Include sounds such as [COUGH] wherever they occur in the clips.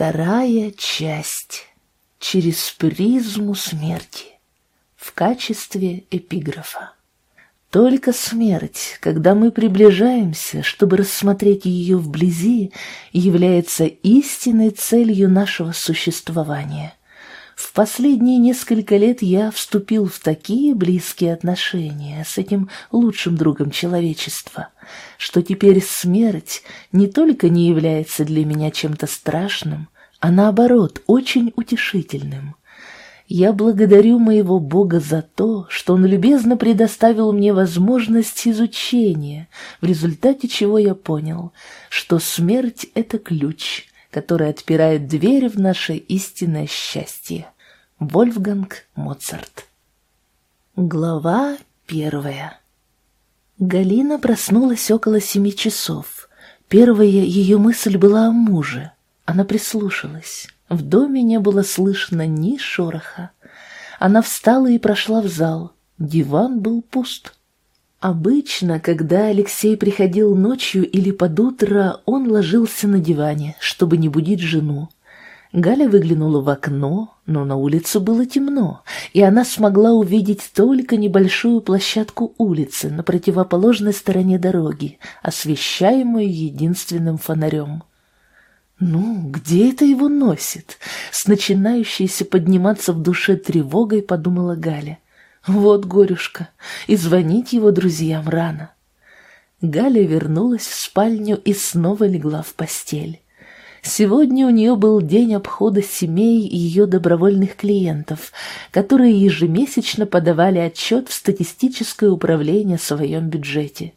Вторая часть. Через призму смерти. В качестве эпиграфа. Только смерть, когда мы приближаемся, чтобы рассмотреть ее вблизи, является истинной целью нашего существования. В последние несколько лет я вступил в такие близкие отношения с этим лучшим другом человечества, что теперь смерть не только не является для меня чем-то страшным, а наоборот очень утешительным. Я благодарю моего Бога за то, что Он любезно предоставил мне возможность изучения, в результате чего я понял, что смерть — это ключ, который отпирает дверь в наше истинное счастье. Вольфганг Моцарт Глава первая Галина проснулась около семи часов. Первая ее мысль была о муже. Она прислушалась. В доме не было слышно ни шороха. Она встала и прошла в зал. Диван был пуст. Обычно, когда Алексей приходил ночью или под утро, он ложился на диване, чтобы не будить жену. Галя выглянула в окно, но на улице было темно, и она смогла увидеть только небольшую площадку улицы на противоположной стороне дороги, освещаемую единственным фонарем. Ну, где это его носит? С начинающейся подниматься в душе тревогой подумала Галя. Вот горюшка, и звонить его друзьям рано. Галя вернулась в спальню и снова легла в постель. Сегодня у нее был день обхода семей и ее добровольных клиентов, которые ежемесячно подавали отчет в статистическое управление о своем бюджете.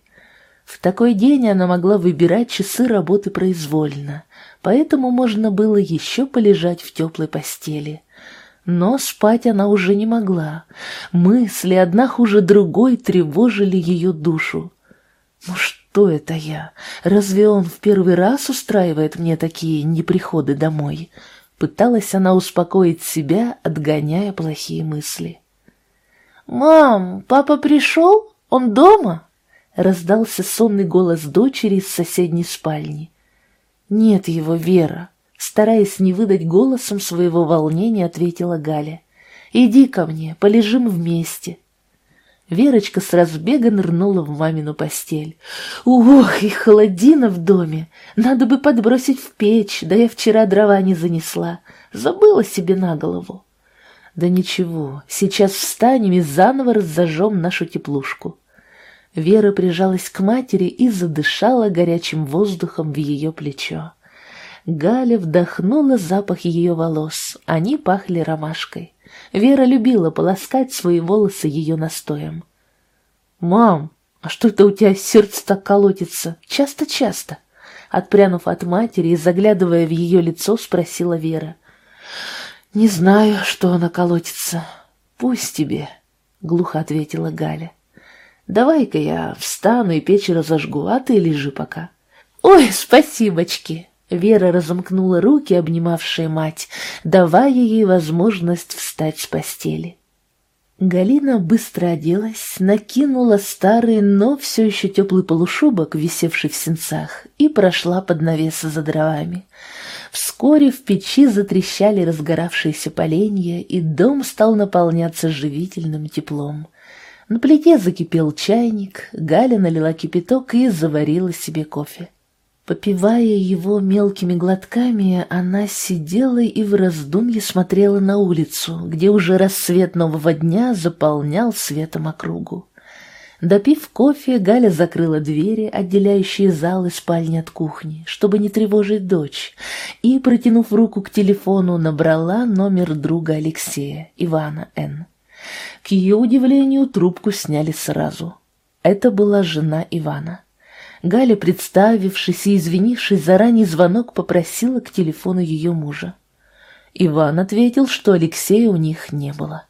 В такой день она могла выбирать часы работы произвольно, поэтому можно было еще полежать в теплой постели. Но спать она уже не могла. Мысли одна хуже другой тревожили ее душу. «Ну что это я? Разве он в первый раз устраивает мне такие неприходы домой?» Пыталась она успокоить себя, отгоняя плохие мысли. «Мам, папа пришел? Он дома?» Раздался сонный голос дочери из соседней спальни. «Нет его, Вера!» Стараясь не выдать голосом своего волнения, ответила Галя. «Иди ко мне, полежим вместе». Верочка с разбега нырнула в мамину постель. «Ох, и холодина в доме! Надо бы подбросить в печь, да я вчера дрова не занесла. Забыла себе на голову». «Да ничего, сейчас встанем и заново разожжем нашу теплушку». Вера прижалась к матери и задышала горячим воздухом в ее плечо. Галя вдохнула запах ее волос, они пахли ромашкой. Вера любила полоскать свои волосы ее настоем. «Мам, а что это у тебя сердце так колотится? Часто-часто?» Отпрянув от матери и заглядывая в ее лицо, спросила Вера. «Не знаю, что она колотится. Пусть тебе», — глухо ответила Галя. Давай-ка я встану и печь разожгу, а ты лежи пока. Ой, спасибочки! Вера разомкнула руки, обнимавшие мать, давая ей возможность встать с постели. Галина быстро оделась, накинула старый, но все еще теплый полушубок, висевший в сенцах, и прошла под навес за дровами. Вскоре в печи затрещали разгоравшиеся поленья, и дом стал наполняться живительным теплом. На плите закипел чайник, Галя налила кипяток и заварила себе кофе. Попивая его мелкими глотками, она сидела и в раздумье смотрела на улицу, где уже рассвет нового дня заполнял светом округу. Допив кофе, Галя закрыла двери, отделяющие зал и спальни от кухни, чтобы не тревожить дочь, и, протянув руку к телефону, набрала номер друга Алексея, Ивана Н. К ее удивлению, трубку сняли сразу. Это была жена Ивана. Галя, представившись и извинившись за ранний звонок, попросила к телефону ее мужа. Иван ответил, что Алексея у них не было.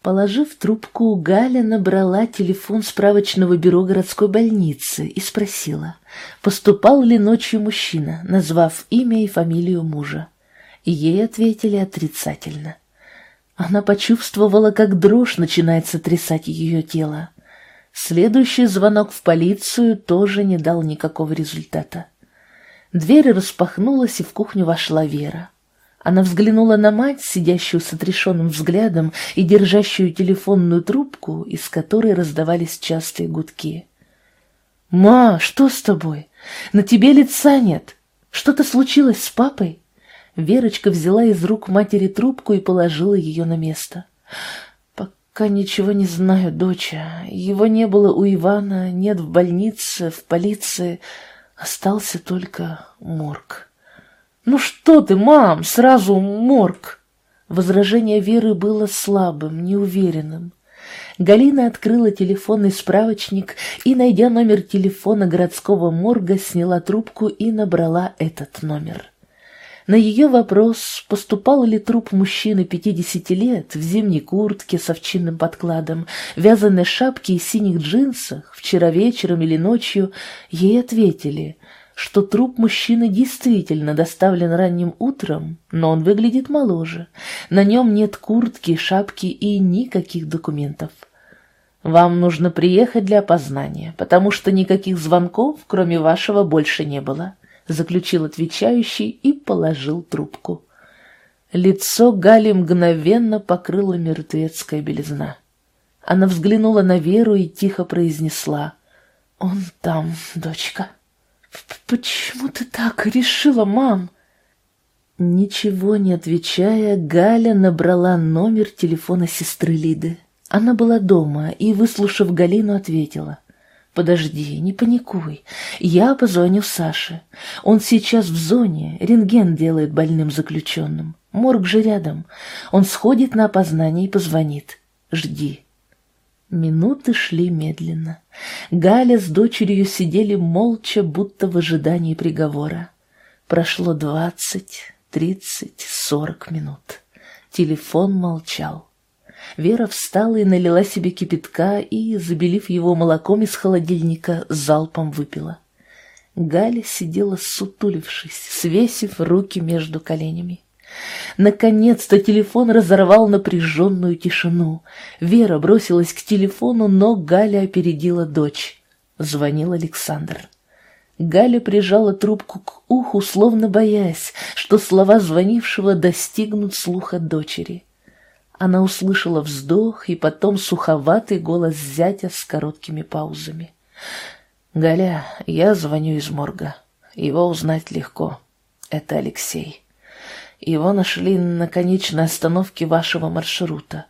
Положив трубку, Галя набрала телефон справочного бюро городской больницы и спросила, поступал ли ночью мужчина, назвав имя и фамилию мужа. Ей ответили отрицательно. Она почувствовала, как дрожь начинает сотрясать ее тело. Следующий звонок в полицию тоже не дал никакого результата. Дверь распахнулась, и в кухню вошла Вера. Она взглянула на мать, сидящую с отрешенным взглядом и держащую телефонную трубку, из которой раздавались частые гудки. «Ма, что с тобой? На тебе лица нет. Что-то случилось с папой?» Верочка взяла из рук матери трубку и положила ее на место. «Пока ничего не знаю, доча. Его не было у Ивана, нет в больнице, в полиции. Остался только морг». «Ну что ты, мам, сразу морг!» Возражение Веры было слабым, неуверенным. Галина открыла телефонный справочник и, найдя номер телефона городского морга, сняла трубку и набрала этот номер. На ее вопрос, поступал ли труп мужчины 50 лет в зимней куртке с овчинным подкладом, вязаной шапке и синих джинсах, вчера вечером или ночью, ей ответили, что труп мужчины действительно доставлен ранним утром, но он выглядит моложе. На нем нет куртки, шапки и никаких документов. Вам нужно приехать для опознания, потому что никаких звонков, кроме вашего, больше не было заключил отвечающий и положил трубку. Лицо Гали мгновенно покрыла мертвецкая белизна. Она взглянула на Веру и тихо произнесла. «Он там, дочка». «Почему ты так решила, мам?» Ничего не отвечая, Галя набрала номер телефона сестры Лиды. Она была дома и, выслушав Галину, ответила. «Подожди, не паникуй. Я позвоню Саше. Он сейчас в зоне, рентген делает больным заключенным. Морг же рядом. Он сходит на опознание и позвонит. Жди». Минуты шли медленно. Галя с дочерью сидели молча, будто в ожидании приговора. Прошло двадцать, тридцать, сорок минут. Телефон молчал. Вера встала и налила себе кипятка и, забелив его молоком из холодильника, залпом выпила. Галя сидела сутулившись, свесив руки между коленями. Наконец-то телефон разорвал напряженную тишину. Вера бросилась к телефону, но Галя опередила дочь. Звонил Александр. Галя прижала трубку к уху, словно боясь, что слова звонившего достигнут слуха дочери. Она услышала вздох и потом суховатый голос зятя с короткими паузами. «Галя, я звоню из морга. Его узнать легко. Это Алексей. Его нашли на конечной остановке вашего маршрута.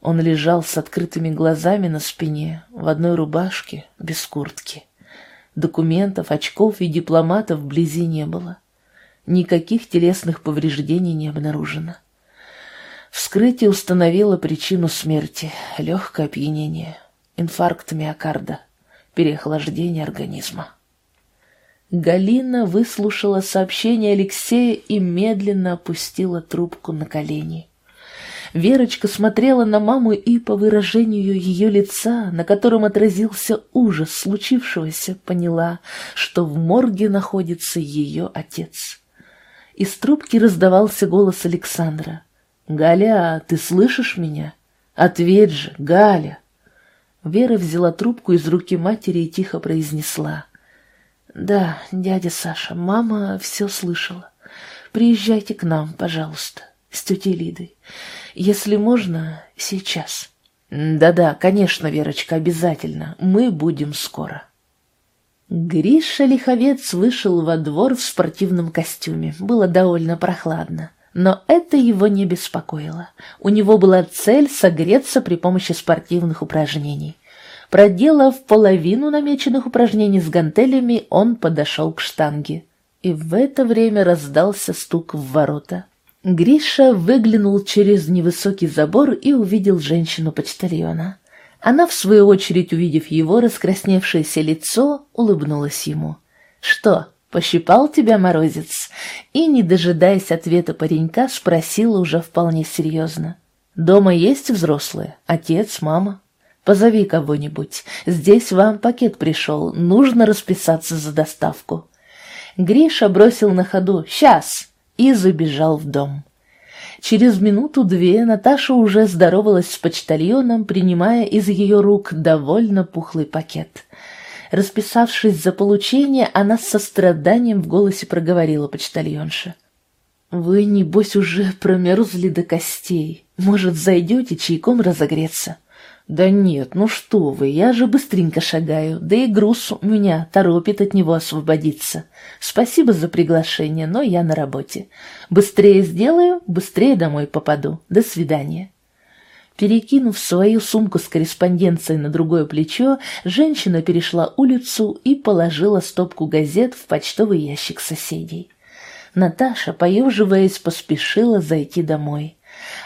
Он лежал с открытыми глазами на спине, в одной рубашке, без куртки. Документов, очков и дипломатов вблизи не было. Никаких телесных повреждений не обнаружено. Вскрытие установило причину смерти – легкое опьянение, инфаркт миокарда, переохлаждение организма. Галина выслушала сообщение Алексея и медленно опустила трубку на колени. Верочка смотрела на маму и по выражению ее лица, на котором отразился ужас случившегося, поняла, что в морге находится ее отец. Из трубки раздавался голос Александра. «Галя, ты слышишь меня? Ответь же, Галя!» Вера взяла трубку из руки матери и тихо произнесла. «Да, дядя Саша, мама все слышала. Приезжайте к нам, пожалуйста, с тетей Лидой. Если можно, сейчас». «Да-да, конечно, Верочка, обязательно. Мы будем скоро». Гриша Лиховец вышел во двор в спортивном костюме. Было довольно прохладно. Но это его не беспокоило. У него была цель согреться при помощи спортивных упражнений. Проделав половину намеченных упражнений с гантелями, он подошел к штанге. И в это время раздался стук в ворота. Гриша выглянул через невысокий забор и увидел женщину-почтальона. Она, в свою очередь, увидев его раскрасневшееся лицо, улыбнулась ему. «Что, Пощипал тебя морозец?» И, не дожидаясь ответа паренька, спросила уже вполне серьезно. «Дома есть взрослые? Отец, мама?» «Позови кого-нибудь. Здесь вам пакет пришел. Нужно расписаться за доставку». Гриша бросил на ходу «Сейчас!» и забежал в дом. Через минуту-две Наташа уже здоровалась с почтальоном, принимая из ее рук довольно пухлый пакет. Расписавшись за получение, она с состраданием в голосе проговорила почтальонша. «Вы, небось, уже промерзли до костей. Может, зайдете чайком разогреться?» «Да нет, ну что вы, я же быстренько шагаю, да и груз у меня торопит от него освободиться. Спасибо за приглашение, но я на работе. Быстрее сделаю, быстрее домой попаду. До свидания». Перекинув свою сумку с корреспонденцией на другое плечо, женщина перешла улицу и положила стопку газет в почтовый ящик соседей. Наташа, поеживаясь, поспешила зайти домой.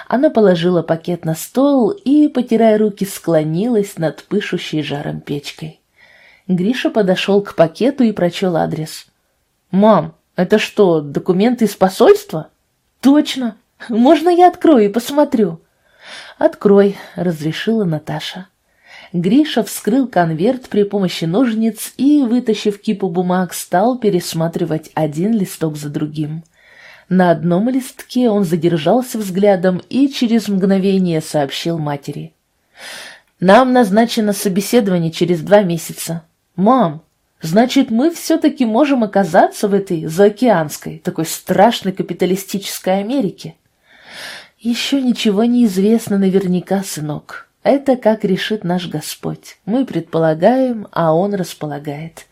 Она положила пакет на стол и, потирая руки, склонилась над пышущей жаром печкой. Гриша подошел к пакету и прочел адрес. «Мам, это что, документы из посольства?» «Точно! Можно я открою и посмотрю?» «Открой», — разрешила Наташа. Гриша вскрыл конверт при помощи ножниц и, вытащив кипу бумаг, стал пересматривать один листок за другим. На одном листке он задержался взглядом и через мгновение сообщил матери. «Нам назначено собеседование через два месяца. Мам, значит, мы все-таки можем оказаться в этой заокеанской, такой страшной капиталистической Америке?» «Еще ничего не известно наверняка, сынок. Это как решит наш Господь. Мы предполагаем, а Он располагает.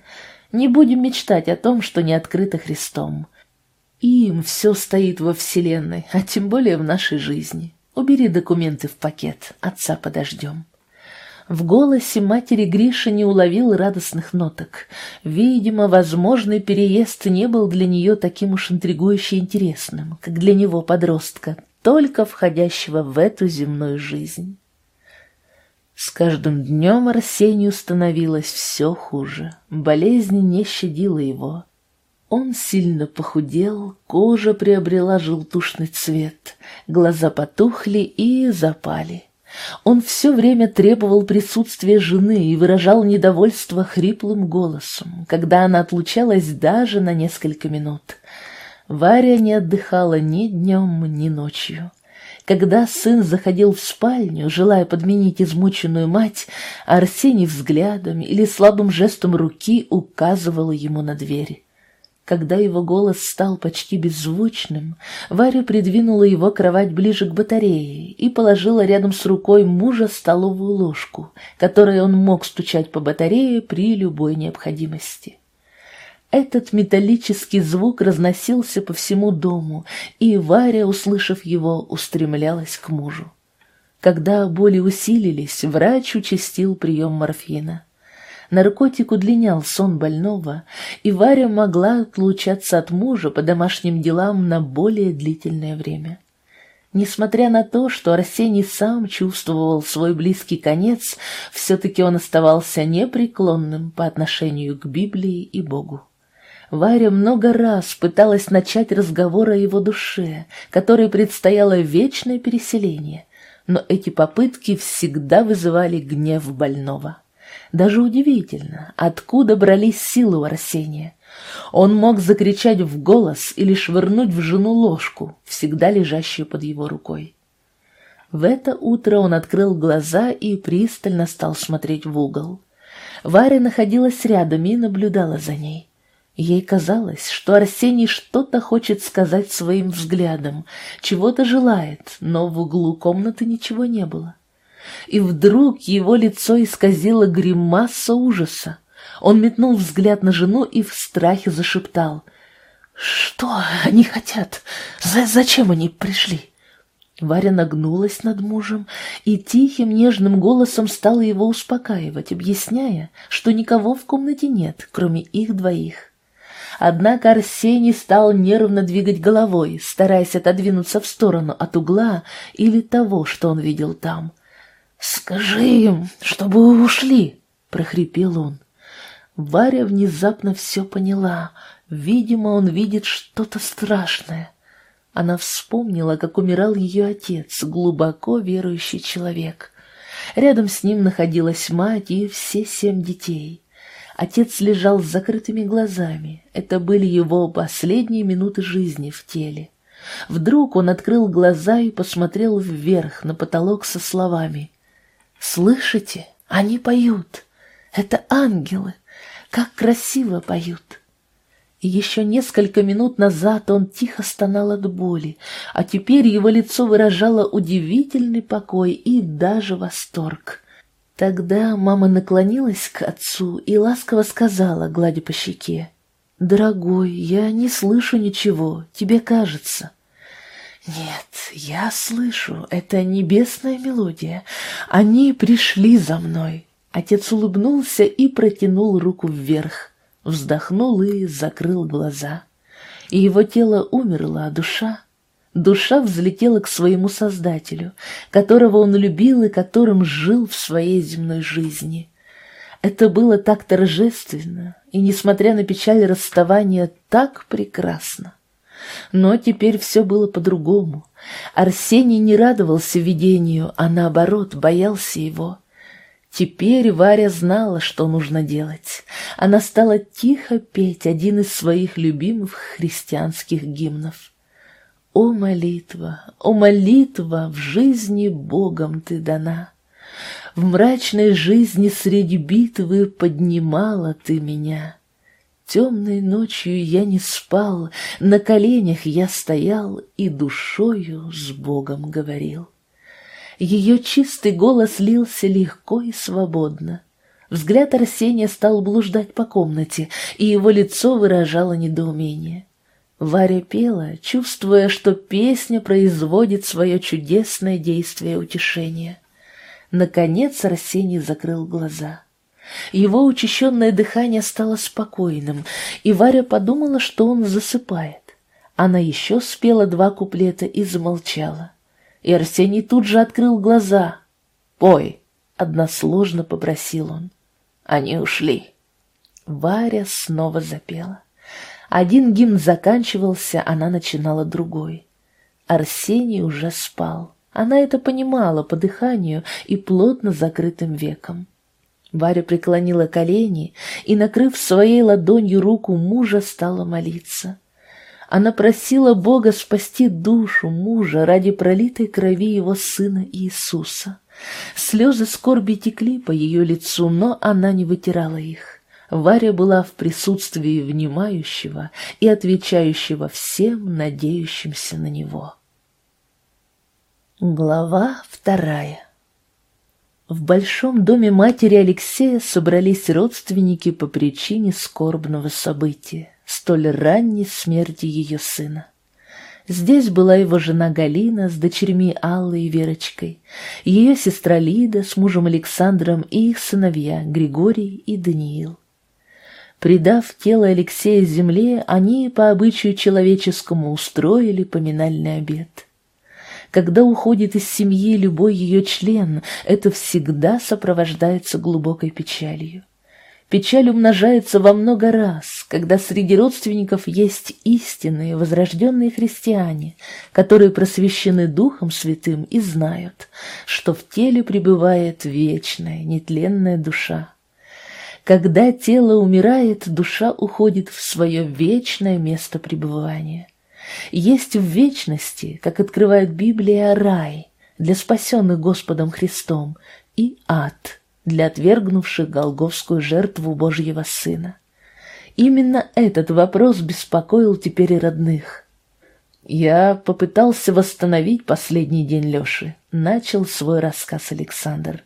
Не будем мечтать о том, что не открыто Христом. Им все стоит во Вселенной, а тем более в нашей жизни. Убери документы в пакет, отца подождем». В голосе матери Гриша не уловил радостных ноток. Видимо, возможный переезд не был для нее таким уж интригующе интересным, как для него подростка, только входящего в эту земную жизнь. С каждым днем Арсению становилось все хуже. Болезнь не щадила его. Он сильно похудел, кожа приобрела желтушный цвет, глаза потухли и запали. Он все время требовал присутствия жены и выражал недовольство хриплым голосом, когда она отлучалась даже на несколько минут. Варя не отдыхала ни днем, ни ночью. Когда сын заходил в спальню, желая подменить измученную мать, Арсений взглядом или слабым жестом руки указывал ему на дверь. Когда его голос стал почти беззвучным, Варя придвинула его кровать ближе к батарее и положила рядом с рукой мужа столовую ложку, которой он мог стучать по батарее при любой необходимости. Этот металлический звук разносился по всему дому, и Варя, услышав его, устремлялась к мужу. Когда боли усилились, врач участил прием морфина. Наркотик удлинял сон больного, и Варя могла отлучаться от мужа по домашним делам на более длительное время. Несмотря на то, что Арсений сам чувствовал свой близкий конец, все-таки он оставался непреклонным по отношению к Библии и Богу. Варя много раз пыталась начать разговор о его душе, которой предстояло вечное переселение, но эти попытки всегда вызывали гнев больного. Даже удивительно, откуда брались силы у Арсения. Он мог закричать в голос или швырнуть в жену ложку, всегда лежащую под его рукой. В это утро он открыл глаза и пристально стал смотреть в угол. Варя находилась рядом и наблюдала за ней. Ей казалось, что Арсений что-то хочет сказать своим взглядом, чего-то желает, но в углу комнаты ничего не было. И вдруг его лицо исказило гримаса ужаса. Он метнул взгляд на жену и в страхе зашептал. «Что они хотят? За зачем они пришли?» Варя нагнулась над мужем и тихим нежным голосом стала его успокаивать, объясняя, что никого в комнате нет, кроме их двоих. Однако Арсений стал нервно двигать головой, стараясь отодвинуться в сторону от угла или того, что он видел там. «Скажи им, чтобы ушли!» — прохрипел он. Варя внезапно все поняла. Видимо, он видит что-то страшное. Она вспомнила, как умирал ее отец, глубоко верующий человек. Рядом с ним находилась мать и все семь детей. Отец лежал с закрытыми глазами. Это были его последние минуты жизни в теле. Вдруг он открыл глаза и посмотрел вверх на потолок со словами. «Слышите? Они поют. Это ангелы. как красиво поют. И еще несколько минут назад он тихо стонал от боли, а теперь его лицо выражало удивительный покой и даже восторг. Тогда мама наклонилась к отцу и ласково сказала, гладя по щеке, «Дорогой, я не слышу ничего, тебе кажется». «Нет, я слышу, это небесная мелодия. Они пришли за мной». Отец улыбнулся и протянул руку вверх вздохнул и закрыл глаза. И его тело умерло, а душа... Душа взлетела к своему Создателю, которого он любил и которым жил в своей земной жизни. Это было так торжественно, и, несмотря на печаль расставания, так прекрасно. Но теперь все было по-другому. Арсений не радовался видению, а наоборот боялся его. Теперь Варя знала, что нужно делать. Она стала тихо петь один из своих любимых христианских гимнов. «О молитва, о молитва, в жизни Богом ты дана! В мрачной жизни среди битвы поднимала ты меня. Темной ночью я не спал, на коленях я стоял и душою с Богом говорил». Ее чистый голос лился легко и свободно. Взгляд Арсения стал блуждать по комнате, и его лицо выражало недоумение. Варя пела, чувствуя, что песня производит свое чудесное действие утешения. Наконец Арсений закрыл глаза. Его учащенное дыхание стало спокойным, и Варя подумала, что он засыпает. Она еще спела два куплета и замолчала и Арсений тут же открыл глаза. «Пой!» — односложно попросил он. Они ушли. Варя снова запела. Один гимн заканчивался, она начинала другой. Арсений уже спал. Она это понимала по дыханию и плотно закрытым веком. Варя преклонила колени и, накрыв своей ладонью руку мужа, стала молиться. Она просила Бога спасти душу мужа ради пролитой крови его сына Иисуса. Слезы скорби текли по ее лицу, но она не вытирала их. Варя была в присутствии внимающего и отвечающего всем, надеющимся на него. Глава вторая В большом доме матери Алексея собрались родственники по причине скорбного события столь ранней смерти ее сына. Здесь была его жена Галина с дочерьми Аллой и Верочкой, ее сестра Лида с мужем Александром и их сыновья Григорий и Даниил. Придав тело Алексея земле, они по обычаю человеческому устроили поминальный обед. Когда уходит из семьи любой ее член, это всегда сопровождается глубокой печалью. Печаль умножается во много раз, когда среди родственников есть истинные, возрожденные христиане, которые просвещены Духом Святым и знают, что в теле пребывает вечная, нетленная душа. Когда тело умирает, душа уходит в свое вечное место пребывания. Есть в вечности, как открывает Библия, рай для спасенных Господом Христом и ад – для отвергнувших голговскую жертву Божьего Сына. Именно этот вопрос беспокоил теперь и родных. «Я попытался восстановить последний день Леши», — начал свой рассказ Александр.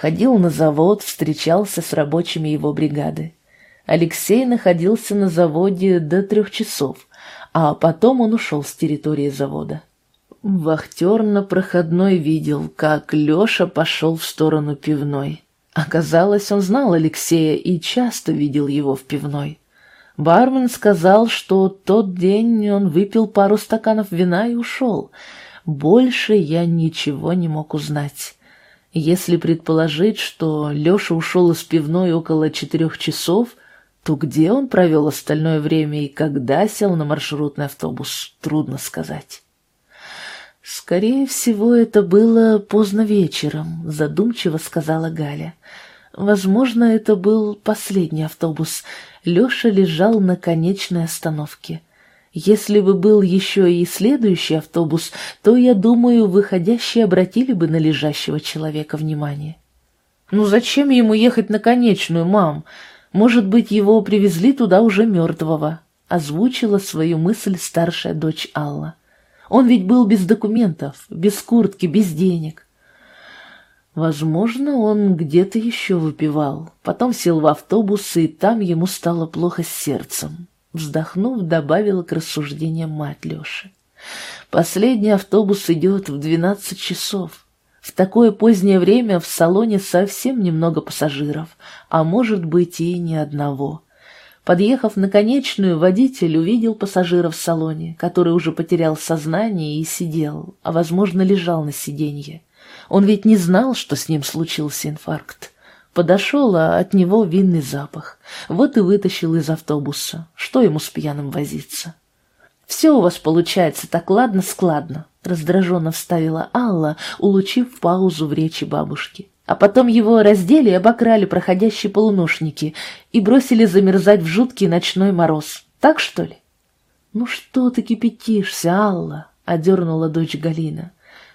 Ходил на завод, встречался с рабочими его бригады. Алексей находился на заводе до трех часов, а потом он ушел с территории завода. Вахтер на проходной видел, как Леша пошел в сторону пивной. Оказалось, он знал Алексея и часто видел его в пивной. Бармен сказал, что тот день он выпил пару стаканов вина и ушел. Больше я ничего не мог узнать. Если предположить, что Леша ушел из пивной около четырех часов, то где он провел остальное время и когда сел на маршрутный автобус, трудно сказать. «Скорее всего, это было поздно вечером», — задумчиво сказала Галя. «Возможно, это был последний автобус. Леша лежал на конечной остановке. Если бы был еще и следующий автобус, то, я думаю, выходящие обратили бы на лежащего человека внимание». «Ну зачем ему ехать на конечную, мам? Может быть, его привезли туда уже мертвого, озвучила свою мысль старшая дочь Алла. Он ведь был без документов, без куртки, без денег. Возможно, он где-то еще выпивал. Потом сел в автобус, и там ему стало плохо с сердцем. Вздохнув, добавила к рассуждениям мать Леши. Последний автобус идет в двенадцать часов. В такое позднее время в салоне совсем немного пассажиров, а может быть и ни одного. Подъехав на конечную, водитель увидел пассажира в салоне, который уже потерял сознание и сидел, а, возможно, лежал на сиденье. Он ведь не знал, что с ним случился инфаркт. Подошел, а от него винный запах. Вот и вытащил из автобуса. Что ему с пьяным возиться? «Все у вас получается так ладно-складно», — раздраженно вставила Алла, улучив паузу в речи бабушки. А потом его раздели и обокрали проходящие полуношники и бросили замерзать в жуткий ночной мороз. Так, что ли? «Ну что ты кипятишься, Алла?» — одернула дочь Галина.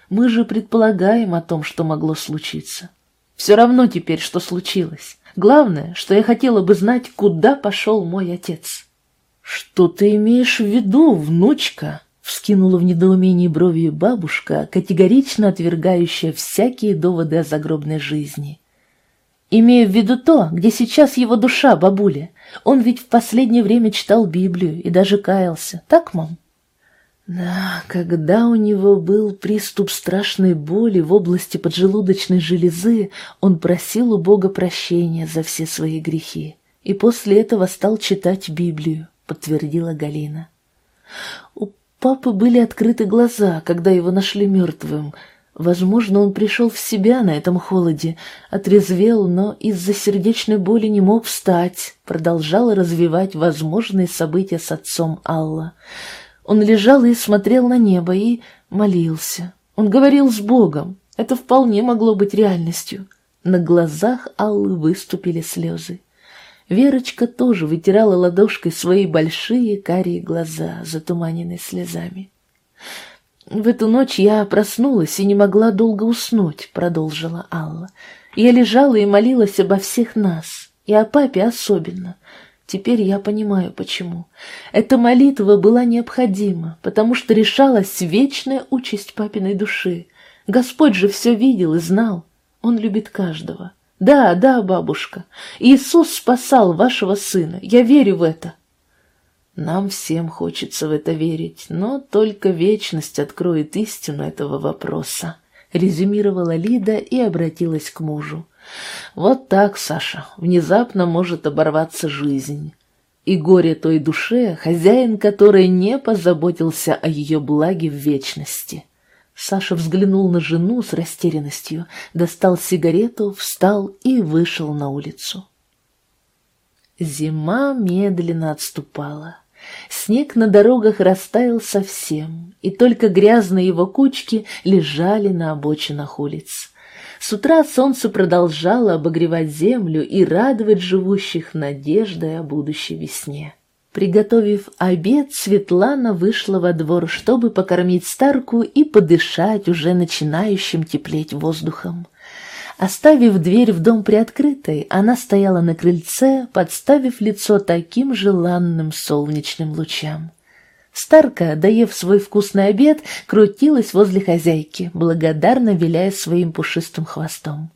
«Мы же предполагаем о том, что могло случиться. Все равно теперь, что случилось. Главное, что я хотела бы знать, куда пошел мой отец». «Что ты имеешь в виду, внучка?» Вскинула в недоумении бровью бабушка, категорично отвергающая всякие доводы о загробной жизни. «Имею в виду то, где сейчас его душа, бабуля. Он ведь в последнее время читал Библию и даже каялся. Так, мам?» Да, когда у него был приступ страшной боли в области поджелудочной железы, он просил у Бога прощения за все свои грехи и после этого стал читать Библию, подтвердила Галина. У папы были открыты глаза, когда его нашли мертвым. Возможно, он пришел в себя на этом холоде, отрезвел, но из-за сердечной боли не мог встать, продолжала развивать возможные события с отцом Алла. Он лежал и смотрел на небо и молился. Он говорил с Богом. Это вполне могло быть реальностью. На глазах Аллы выступили слезы. Верочка тоже вытирала ладошкой свои большие карие глаза, затуманенные слезами. «В эту ночь я проснулась и не могла долго уснуть», — продолжила Алла. «Я лежала и молилась обо всех нас, и о папе особенно. Теперь я понимаю, почему. Эта молитва была необходима, потому что решалась вечная участь папиной души. Господь же все видел и знал. Он любит каждого. Да, да, бабушка, Иисус спасал вашего сына, я верю в это. Нам всем хочется в это верить, но только вечность откроет истину этого вопроса, резюмировала Лида и обратилась к мужу. Вот так, Саша, внезапно может оборваться жизнь. И горе той душе, хозяин которой не позаботился о ее благе в вечности. Саша взглянул на жену с растерянностью, достал сигарету, встал и вышел на улицу. Зима медленно отступала. Снег на дорогах растаял совсем, и только грязные его кучки лежали на обочинах улиц. С утра солнце продолжало обогревать землю и радовать живущих надеждой о будущей весне. Приготовив обед, Светлана вышла во двор, чтобы покормить старку и подышать уже начинающим теплеть воздухом. Оставив дверь в дом приоткрытой, она стояла на крыльце, подставив лицо таким желанным солнечным лучам. Старка, доев свой вкусный обед, крутилась возле хозяйки, благодарно виляя своим пушистым хвостом.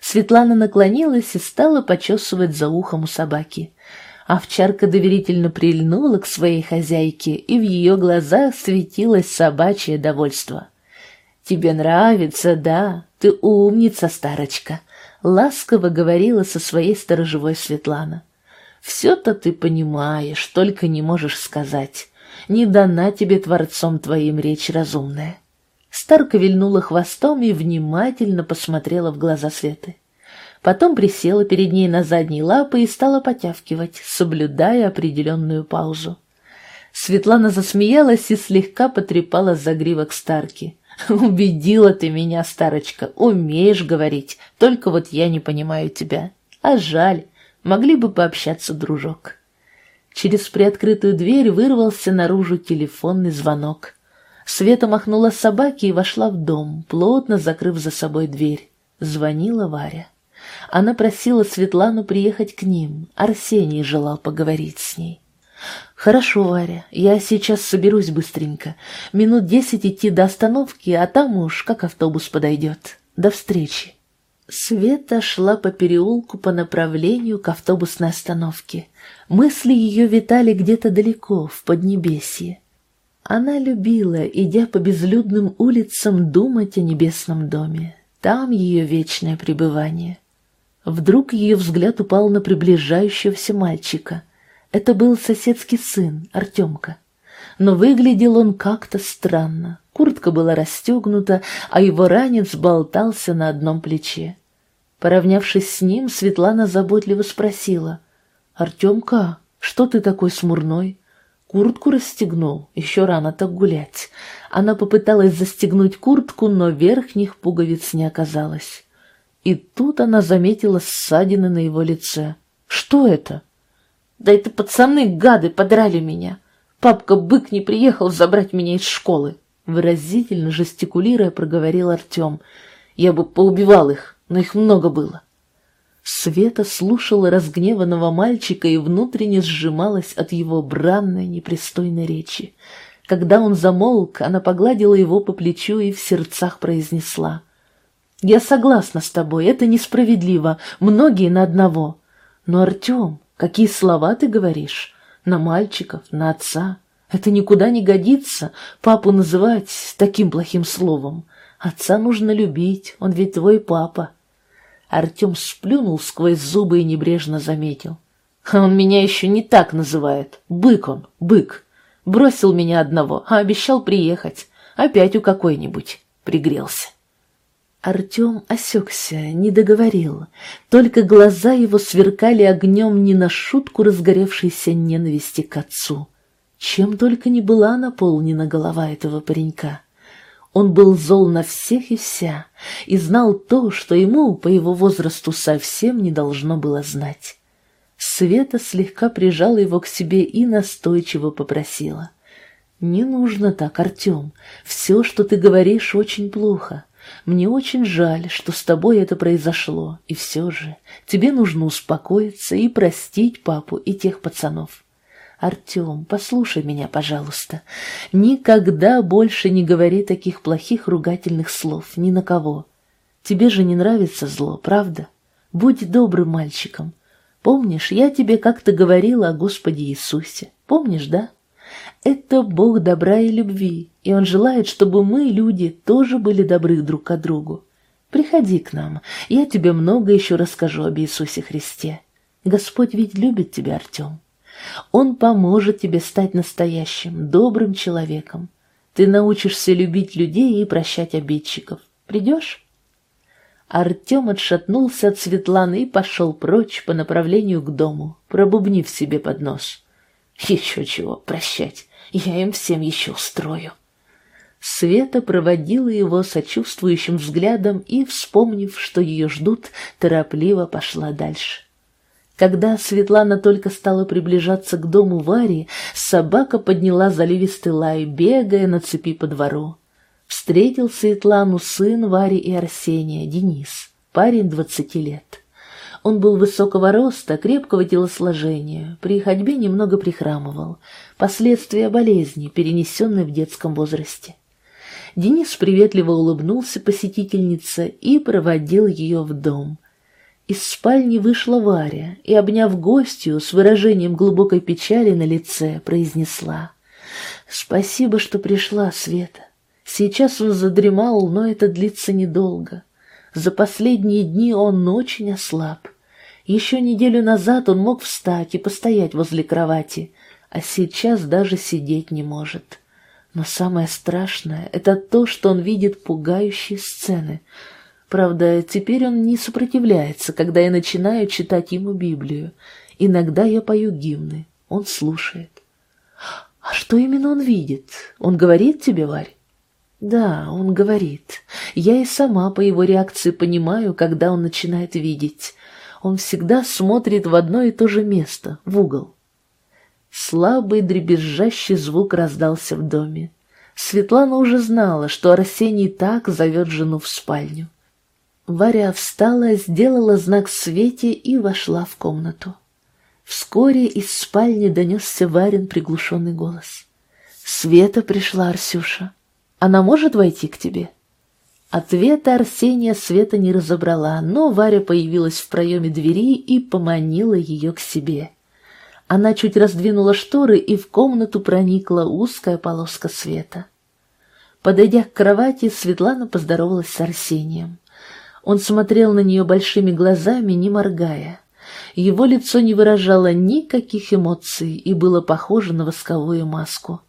Светлана наклонилась и стала почесывать за ухом у собаки. Овчарка доверительно прильнула к своей хозяйке, и в ее глазах светилось собачье довольство. «Тебе нравится, да? Ты умница, старочка!» — ласково говорила со своей сторожевой Светлана. «Все-то ты понимаешь, только не можешь сказать. Не дана тебе Творцом твоим речь разумная». Старка вильнула хвостом и внимательно посмотрела в глаза Светы потом присела перед ней на задние лапы и стала потявкивать, соблюдая определенную паузу. Светлана засмеялась и слегка потрепала загривок Старки. [LAUGHS] «Убедила ты меня, старочка, умеешь говорить, только вот я не понимаю тебя. А жаль, могли бы пообщаться, дружок». Через приоткрытую дверь вырвался наружу телефонный звонок. Света махнула собаке и вошла в дом, плотно закрыв за собой дверь. Звонила Варя. Она просила Светлану приехать к ним, Арсений желал поговорить с ней. «Хорошо, Варя, я сейчас соберусь быстренько. Минут десять идти до остановки, а там уж как автобус подойдет. До встречи». Света шла по переулку по направлению к автобусной остановке. Мысли ее витали где-то далеко, в Поднебесье. Она любила, идя по безлюдным улицам, думать о небесном доме. Там ее вечное пребывание. Вдруг ее взгляд упал на приближающегося мальчика. Это был соседский сын, Артемка. Но выглядел он как-то странно. Куртка была расстегнута, а его ранец болтался на одном плече. Поравнявшись с ним, Светлана заботливо спросила. «Артемка, что ты такой смурной?» Куртку расстегнул, еще рано так гулять. Она попыталась застегнуть куртку, но верхних пуговиц не оказалось. И тут она заметила ссадины на его лице. «Что это?» «Да это пацаны, гады, подрали меня. Папка-бык не приехал забрать меня из школы», выразительно жестикулируя, проговорил Артем. «Я бы поубивал их, но их много было». Света слушала разгневанного мальчика и внутренне сжималась от его бранной, непристойной речи. Когда он замолк, она погладила его по плечу и в сердцах произнесла. «Я согласна с тобой, это несправедливо, многие на одного. Но, Артем, какие слова ты говоришь? На мальчиков, на отца? Это никуда не годится, папу называть таким плохим словом. Отца нужно любить, он ведь твой папа». Артем сплюнул сквозь зубы и небрежно заметил. «А он меня еще не так называет. Бык он, бык. Бросил меня одного, а обещал приехать. Опять у какой-нибудь. Пригрелся». Артем осекся, не договорил. Только глаза его сверкали огнем не на шутку разгоревшейся ненависти к отцу. Чем только не была наполнена голова этого паренька. Он был зол на всех и вся, и знал то, что ему по его возрасту совсем не должно было знать. Света слегка прижала его к себе и настойчиво попросила. «Не нужно так, Артем. Все, что ты говоришь, очень плохо. Мне очень жаль, что с тобой это произошло, и все же тебе нужно успокоиться и простить папу и тех пацанов. Артем, послушай меня, пожалуйста. Никогда больше не говори таких плохих ругательных слов ни на кого. Тебе же не нравится зло, правда? Будь добрым мальчиком. Помнишь, я тебе как-то говорила о Господе Иисусе? Помнишь, да? Это Бог добра и любви, и Он желает, чтобы мы, люди, тоже были добры друг к другу. Приходи к нам, я тебе много еще расскажу об Иисусе Христе. Господь ведь любит тебя, Артем. Он поможет тебе стать настоящим, добрым человеком. Ты научишься любить людей и прощать обидчиков. Придешь?» Артем отшатнулся от Светланы и пошел прочь по направлению к дому, пробубнив себе под нос. «Еще чего прощать, я им всем еще устрою». Света проводила его сочувствующим взглядом и, вспомнив, что ее ждут, торопливо пошла дальше. Когда Светлана только стала приближаться к дому Вари, собака подняла заливистый лай, бегая на цепи по двору. Встретил Светлану сын Вари и Арсения, Денис, парень двадцати лет. Он был высокого роста, крепкого телосложения, при ходьбе немного прихрамывал, последствия болезни, перенесенной в детском возрасте. Денис приветливо улыбнулся посетительнице и проводил ее в дом – из спальни вышла Варя и, обняв гостью, с выражением глубокой печали на лице, произнесла «Спасибо, что пришла, Света. Сейчас он задремал, но это длится недолго. За последние дни он очень ослаб. Еще неделю назад он мог встать и постоять возле кровати, а сейчас даже сидеть не может. Но самое страшное — это то, что он видит пугающие сцены — Правда, теперь он не сопротивляется, когда я начинаю читать ему Библию. Иногда я пою гимны, он слушает. А что именно он видит? Он говорит тебе, Варь? Да, он говорит. Я и сама по его реакции понимаю, когда он начинает видеть. Он всегда смотрит в одно и то же место, в угол. Слабый дребезжащий звук раздался в доме. Светлана уже знала, что Арсений так зовет жену в спальню. Варя встала, сделала знак Свете и вошла в комнату. Вскоре из спальни донесся Варин приглушенный голос. «Света пришла, Арсюша. Она может войти к тебе?» Ответа Арсения Света не разобрала, но Варя появилась в проеме двери и поманила ее к себе. Она чуть раздвинула шторы, и в комнату проникла узкая полоска света. Подойдя к кровати, Светлана поздоровалась с Арсением. Он смотрел на нее большими глазами, не моргая. Его лицо не выражало никаких эмоций и было похоже на восковую маску.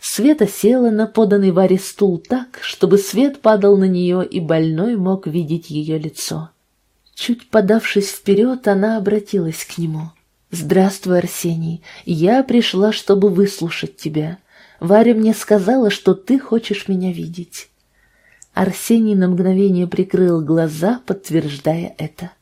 Света села на поданный Варе стул так, чтобы свет падал на нее, и больной мог видеть ее лицо. Чуть подавшись вперед, она обратилась к нему. «Здравствуй, Арсений. Я пришла, чтобы выслушать тебя. Варя мне сказала, что ты хочешь меня видеть». Арсений на мгновение прикрыл глаза, подтверждая это.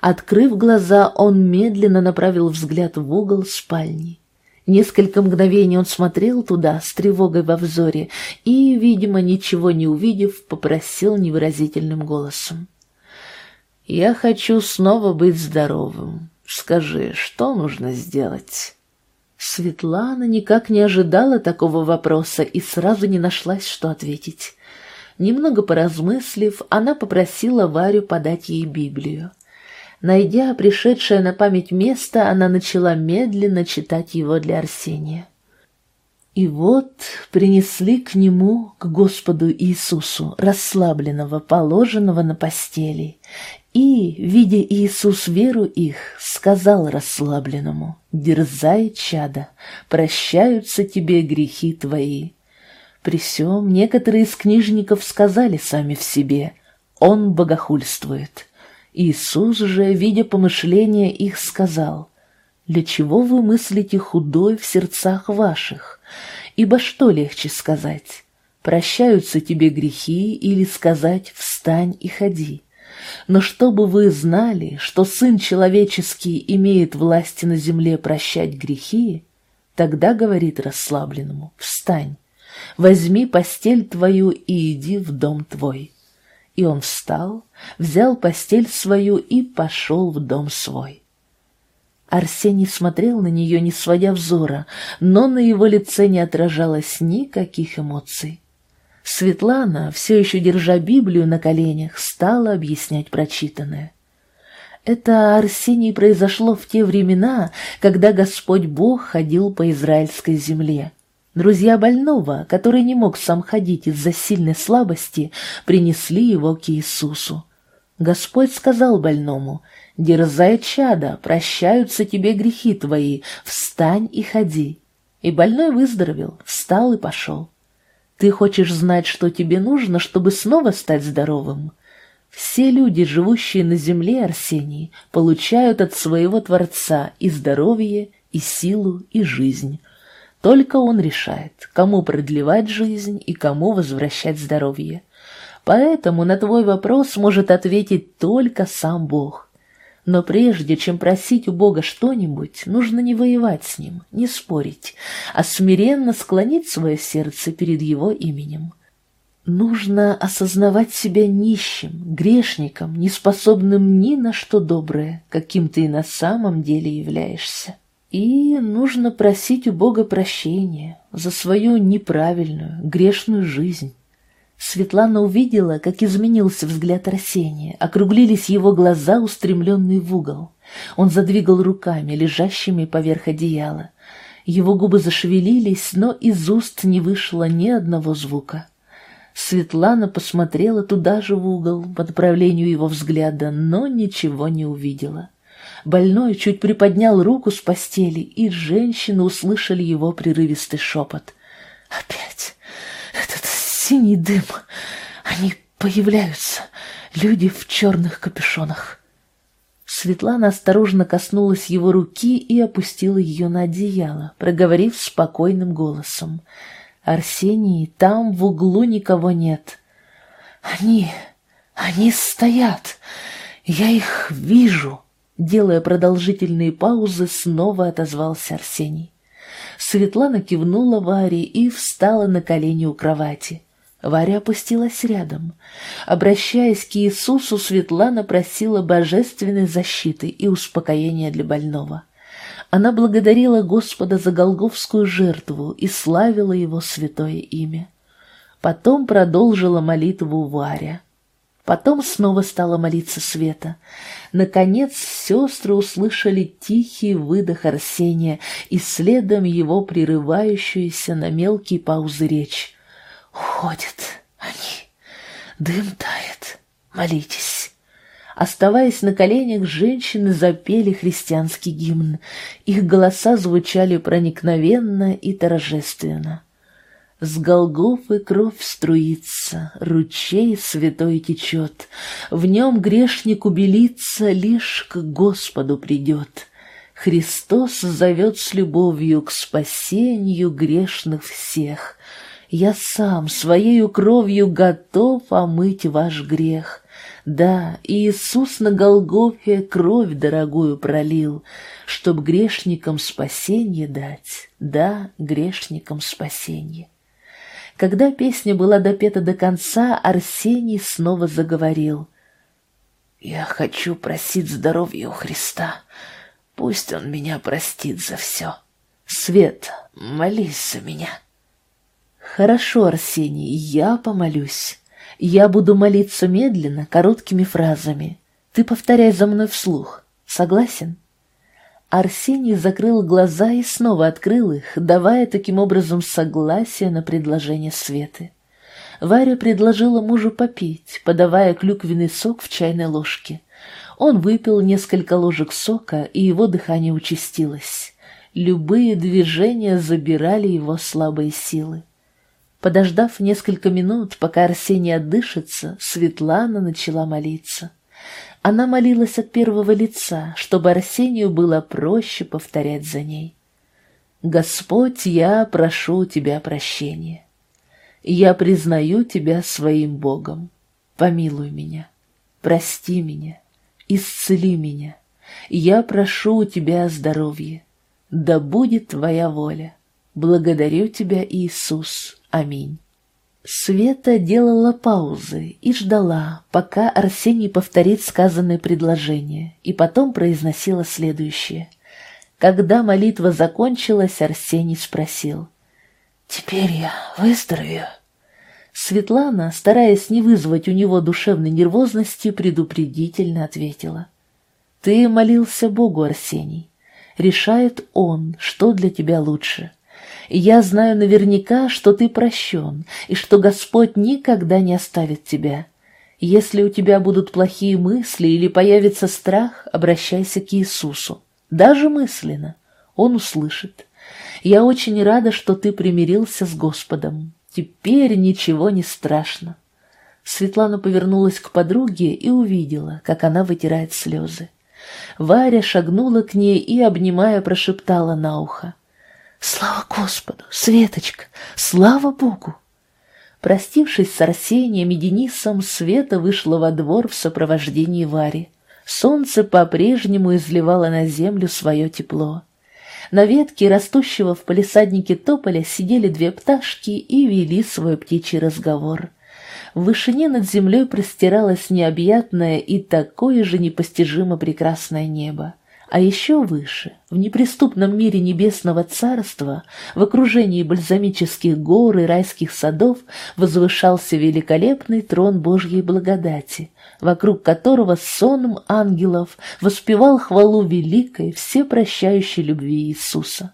Открыв глаза, он медленно направил взгляд в угол спальни. Несколько мгновений он смотрел туда с тревогой во взоре и, видимо, ничего не увидев, попросил невыразительным голосом. «Я хочу снова быть здоровым. Скажи, что нужно сделать?» Светлана никак не ожидала такого вопроса и сразу не нашлась, что ответить. Немного поразмыслив, она попросила Варю подать ей Библию. Найдя пришедшее на память место, она начала медленно читать его для Арсения. И вот принесли к нему, к Господу Иисусу, расслабленного, положенного на постели, и, видя Иисус веру их, сказал расслабленному, «Дерзай, чада, прощаются тебе грехи твои». При сём некоторые из книжников сказали сами в себе, «Он богохульствует». Иисус же, видя помышления их, сказал, «Для чего вы мыслите худой в сердцах ваших? Ибо что легче сказать? Прощаются тебе грехи или сказать «встань и ходи»?» Но чтобы вы знали, что Сын Человеческий имеет власти на земле прощать грехи, тогда говорит расслабленному «Встань, возьми постель твою и иди в дом твой». И он встал, взял постель свою и пошел в дом свой. Арсений смотрел на нее, не сводя взора, но на его лице не отражалось никаких эмоций. Светлана, все еще держа Библию на коленях, стала объяснять прочитанное. Это Арсений произошло в те времена, когда Господь Бог ходил по израильской земле. Друзья больного, который не мог сам ходить из-за сильной слабости, принесли его к Иисусу. Господь сказал больному, «Дерзай, чада, прощаются тебе грехи твои, встань и ходи». И больной выздоровел, встал и пошел. Ты хочешь знать, что тебе нужно, чтобы снова стать здоровым? Все люди, живущие на земле, Арсений, получают от своего Творца и здоровье, и силу, и жизнь. Только он решает, кому продлевать жизнь и кому возвращать здоровье. Поэтому на твой вопрос может ответить только сам Бог. Но прежде чем просить у Бога что-нибудь, нужно не воевать с Ним, не спорить, а смиренно склонить свое сердце перед Его именем. Нужно осознавать себя нищим, грешником, неспособным ни на что доброе, каким ты и на самом деле являешься. И нужно просить у Бога прощения за свою неправильную, грешную жизнь. Светлана увидела, как изменился взгляд Арсения, округлились его глаза, устремленные в угол. Он задвигал руками, лежащими поверх одеяла. Его губы зашевелились, но из уст не вышло ни одного звука. Светлана посмотрела туда же в угол, по направлению его взгляда, но ничего не увидела. Больной чуть приподнял руку с постели, и женщины услышали его прерывистый шепот. «Опять этот синий дым! Они появляются, люди в черных капюшонах!» Светлана осторожно коснулась его руки и опустила ее на одеяло, проговорив спокойным голосом. «Арсений, там в углу никого нет. Они... они стоят. Я их вижу!» Делая продолжительные паузы, снова отозвался Арсений. Светлана кивнула Варе и встала на колени у кровати. Варя опустилась рядом. Обращаясь к Иисусу, Светлана просила божественной защиты и успокоения для больного. Она благодарила Господа за Голговскую жертву и славила Его святое имя. Потом продолжила молитву Варя. Потом снова стала молиться Света. Наконец сестры услышали тихий выдох Арсения и следом его прерывающуюся на мелкие паузы речь. «Уходят они, дым тает, молитесь». Оставаясь на коленях, женщины запели христианский гимн. Их голоса звучали проникновенно и торжественно. С Голгофы кровь струится, ручей святой течет, В нем грешник убелится, лишь к Господу придет. Христос зовет с любовью к спасению грешных всех. Я сам своею кровью готов омыть ваш грех. Да, Иисус на Голгофе кровь дорогую пролил, Чтоб грешникам спасенье дать, да, грешникам спасенье. Когда песня была допета до конца, Арсений снова заговорил. «Я хочу просить здоровья у Христа. Пусть Он меня простит за все. Свет, молись за меня». «Хорошо, Арсений, я помолюсь. Я буду молиться медленно, короткими фразами. Ты повторяй за мной вслух. Согласен?» Арсений закрыл глаза и снова открыл их, давая таким образом согласие на предложение Светы. Варя предложила мужу попить, подавая клюквенный сок в чайной ложке. Он выпил несколько ложек сока, и его дыхание участилось. Любые движения забирали его слабые силы. Подождав несколько минут, пока Арсений отдышится, Светлана начала молиться. Она молилась от первого лица, чтобы Арсению было проще повторять за ней. «Господь, я прошу Тебя прощения. Я признаю Тебя своим Богом. Помилуй меня, прости меня, исцели меня. Я прошу у Тебя здоровья. Да будет Твоя воля. Благодарю Тебя, Иисус. Аминь». Света делала паузы и ждала, пока Арсений повторит сказанное предложение, и потом произносила следующее. Когда молитва закончилась, Арсений спросил. «Теперь я выздоровею?» Светлана, стараясь не вызвать у него душевной нервозности, предупредительно ответила. «Ты молился Богу, Арсений. Решает Он, что для тебя лучше я знаю наверняка, что ты прощен, и что Господь никогда не оставит тебя. Если у тебя будут плохие мысли или появится страх, обращайся к Иисусу, даже мысленно. Он услышит. Я очень рада, что ты примирился с Господом. Теперь ничего не страшно. Светлана повернулась к подруге и увидела, как она вытирает слезы. Варя шагнула к ней и, обнимая, прошептала на ухо. Слава Господу, Светочка, слава Богу! Простившись с Арсением и Денисом, Света вышла во двор в сопровождении Вари. Солнце по-прежнему изливало на землю свое тепло. На ветке растущего в палисаднике тополя сидели две пташки и вели свой птичий разговор. В вышине над землей простиралось необъятное и такое же непостижимо прекрасное небо. А еще выше, в неприступном мире небесного царства, в окружении бальзамических гор и райских садов, возвышался великолепный трон Божьей благодати, вокруг которого сонм ангелов воспевал хвалу великой, всепрощающей любви Иисуса.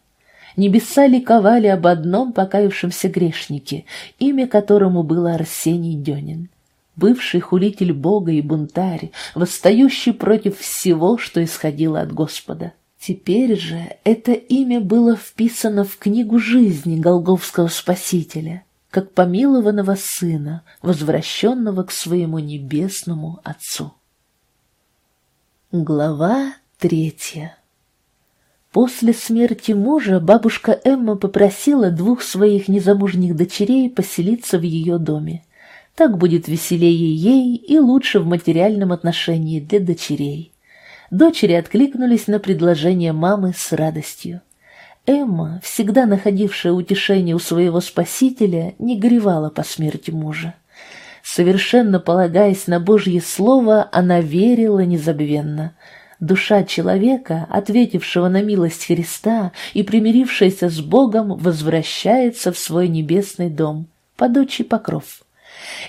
Небеса ликовали об одном покаявшемся грешнике, имя которому было Арсений Денин бывший хулитель Бога и бунтарь, восстающий против всего, что исходило от Господа. Теперь же это имя было вписано в книгу жизни Голговского Спасителя, как помилованного сына, возвращенного к своему небесному Отцу. Глава третья После смерти мужа бабушка Эмма попросила двух своих незамужних дочерей поселиться в ее доме. Так будет веселее ей и лучше в материальном отношении для дочерей. Дочери откликнулись на предложение мамы с радостью. Эмма, всегда находившая утешение у своего спасителя, не горевала по смерти мужа. Совершенно полагаясь на Божье Слово, она верила незабвенно. Душа человека, ответившего на милость Христа и примирившаяся с Богом, возвращается в свой небесный дом, под отчий покров.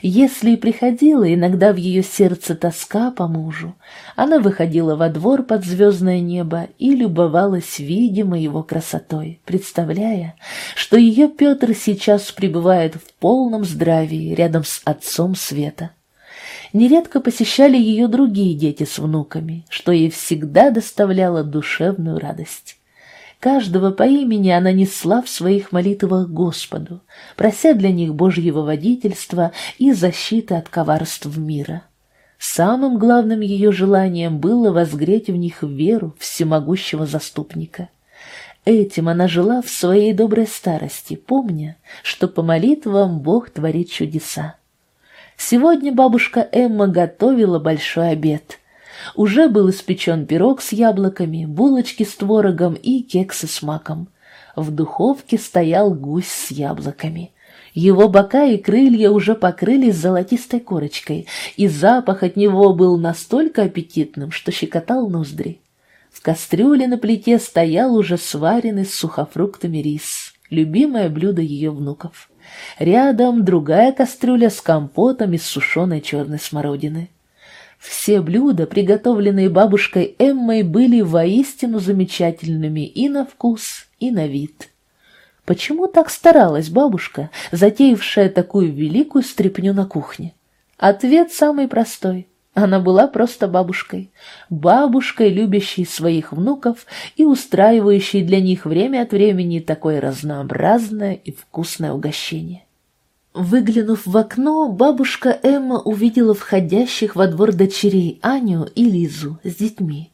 Если и приходила иногда в ее сердце тоска по мужу, она выходила во двор под звездное небо и любовалась видимо его красотой, представляя, что ее Петр сейчас пребывает в полном здравии рядом с отцом света. Нередко посещали ее другие дети с внуками, что ей всегда доставляло душевную радость. Каждого по имени она несла в своих молитвах Господу, прося для них Божьего водительства и защиты от коварств мира. Самым главным ее желанием было возгреть в них веру всемогущего заступника. Этим она жила в своей доброй старости, помня, что по молитвам Бог творит чудеса. Сегодня бабушка Эмма готовила большой обед — уже был испечен пирог с яблоками, булочки с творогом и кексы с маком. В духовке стоял гусь с яблоками. Его бока и крылья уже покрылись золотистой корочкой, и запах от него был настолько аппетитным, что щекотал ноздри. В кастрюле на плите стоял уже сваренный с сухофруктами рис, любимое блюдо ее внуков. Рядом другая кастрюля с компотом из сушеной черной смородины. Все блюда, приготовленные бабушкой Эммой, были воистину замечательными и на вкус, и на вид. Почему так старалась бабушка, затеявшая такую великую стряпню на кухне? Ответ самый простой. Она была просто бабушкой. Бабушкой, любящей своих внуков и устраивающей для них время от времени такое разнообразное и вкусное угощение. Выглянув в окно, бабушка Эмма увидела входящих во двор дочерей Аню и Лизу с детьми.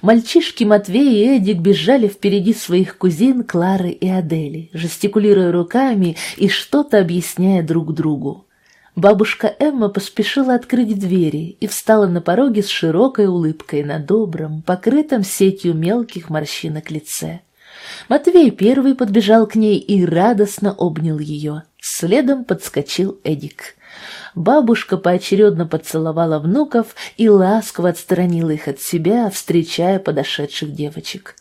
Мальчишки Матвей и Эдик бежали впереди своих кузин Клары и Адели, жестикулируя руками и что-то объясняя друг другу. Бабушка Эмма поспешила открыть двери и встала на пороге с широкой улыбкой на добром, покрытом сетью мелких морщинок лице. Матвей первый подбежал к ней и радостно обнял ее. Следом подскочил Эдик. Бабушка поочередно поцеловала внуков и ласково отстранила их от себя, встречая подошедших девочек.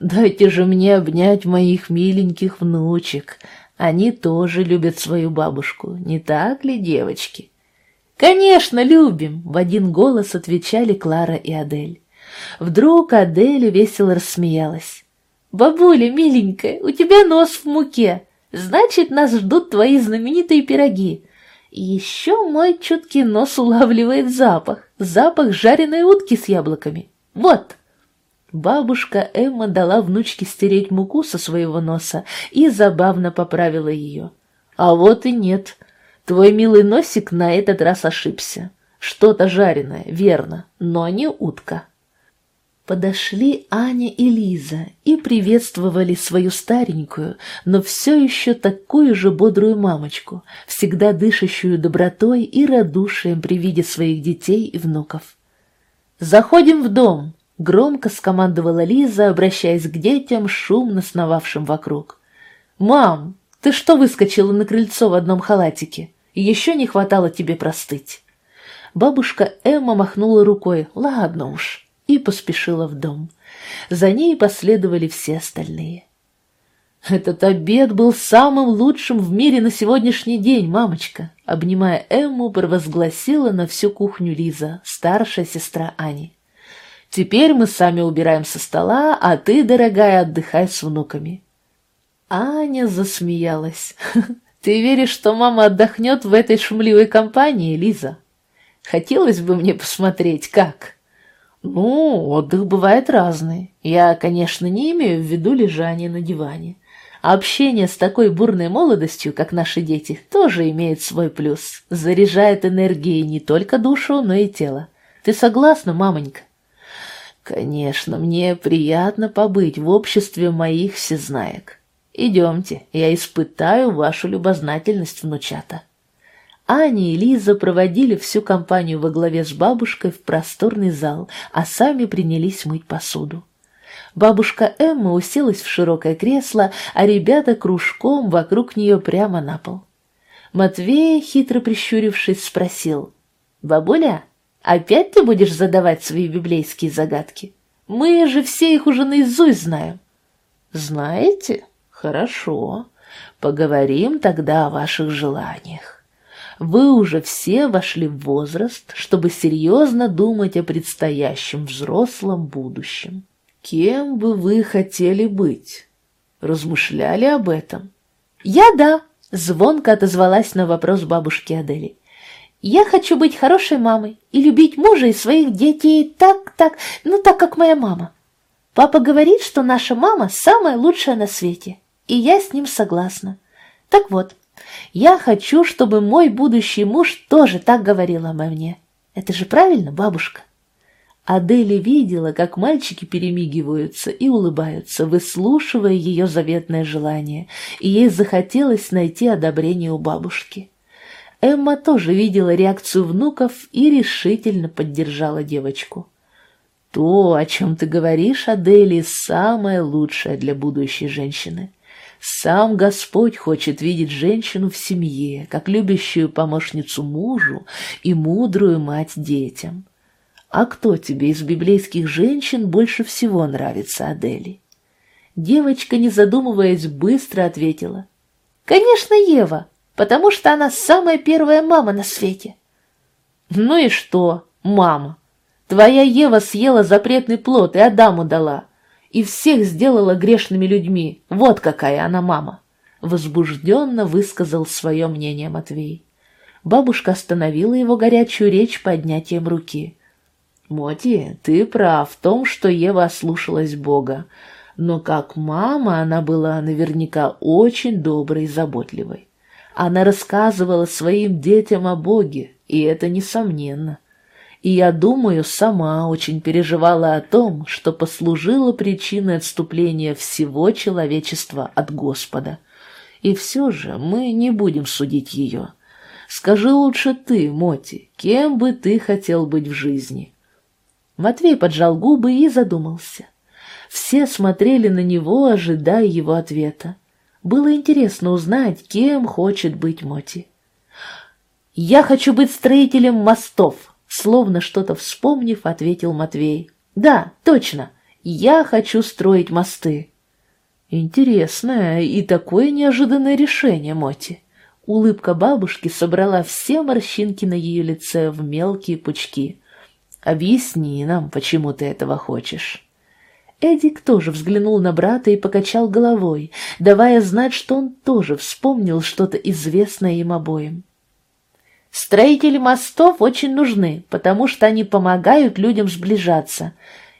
«Дайте же мне обнять моих миленьких внучек. Они тоже любят свою бабушку, не так ли, девочки?» «Конечно, любим!» — в один голос отвечали Клара и Адель. Вдруг Адель весело рассмеялась. «Бабуля, миленькая, у тебя нос в муке. Значит, нас ждут твои знаменитые пироги. Еще мой чуткий нос улавливает запах. Запах жареной утки с яблоками. Вот!» Бабушка Эмма дала внучке стереть муку со своего носа и забавно поправила ее. «А вот и нет. Твой милый носик на этот раз ошибся. Что-то жареное, верно, но не утка». Подошли Аня и Лиза и приветствовали свою старенькую, но все еще такую же бодрую мамочку, всегда дышащую добротой и радушием при виде своих детей и внуков. «Заходим в дом!» — громко скомандовала Лиза, обращаясь к детям, шумно сновавшим вокруг. «Мам, ты что выскочила на крыльцо в одном халатике? Еще не хватало тебе простыть!» Бабушка Эмма махнула рукой. «Ладно уж» и поспешила в дом. За ней последовали все остальные. «Этот обед был самым лучшим в мире на сегодняшний день, мамочка», обнимая Эмму, провозгласила на всю кухню Лиза, старшая сестра Ани. «Теперь мы сами убираем со стола, а ты, дорогая, отдыхай с внуками». Аня засмеялась. [LAUGHS] «Ты веришь, что мама отдохнет в этой шумливой компании, Лиза? Хотелось бы мне посмотреть, как...» Ну, отдых бывает разный. Я, конечно, не имею в виду лежание на диване. общение с такой бурной молодостью, как наши дети, тоже имеет свой плюс. Заряжает энергией не только душу, но и тело. Ты согласна, мамонька? Конечно, мне приятно побыть в обществе моих всезнаек. Идемте, я испытаю вашу любознательность, внучата. Аня и Лиза проводили всю компанию во главе с бабушкой в просторный зал, а сами принялись мыть посуду. Бабушка Эмма уселась в широкое кресло, а ребята кружком вокруг нее прямо на пол. Матвей, хитро прищурившись, спросил. «Бабуля, опять ты будешь задавать свои библейские загадки? Мы же все их уже наизусть знаем». «Знаете? Хорошо. Поговорим тогда о ваших желаниях. Вы уже все вошли в возраст, чтобы серьезно думать о предстоящем взрослом будущем. Кем бы вы хотели быть? Размышляли об этом? Я да, звонко отозвалась на вопрос бабушки Адели. Я хочу быть хорошей мамой и любить мужа и своих детей так, так, ну так, как моя мама. Папа говорит, что наша мама самая лучшая на свете, и я с ним согласна. Так вот, я хочу, чтобы мой будущий муж тоже так говорил обо мне. Это же правильно, бабушка? Адели видела, как мальчики перемигиваются и улыбаются, выслушивая ее заветное желание, и ей захотелось найти одобрение у бабушки. Эмма тоже видела реакцию внуков и решительно поддержала девочку. «То, о чем ты говоришь, Адели, самое лучшее для будущей женщины. Сам Господь хочет видеть женщину в семье, как любящую помощницу мужу и мудрую мать детям». «А кто тебе из библейских женщин больше всего нравится, Адели?» Девочка, не задумываясь, быстро ответила. «Конечно, Ева, потому что она самая первая мама на свете». «Ну и что, мама? Твоя Ева съела запретный плод и Адаму дала, и всех сделала грешными людьми. Вот какая она мама!» Возбужденно высказал свое мнение Матвей. Бабушка остановила его горячую речь поднятием руки. Моти, ты прав в том, что Ева ослушалась Бога, но как мама она была наверняка очень доброй и заботливой. Она рассказывала своим детям о Боге, и это несомненно. И я думаю, сама очень переживала о том, что послужило причиной отступления всего человечества от Господа. И все же мы не будем судить ее. Скажи лучше ты, Моти, кем бы ты хотел быть в жизни?» Матвей поджал губы и задумался. Все смотрели на него, ожидая его ответа. Было интересно узнать, кем хочет быть Моти. «Я хочу быть строителем мостов», словно что-то вспомнив, ответил Матвей. «Да, точно, я хочу строить мосты». «Интересное и такое неожиданное решение, Моти». Улыбка бабушки собрала все морщинки на ее лице в мелкие пучки. Объясни нам, почему ты этого хочешь». Эдик тоже взглянул на брата и покачал головой, давая знать, что он тоже вспомнил что-то известное им обоим. «Строители мостов очень нужны, потому что они помогают людям сближаться.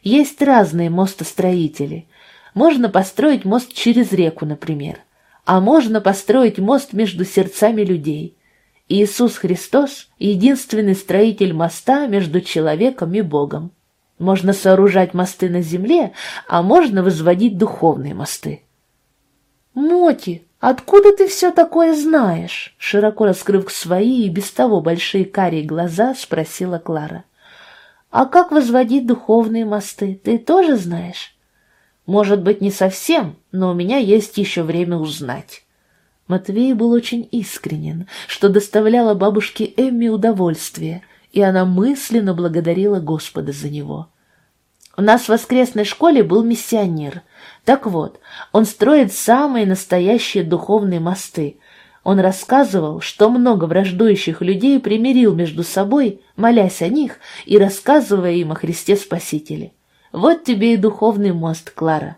Есть разные мостостроители. Можно построить мост через реку, например, а можно построить мост между сердцами людей. Иисус Христос — единственный строитель моста между человеком и Богом. Можно сооружать мосты на земле, а можно возводить духовные мосты. «Моти, откуда ты все такое знаешь?» Широко раскрыв свои и без того большие карие глаза, спросила Клара. «А как возводить духовные мосты, ты тоже знаешь?» «Может быть, не совсем, но у меня есть еще время узнать». Матвей был очень искренен, что доставляло бабушке Эмми удовольствие, и она мысленно благодарила Господа за него. У нас в воскресной школе был миссионер. Так вот, он строит самые настоящие духовные мосты. Он рассказывал, что много враждующих людей примирил между собой, молясь о них и рассказывая им о Христе Спасителе. Вот тебе и духовный мост, Клара.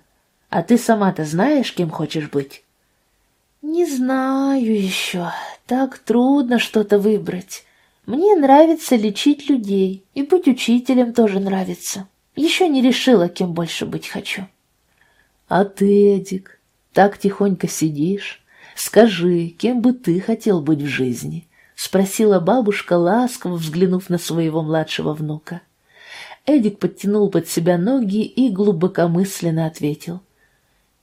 А ты сама-то знаешь, кем хочешь быть? «Не знаю еще. Так трудно что-то выбрать. Мне нравится лечить людей, и быть учителем тоже нравится. Еще не решила, кем больше быть хочу». «А ты, Эдик, так тихонько сидишь? Скажи, кем бы ты хотел быть в жизни?» — спросила бабушка, ласково взглянув на своего младшего внука. Эдик подтянул под себя ноги и глубокомысленно ответил.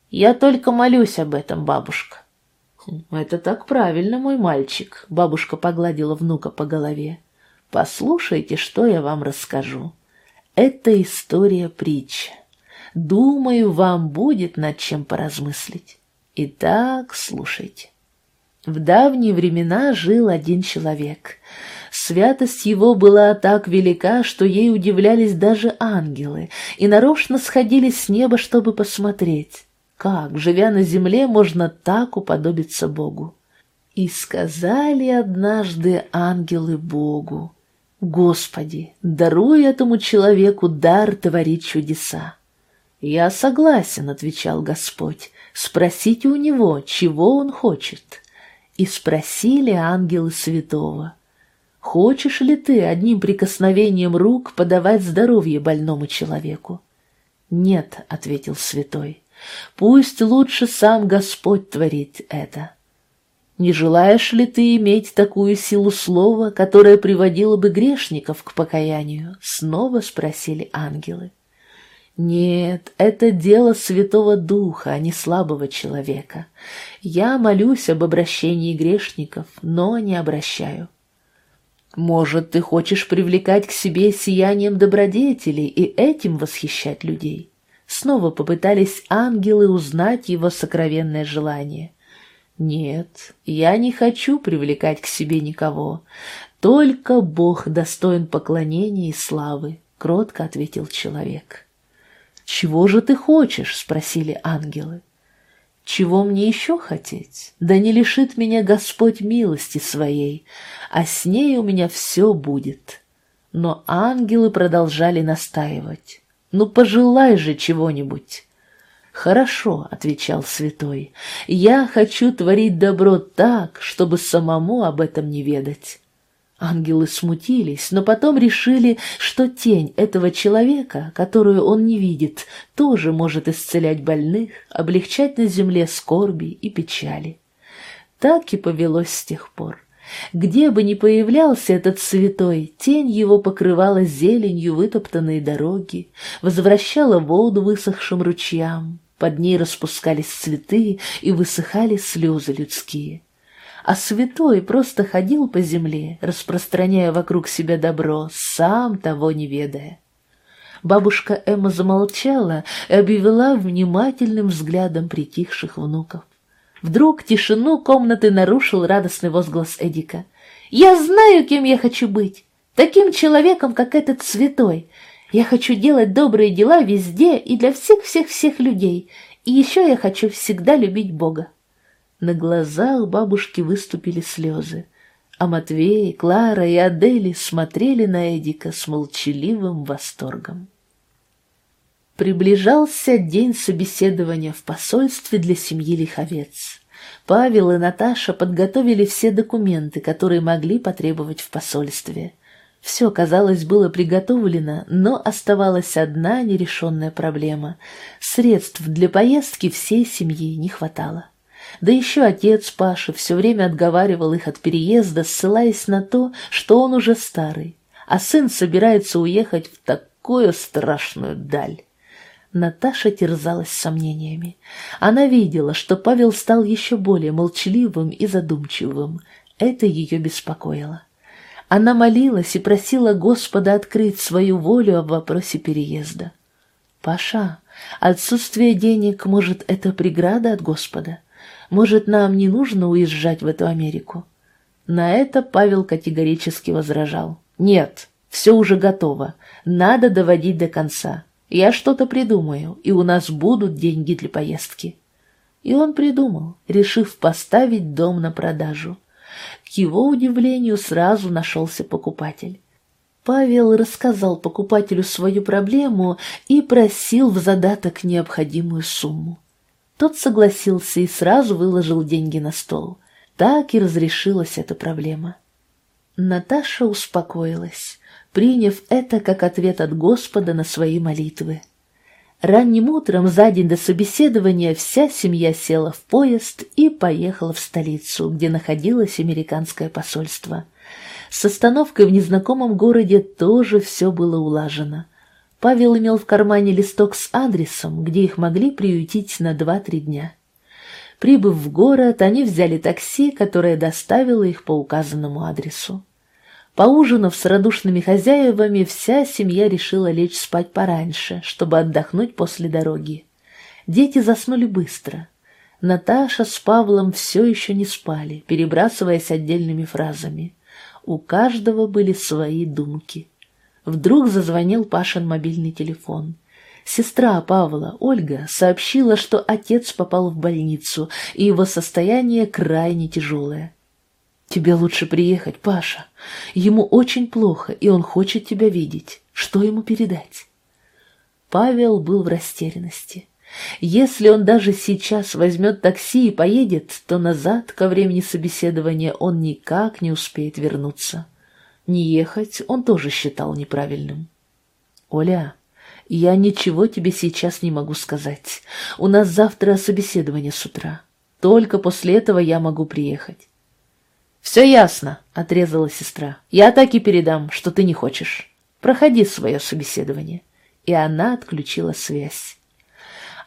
«Я только молюсь об этом, бабушка. «Это так правильно, мой мальчик», — бабушка погладила внука по голове. «Послушайте, что я вам расскажу. Это история притча. Думаю, вам будет над чем поразмыслить. Итак, слушайте. В давние времена жил один человек. Святость его была так велика, что ей удивлялись даже ангелы, и нарочно сходили с неба, чтобы посмотреть, как, живя на земле, можно так уподобиться Богу. И сказали однажды ангелы Богу, «Господи, даруй этому человеку дар творить чудеса». «Я согласен», — отвечал Господь, — «спросите у него, чего он хочет». И спросили ангелы святого, «Хочешь ли ты одним прикосновением рук подавать здоровье больному человеку?» «Нет», — ответил святой, — «пусть лучше сам Господь творит это». Не желаешь ли ты иметь такую силу слова, которая приводила бы грешников к покаянию? Снова спросили ангелы. Нет, это дело Святого Духа, а не слабого человека. Я молюсь об обращении грешников, но не обращаю. Может, ты хочешь привлекать к себе сиянием добродетелей и этим восхищать людей? Снова попытались ангелы узнать его сокровенное желание. Нет, я не хочу привлекать к себе никого. Только Бог достоин поклонения и славы, кротко ответил человек. Чего же ты хочешь? спросили ангелы. Чего мне еще хотеть? Да не лишит меня Господь милости своей, а с ней у меня все будет. Но ангелы продолжали настаивать. Ну, пожелай же чего-нибудь. «Хорошо», — отвечал святой, — «я хочу творить добро так, чтобы самому об этом не ведать». Ангелы смутились, но потом решили, что тень этого человека, которую он не видит, тоже может исцелять больных, облегчать на земле скорби и печали. Так и повелось с тех пор. Где бы ни появлялся этот святой, тень его покрывала зеленью вытоптанные дороги, возвращала воду высохшим ручьям, под ней распускались цветы и высыхали слезы людские. А святой просто ходил по земле, распространяя вокруг себя добро, сам того не ведая. Бабушка Эмма замолчала и обвела внимательным взглядом притихших внуков. Вдруг тишину комнаты нарушил радостный возглас Эдика. «Я знаю, кем я хочу быть! Таким человеком, как этот святой! Я хочу делать добрые дела везде и для всех-всех-всех людей, и еще я хочу всегда любить Бога!» На глазах бабушки выступили слезы, а Матвей, Клара и Адели смотрели на Эдика с молчаливым восторгом. Приближался день собеседования в посольстве для семьи Лиховец. Павел и Наташа подготовили все документы, которые могли потребовать в посольстве. Все, казалось, было приготовлено, но оставалась одна нерешенная проблема. Средств для поездки всей семьи не хватало. Да еще отец Паши все время отговаривал их от переезда, ссылаясь на то, что он уже старый, а сын собирается уехать в такую страшную даль. Наташа терзалась сомнениями. Она видела, что Павел стал еще более молчаливым и задумчивым. Это ее беспокоило. Она молилась и просила Господа открыть свою волю в вопросе переезда. «Паша, отсутствие денег, может, это преграда от Господа? Может, нам не нужно уезжать в эту Америку?» На это Павел категорически возражал. «Нет, все уже готово. Надо доводить до конца. Я что-то придумаю, и у нас будут деньги для поездки. И он придумал, решив поставить дом на продажу. К его удивлению сразу нашелся покупатель. Павел рассказал покупателю свою проблему и просил в задаток необходимую сумму. Тот согласился и сразу выложил деньги на стол. Так и разрешилась эта проблема. Наташа успокоилась приняв это как ответ от Господа на свои молитвы. Ранним утром за день до собеседования вся семья села в поезд и поехала в столицу, где находилось американское посольство. С остановкой в незнакомом городе тоже все было улажено. Павел имел в кармане листок с адресом, где их могли приютить на два-три дня. Прибыв в город, они взяли такси, которое доставило их по указанному адресу. Поужинав с радушными хозяевами, вся семья решила лечь спать пораньше, чтобы отдохнуть после дороги. Дети заснули быстро. Наташа с Павлом все еще не спали, перебрасываясь отдельными фразами. У каждого были свои думки. Вдруг зазвонил Пашин мобильный телефон. Сестра Павла, Ольга, сообщила, что отец попал в больницу, и его состояние крайне тяжелое. «Тебе лучше приехать, Паша. Ему очень плохо, и он хочет тебя видеть. Что ему передать?» Павел был в растерянности. Если он даже сейчас возьмет такси и поедет, то назад, ко времени собеседования, он никак не успеет вернуться. Не ехать он тоже считал неправильным. «Оля, я ничего тебе сейчас не могу сказать. У нас завтра собеседование с утра. Только после этого я могу приехать». «Все ясно», — отрезала сестра. «Я так и передам, что ты не хочешь. Проходи свое собеседование». И она отключила связь.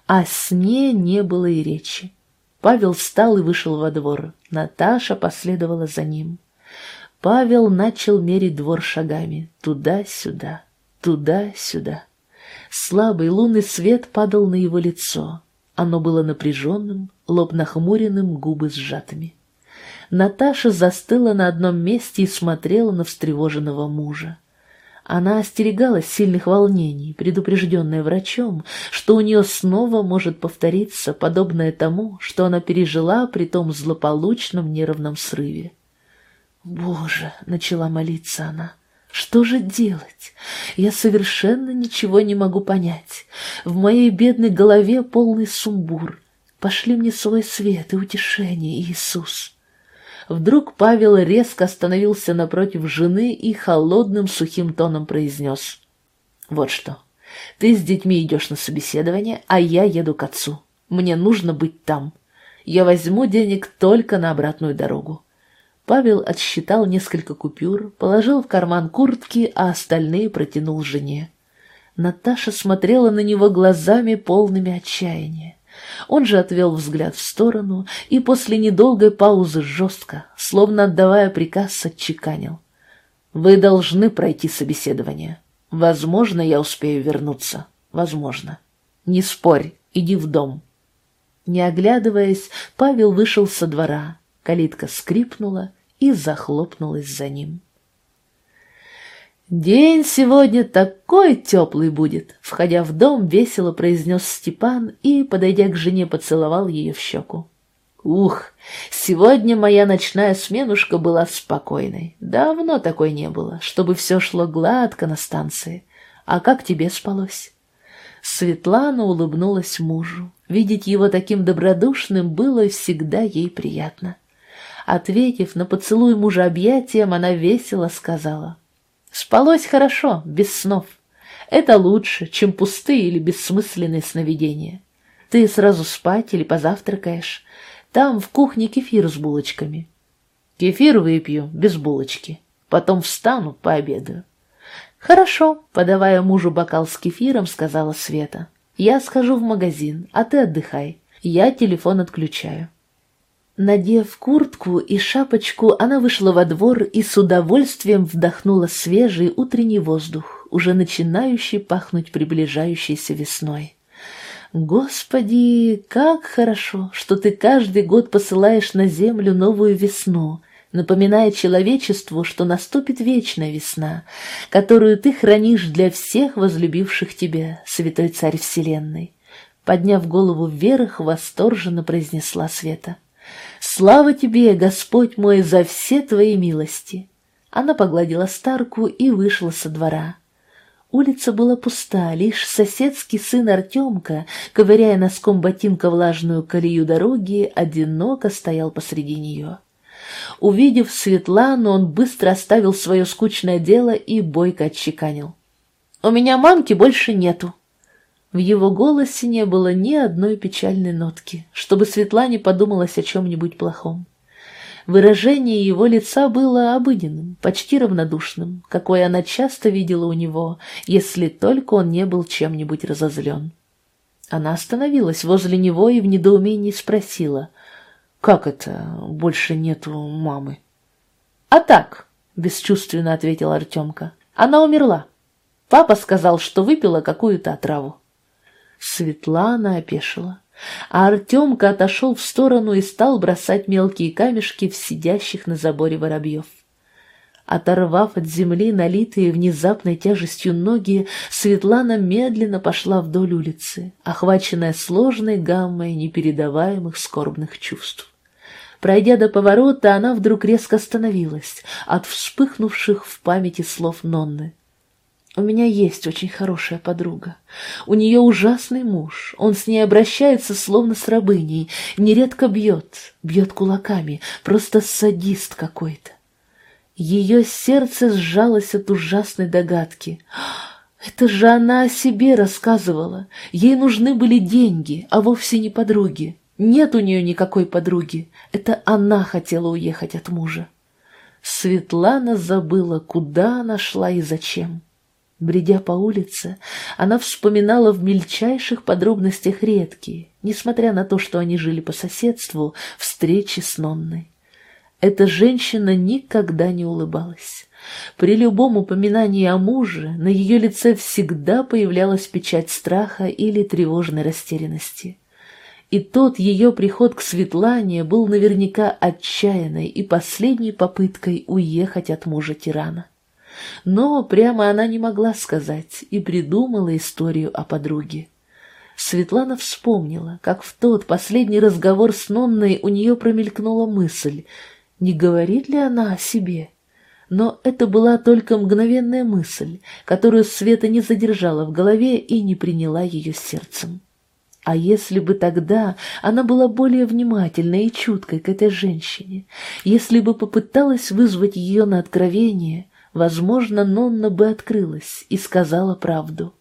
О сне не было и речи. Павел встал и вышел во двор. Наташа последовала за ним. Павел начал мерить двор шагами. Туда-сюда, туда-сюда. Слабый лунный свет падал на его лицо. Оно было напряженным, лоб нахмуренным, губы сжатыми. Наташа застыла на одном месте и смотрела на встревоженного мужа. Она остерегалась сильных волнений, предупрежденная врачом, что у нее снова может повториться подобное тому, что она пережила при том злополучном нервном срыве. «Боже!» — начала молиться она. «Что же делать? Я совершенно ничего не могу понять. В моей бедной голове полный сумбур. Пошли мне свой свет и утешение, Иисус!» Вдруг Павел резко остановился напротив жены и холодным сухим тоном произнес. «Вот что, ты с детьми идешь на собеседование, а я еду к отцу. Мне нужно быть там. Я возьму денег только на обратную дорогу. Павел отсчитал несколько купюр, положил в карман куртки, а остальные протянул жене. Наташа смотрела на него глазами полными отчаяния. Он же отвел взгляд в сторону и после недолгой паузы жестко, словно отдавая приказ, отчеканил. «Вы должны пройти собеседование. Возможно, я успею вернуться. Возможно. Не спорь, иди в дом». Не оглядываясь, Павел вышел со двора, Калитка скрипнула и захлопнулась за ним. «День сегодня такой теплый будет!» Входя в дом, весело произнес Степан и, подойдя к жене, поцеловал ее в щеку. «Ух, сегодня моя ночная сменушка была спокойной. Давно такой не было, чтобы все шло гладко на станции. А как тебе спалось?» Светлана улыбнулась мужу. Видеть его таким добродушным было всегда ей приятно. Ответив на поцелуй мужа объятием, она весело сказала. «Спалось хорошо, без снов. Это лучше, чем пустые или бессмысленные сновидения. Ты сразу спать или позавтракаешь. Там в кухне кефир с булочками. Кефир выпью, без булочки. Потом встану, пообедаю». «Хорошо», — подавая мужу бокал с кефиром, сказала Света. «Я схожу в магазин, а ты отдыхай. Я телефон отключаю». Надев куртку и шапочку, она вышла во двор и с удовольствием вдохнула свежий утренний воздух, уже начинающий пахнуть приближающейся весной. «Господи, как хорошо, что ты каждый год посылаешь на землю новую весну», напоминая человечеству, что наступит вечная весна, которую ты хранишь для всех возлюбивших тебя, святой царь вселенной. Подняв голову вверх, восторженно произнесла Света. Слава тебе, Господь мой, за все твои милости!» Она погладила старку и вышла со двора. Улица была пуста, лишь соседский сын Артемка, ковыряя носком ботинка влажную колею дороги, одиноко стоял посреди нее. Увидев Светлану, он быстро оставил свое скучное дело и бойко отчеканил. «У меня мамки больше нету». В его голосе не было ни одной печальной нотки, чтобы Светлане подумалось о чем-нибудь плохом. Выражение его лица было обыденным, почти равнодушным, какое она часто видела у него, если только он не был чем-нибудь разозлен. Она остановилась возле него и в недоумении спросила, «Как это больше нету мамы?» «А так, — бесчувственно ответил Артемка. «Она умерла. Папа сказал, что выпила какую-то отраву». Светлана опешила, а Артемка отошел в сторону и стал бросать мелкие камешки в сидящих на заборе воробьев. Оторвав от земли налитые внезапной тяжестью ноги, Светлана медленно пошла вдоль улицы, охваченная сложной гаммой непередаваемых скорбных чувств. Пройдя до поворота, она вдруг резко остановилась от вспыхнувших в памяти слов Нонны. «У меня есть очень хорошая подруга. У нее ужасный муж. Он с ней обращается словно с рабыней, нередко бьет, бьет кулаками, просто садист какой-то. Ее сердце сжалось от ужасной догадки. Это же она о себе рассказывала. Ей нужны были деньги, а вовсе не подруги. Нет у нее никакой подруги. Это она хотела уехать от мужа. Светлана забыла, куда она шла и зачем. Бредя по улице, она вспоминала в мельчайших подробностях редкие, несмотря на то, что они жили по соседству, встречи с Нонной. Эта женщина никогда не улыбалась. При любом упоминании о муже на ее лице всегда появлялась печать страха или тревожной растерянности. И тот ее приход к Светлане был наверняка отчаянной и последней попыткой уехать от мужа-тирана. Но прямо она не могла сказать и придумала историю о подруге. Светлана вспомнила, как в тот последний разговор с Нонной у нее промелькнула мысль — не говорит ли она о себе? Но это была только мгновенная мысль, которую Света не задержала в голове и не приняла ее сердцем. А если бы тогда она была более внимательной и чуткой к этой женщине, если бы попыталась вызвать ее на откровение, возможно, Нонна бы открылась и сказала правду.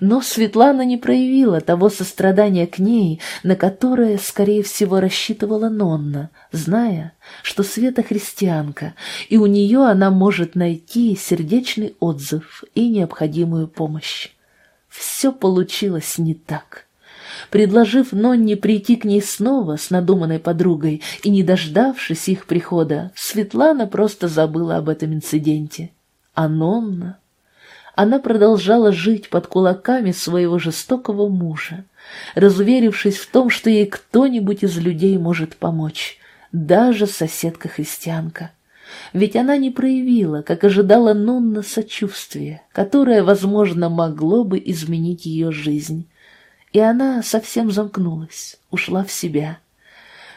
Но Светлана не проявила того сострадания к ней, на которое, скорее всего, рассчитывала Нонна, зная, что Света христианка, и у нее она может найти сердечный отзыв и необходимую помощь. Все получилось не так. Предложив Нонне прийти к ней снова с надуманной подругой и не дождавшись их прихода, Светлана просто забыла об этом инциденте. А Нонна она продолжала жить под кулаками своего жестокого мужа, разуверившись в том, что ей кто-нибудь из людей может помочь, даже соседка-христианка. Ведь она не проявила, как ожидала Нонна, сочувствия, которое, возможно, могло бы изменить ее жизнь. И она совсем замкнулась, ушла в себя.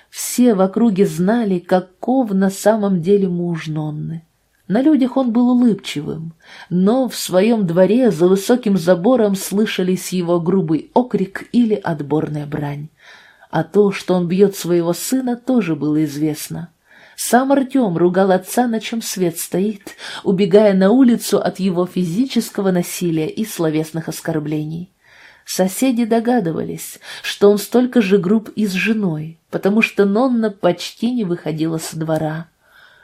Все в округе знали, каков на самом деле муж Нонны. На людях он был улыбчивым, но в своем дворе за высоким забором слышались его грубый окрик или отборная брань. А то, что он бьет своего сына, тоже было известно. Сам Артем ругал отца, на чем свет стоит, убегая на улицу от его физического насилия и словесных оскорблений. Соседи догадывались, что он столько же груб и с женой, потому что Нонна почти не выходила со двора.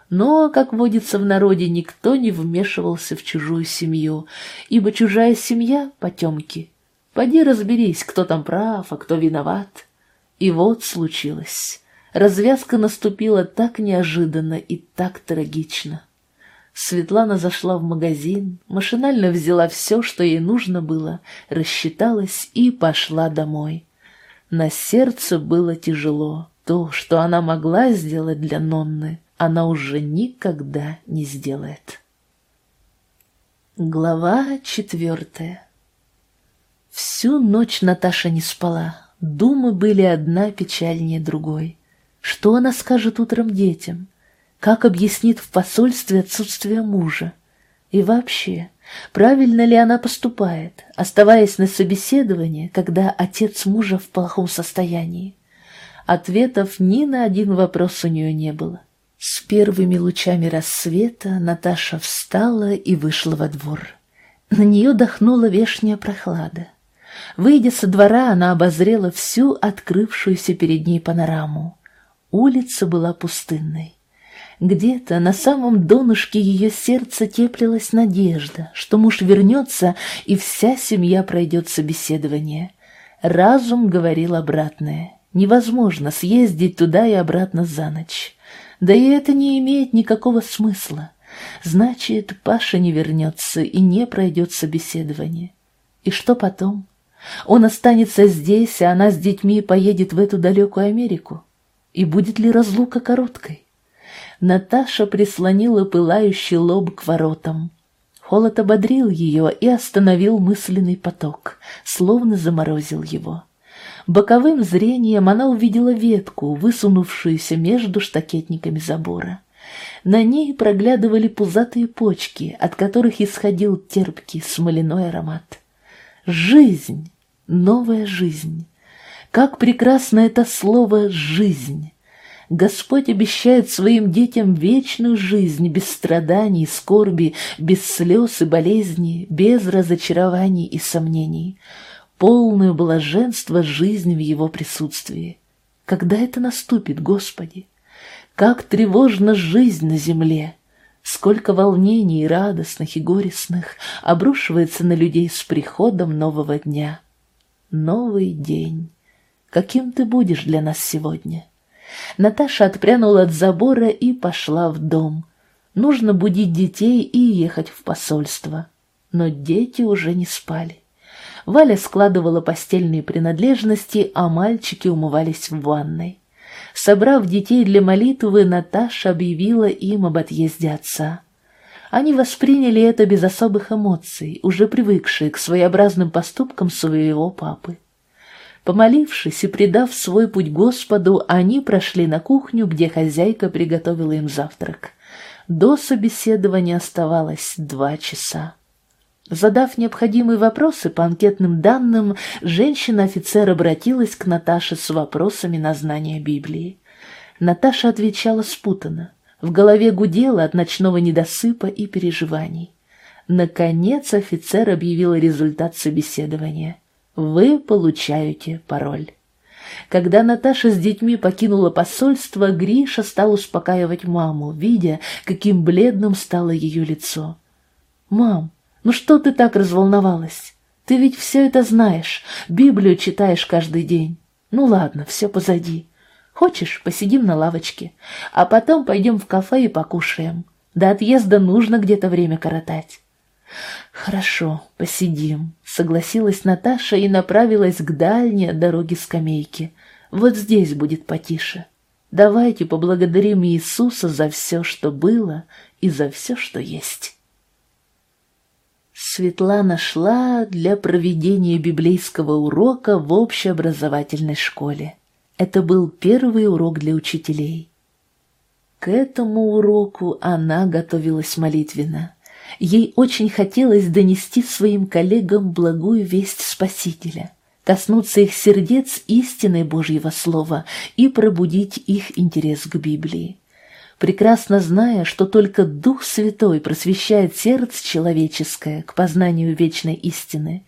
Но, как водится в народе, никто не вмешивался в чужую семью, ибо чужая семья — потемки. Поди разберись, кто там прав, а кто виноват. И вот случилось. Развязка наступила так неожиданно и так трагично. Светлана зашла в магазин, машинально взяла все, что ей нужно было, рассчиталась и пошла домой. На сердце было тяжело. То, что она могла сделать для Нонны, она уже никогда не сделает. Глава четвертая Всю ночь Наташа не спала. Думы были одна печальнее другой. Что она скажет утром детям? Как объяснит в посольстве отсутствие мужа? И вообще, правильно ли она поступает, оставаясь на собеседовании, когда отец мужа в плохом состоянии? Ответов ни на один вопрос у нее не было. С первыми лучами рассвета Наташа встала и вышла во двор. На нее дохнула вешняя прохлада. Выйдя со двора, она обозрела всю открывшуюся перед ней панораму. Улица была пустынной. Где-то на самом донышке ее сердца теплилась надежда, что муж вернется, и вся семья пройдет собеседование. Разум говорил обратное. Невозможно съездить туда и обратно за ночь. Да и это не имеет никакого смысла. Значит, Паша не вернется и не пройдет собеседование. И что потом? Он останется здесь, а она с детьми поедет в эту далекую Америку. И будет ли разлука короткой? Наташа прислонила пылающий лоб к воротам. Холод ободрил ее и остановил мысленный поток, словно заморозил его. Боковым зрением она увидела ветку, высунувшуюся между штакетниками забора. На ней проглядывали пузатые почки, от которых исходил терпкий смоляной аромат. Жизнь, новая жизнь. Как прекрасно это слово «жизнь». Господь обещает своим детям вечную жизнь без страданий, скорби, без слез и болезней, без разочарований и сомнений, полную блаженство жизни в Его присутствии. Когда это наступит, Господи? Как тревожна жизнь на земле! Сколько волнений радостных и горестных обрушивается на людей с приходом нового дня. Новый день. Каким ты будешь для нас сегодня? Наташа отпрянула от забора и пошла в дом. Нужно будить детей и ехать в посольство. Но дети уже не спали. Валя складывала постельные принадлежности, а мальчики умывались в ванной. Собрав детей для молитвы, Наташа объявила им об отъезде отца. Они восприняли это без особых эмоций, уже привыкшие к своеобразным поступкам своего папы. Помолившись и предав свой путь Господу, они прошли на кухню, где хозяйка приготовила им завтрак. До собеседования оставалось два часа. Задав необходимые вопросы по анкетным данным, женщина-офицер обратилась к Наташе с вопросами на знание Библии. Наташа отвечала спутанно. В голове гудело от ночного недосыпа и переживаний. Наконец офицер объявил результат собеседования. Вы получаете пароль. Когда Наташа с детьми покинула посольство, Гриша стал успокаивать маму, видя, каким бледным стало ее лицо. «Мам, ну что ты так разволновалась? Ты ведь все это знаешь, Библию читаешь каждый день. Ну ладно, все позади. Хочешь, посидим на лавочке, а потом пойдем в кафе и покушаем. До отъезда нужно где-то время коротать». «Хорошо, посидим», — согласилась Наташа и направилась к дальней дороге скамейки. «Вот здесь будет потише. Давайте поблагодарим Иисуса за все, что было, и за все, что есть». Светлана шла для проведения библейского урока в общеобразовательной школе. Это был первый урок для учителей. К этому уроку она готовилась молитвенно. Ей очень хотелось донести своим коллегам благую весть Спасителя, коснуться их сердец истиной Божьего Слова и пробудить их интерес к Библии. Прекрасно зная, что только Дух Святой просвещает сердце человеческое к познанию вечной истины,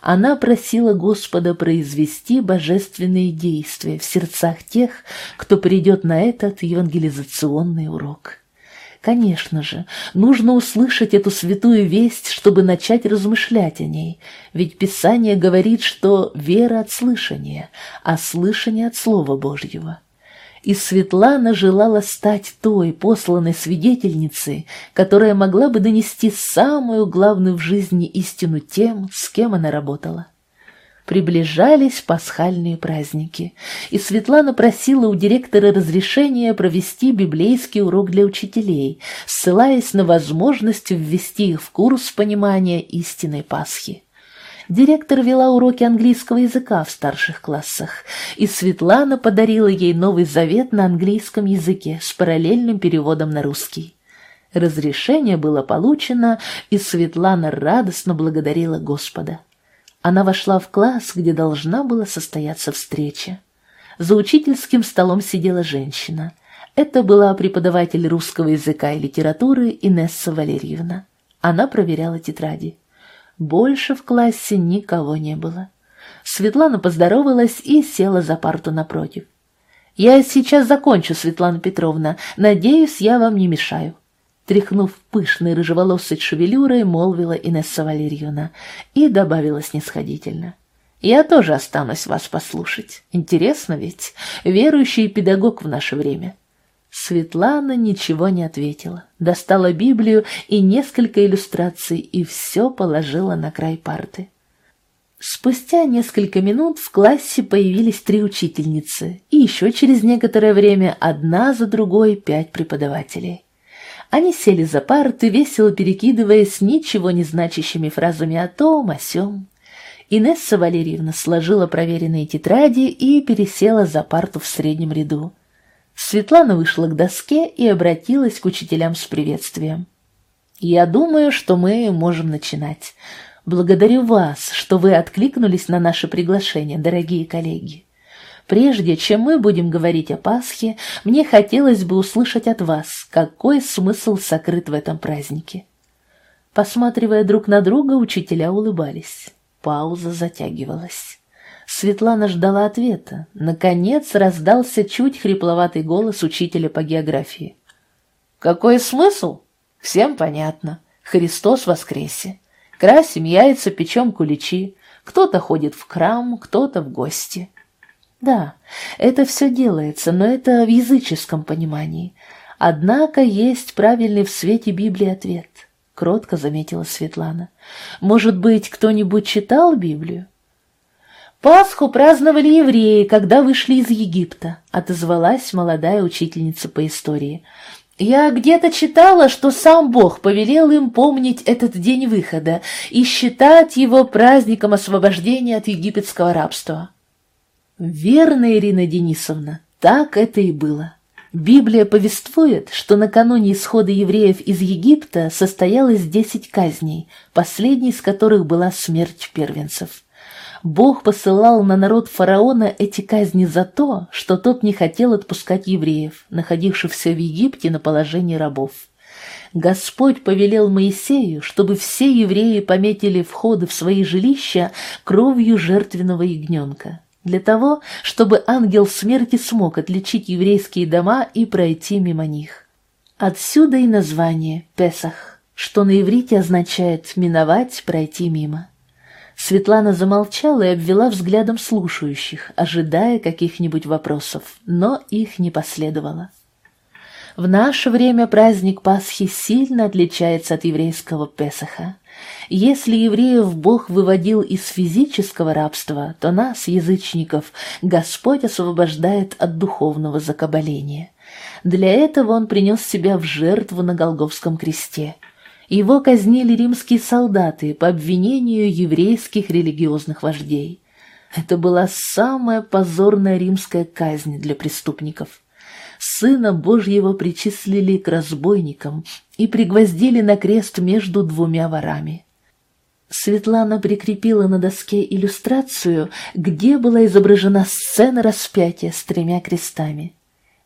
она просила Господа произвести божественные действия в сердцах тех, кто придет на этот евангелизационный урок. Конечно же, нужно услышать эту святую весть, чтобы начать размышлять о ней, ведь Писание говорит, что вера от слышания, а слышание от Слова Божьего. И Светлана желала стать той посланной свидетельницей, которая могла бы донести самую главную в жизни истину тем, с кем она работала. Приближались пасхальные праздники, и Светлана просила у директора разрешения провести библейский урок для учителей, ссылаясь на возможность ввести их в курс понимания истинной Пасхи. Директор вела уроки английского языка в старших классах, и Светлана подарила ей Новый Завет на английском языке с параллельным переводом на русский. Разрешение было получено, и Светлана радостно благодарила Господа. Она вошла в класс, где должна была состояться встреча. За учительским столом сидела женщина. Это была преподаватель русского языка и литературы Инесса Валерьевна. Она проверяла тетради. Больше в классе никого не было. Светлана поздоровалась и села за парту напротив. «Я сейчас закончу, Светлана Петровна. Надеюсь, я вам не мешаю». Тряхнув пышной рыжеволосой шевелюрой, молвила Инесса Валерьевна и добавила снисходительно. «Я тоже останусь вас послушать. Интересно ведь, верующий педагог в наше время». Светлана ничего не ответила, достала Библию и несколько иллюстраций и все положила на край парты. Спустя несколько минут в классе появились три учительницы, и еще через некоторое время одна за другой пять преподавателей. Они сели за парты, весело перекидываясь ничего не значащими фразами о том, о сём. Инесса Валерьевна сложила проверенные тетради и пересела за парту в среднем ряду. Светлана вышла к доске и обратилась к учителям с приветствием. «Я думаю, что мы можем начинать. Благодарю вас, что вы откликнулись на наше приглашение, дорогие коллеги. Прежде чем мы будем говорить о Пасхе, мне хотелось бы услышать от вас, какой смысл сокрыт в этом празднике». Посматривая друг на друга, учителя улыбались. Пауза затягивалась. Светлана ждала ответа. Наконец раздался чуть хрипловатый голос учителя по географии. «Какой смысл? Всем понятно. Христос воскресе. Красим яйца, печем куличи. Кто-то ходит в храм, кто-то в гости». Да, это все делается, но это в языческом понимании. Однако есть правильный в свете Библии ответ кротко заметила Светлана. Может быть, кто-нибудь читал Библию? Пасху праздновали евреи, когда вышли из Египта, отозвалась молодая учительница по истории. Я где-то читала, что сам Бог повелел им помнить этот день выхода и считать его праздником освобождения от египетского рабства. Верно, Ирина Денисовна, так это и было. Библия повествует, что накануне исхода евреев из Египта состоялось десять казней, последней из которых была смерть первенцев. Бог посылал на народ фараона эти казни за то, что тот не хотел отпускать евреев, находившихся в Египте на положении рабов. Господь повелел Моисею, чтобы все евреи пометили входы в свои жилища кровью жертвенного ягненка для того, чтобы ангел смерти смог отличить еврейские дома и пройти мимо них. Отсюда и название «Песах», что на иврите означает «миновать, пройти мимо». Светлана замолчала и обвела взглядом слушающих, ожидая каких-нибудь вопросов, но их не последовало. В наше время праздник Пасхи сильно отличается от еврейского Песаха. Если евреев Бог выводил из физического рабства, то нас, язычников, Господь освобождает от духовного закабаления. Для этого Он принес себя в жертву на Голговском кресте. Его казнили римские солдаты по обвинению еврейских религиозных вождей. Это была самая позорная римская казнь для преступников. Сына Божьего причислили к разбойникам и пригвоздили на крест между двумя ворами. Светлана прикрепила на доске иллюстрацию, где была изображена сцена распятия с тремя крестами.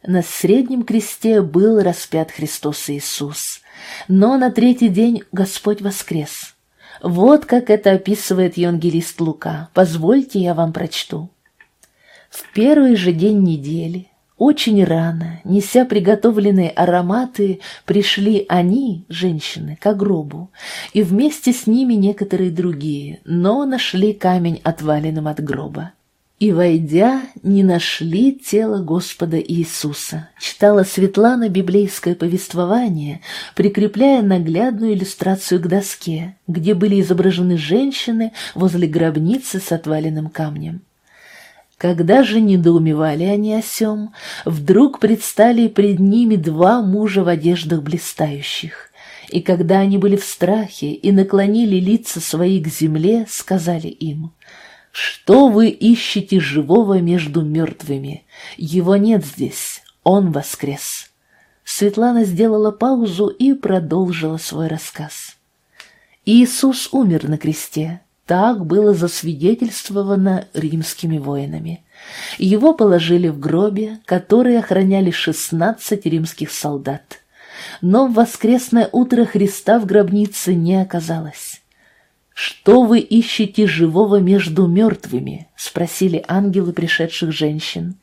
На среднем кресте был распят Христос Иисус, но на третий день Господь воскрес. Вот как это описывает евангелист Лука. Позвольте, я вам прочту. В первый же день недели, очень рано, неся приготовленные ароматы, пришли они, женщины, к гробу, и вместе с ними некоторые другие, но нашли камень отваленным от гроба. И, войдя, не нашли тело Господа Иисуса. Читала Светлана библейское повествование, прикрепляя наглядную иллюстрацию к доске, где были изображены женщины возле гробницы с отваленным камнем. Когда же недоумевали они о сем, вдруг предстали пред ними два мужа в одеждах блистающих. И когда они были в страхе и наклонили лица свои к земле, сказали им, «Что вы ищете живого между мертвыми? Его нет здесь, он воскрес». Светлана сделала паузу и продолжила свой рассказ. Иисус умер на кресте, так было засвидетельствовано римскими воинами. Его положили в гробе, который охраняли шестнадцать римских солдат. Но в воскресное утро Христа в гробнице не оказалось. «Что вы ищете живого между мертвыми?» — спросили ангелы пришедших женщин.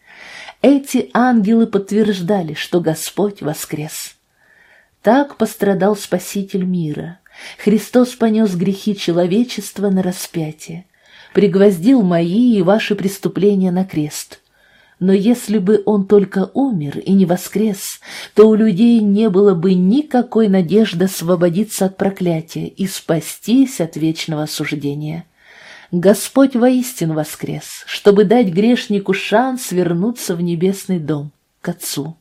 Эти ангелы подтверждали, что Господь воскрес. Так пострадал Спаситель мира, Христос понес грехи человечества на распятие, пригвоздил мои и ваши преступления на крест. Но если бы он только умер и не воскрес, то у людей не было бы никакой надежды освободиться от проклятия и спастись от вечного осуждения. Господь воистину воскрес, чтобы дать грешнику шанс вернуться в небесный дом, к Отцу.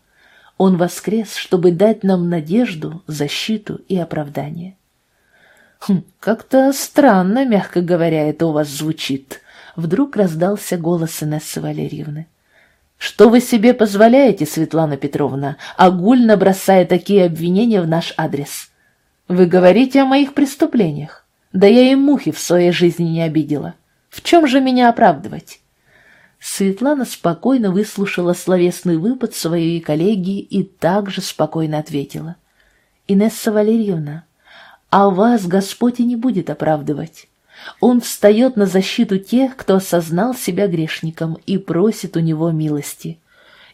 Он воскрес, чтобы дать нам надежду, защиту и оправдание. Хм, как-то странно, мягко говоря, это у вас звучит. Вдруг раздался голос Инессы Валерьевны. Что вы себе позволяете, Светлана Петровна, огульно бросая такие обвинения в наш адрес? Вы говорите о моих преступлениях. Да я и мухи в своей жизни не обидела. В чем же меня оправдывать? Светлана спокойно выслушала словесный выпад своей коллеги и также спокойно ответила. «Инесса Валерьевна, а вас Господь и не будет оправдывать. Он встает на защиту тех, кто осознал себя грешником и просит у него милости.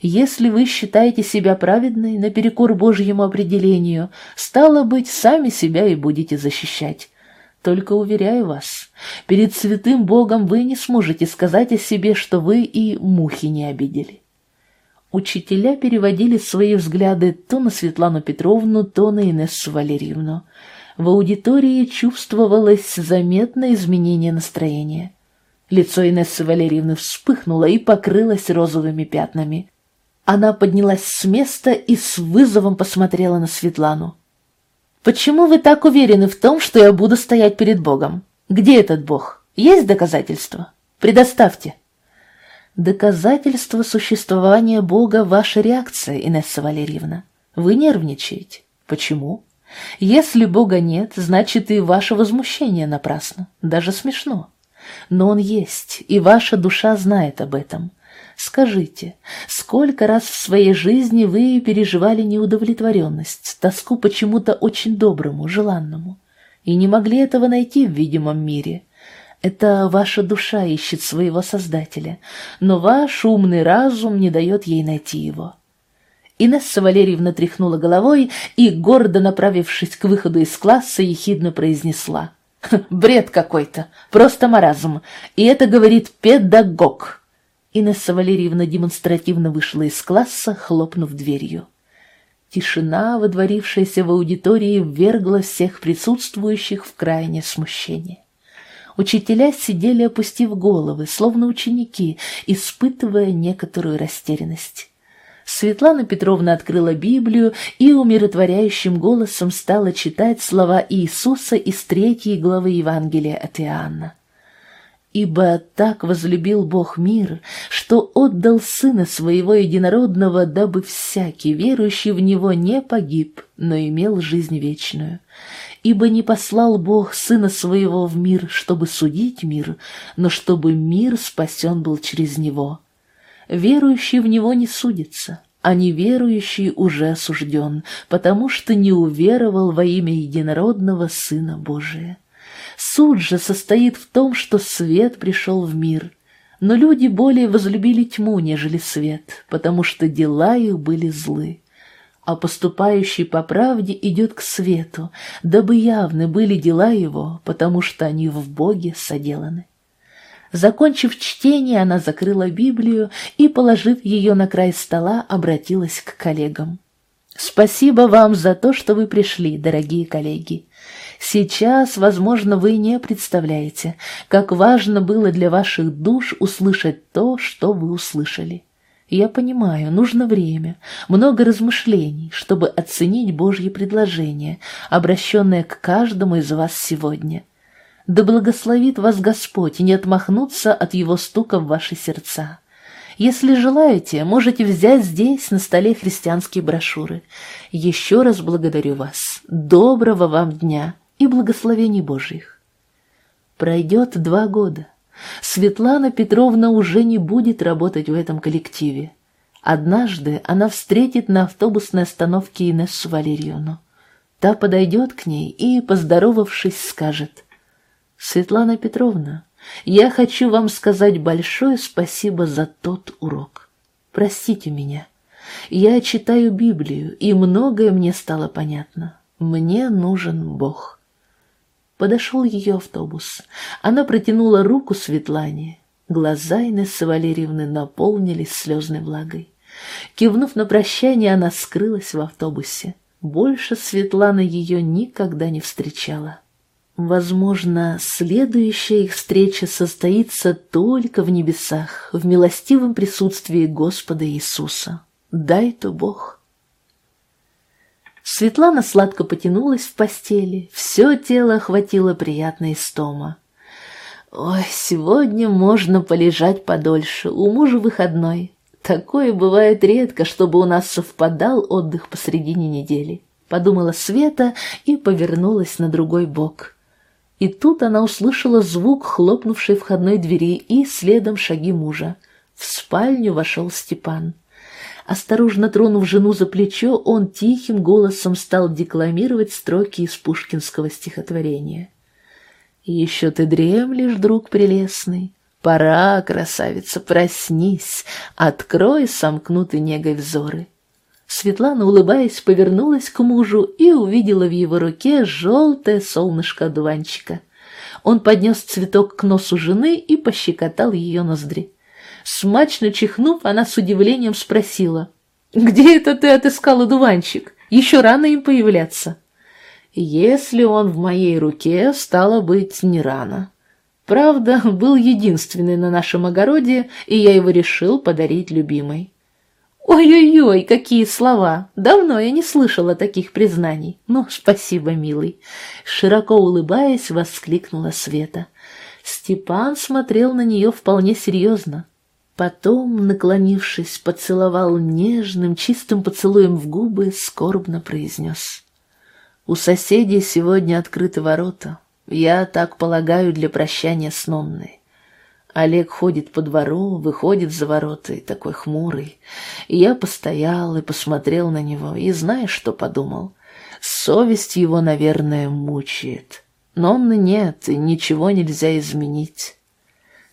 Если вы считаете себя праведной наперекор Божьему определению, стало быть, сами себя и будете защищать. Только уверяю вас, перед святым Богом вы не сможете сказать о себе, что вы и мухи не обидели. Учителя переводили свои взгляды то на Светлану Петровну, то на Инессу Валерьевну. В аудитории чувствовалось заметное изменение настроения. Лицо Инессы Валерьевны вспыхнуло и покрылось розовыми пятнами. Она поднялась с места и с вызовом посмотрела на Светлану. Почему вы так уверены в том, что я буду стоять перед Богом? Где этот Бог? Есть доказательства? Предоставьте. Доказательство существования Бога – ваша реакция, Инесса Валерьевна. Вы нервничаете. Почему? Если Бога нет, значит и ваше возмущение напрасно, даже смешно. Но Он есть, и ваша душа знает об этом – Скажите, сколько раз в своей жизни вы переживали неудовлетворенность, тоску почему-то очень доброму, желанному, и не могли этого найти в видимом мире? Это ваша душа ищет своего Создателя, но ваш умный разум не дает ей найти его. Инесса Валерьевна тряхнула головой и, гордо направившись к выходу из класса, ехидно произнесла. «Бред какой-то, просто маразм, и это говорит педагог». Инесса Валерьевна демонстративно вышла из класса, хлопнув дверью. Тишина, водворившаяся в аудитории, ввергла всех присутствующих в крайнее смущение. Учителя сидели, опустив головы, словно ученики, испытывая некоторую растерянность. Светлана Петровна открыла Библию и умиротворяющим голосом стала читать слова Иисуса из третьей главы Евангелия от Иоанна. Ибо так возлюбил Бог мир, что отдал Сына Своего Единородного, дабы всякий, верующий в Него, не погиб, но имел жизнь вечную. Ибо не послал Бог Сына Своего в мир, чтобы судить мир, но чтобы мир спасен был через Него. Верующий в Него не судится, а неверующий уже осужден, потому что не уверовал во имя Единородного Сына Божия. Суд же состоит в том, что свет пришел в мир, но люди более возлюбили тьму, нежели свет, потому что дела их были злы. А поступающий по правде идет к свету, дабы явны были дела его, потому что они в Боге соделаны. Закончив чтение, она закрыла Библию и, положив ее на край стола, обратилась к коллегам. «Спасибо вам за то, что вы пришли, дорогие коллеги. Сейчас, возможно, вы не представляете, как важно было для ваших душ услышать то, что вы услышали. Я понимаю, нужно время, много размышлений, чтобы оценить Божье предложение, обращенное к каждому из вас сегодня. Да благословит вас Господь и не отмахнуться от Его стука в ваши сердца. Если желаете, можете взять здесь на столе христианские брошюры. Еще раз благодарю вас. Доброго вам дня! и благословений Божьих. Пройдет два года. Светлана Петровна уже не будет работать в этом коллективе. Однажды она встретит на автобусной остановке Инессу Валерьевну. Та подойдет к ней и, поздоровавшись, скажет, «Светлана Петровна, я хочу вам сказать большое спасибо за тот урок. Простите меня. Я читаю Библию, и многое мне стало понятно. Мне нужен Бог». Подошел ее автобус. Она протянула руку Светлане. Глаза Инессы Валерьевны наполнились слезной влагой. Кивнув на прощание, она скрылась в автобусе. Больше Светлана ее никогда не встречала. Возможно, следующая их встреча состоится только в небесах, в милостивом присутствии Господа Иисуса. Дай-то Бог. Светлана сладко потянулась в постели, все тело охватило приятная истома. Ой, сегодня можно полежать подольше, у мужа выходной. Такое бывает редко, чтобы у нас совпадал отдых посредине недели. Подумала Света и повернулась на другой бок. И тут она услышала звук хлопнувшей входной двери и следом шаги мужа. В спальню вошел Степан. Осторожно тронув жену за плечо, он тихим голосом стал декламировать строки из пушкинского стихотворения. «Еще ты дремлешь, друг прелестный, пора, красавица, проснись, открой сомкнуты негой взоры». Светлана, улыбаясь, повернулась к мужу и увидела в его руке желтое солнышко одуванчика. Он поднес цветок к носу жены и пощекотал ее ноздри. Смачно чихнув, она с удивлением спросила, «Где это ты отыскал одуванчик? Еще рано им появляться». «Если он в моей руке, стало быть, не рано. Правда, был единственный на нашем огороде, и я его решил подарить любимой. Ой-ой-ой, какие слова! Давно я не слышала таких признаний. Ну, спасибо, милый. Широко улыбаясь, воскликнула Света. Степан смотрел на нее вполне серьезно. Потом, наклонившись, поцеловал нежным, чистым поцелуем в губы, скорбно произнес. «У соседей сегодня открыты ворота. Я так полагаю для прощания с Нонной. Олег ходит по двору, выходит за ворота, такой хмурый. И я постоял и посмотрел на него, и знаешь, что подумал? Совесть его, наверное, мучает. Но он нет, и ничего нельзя изменить.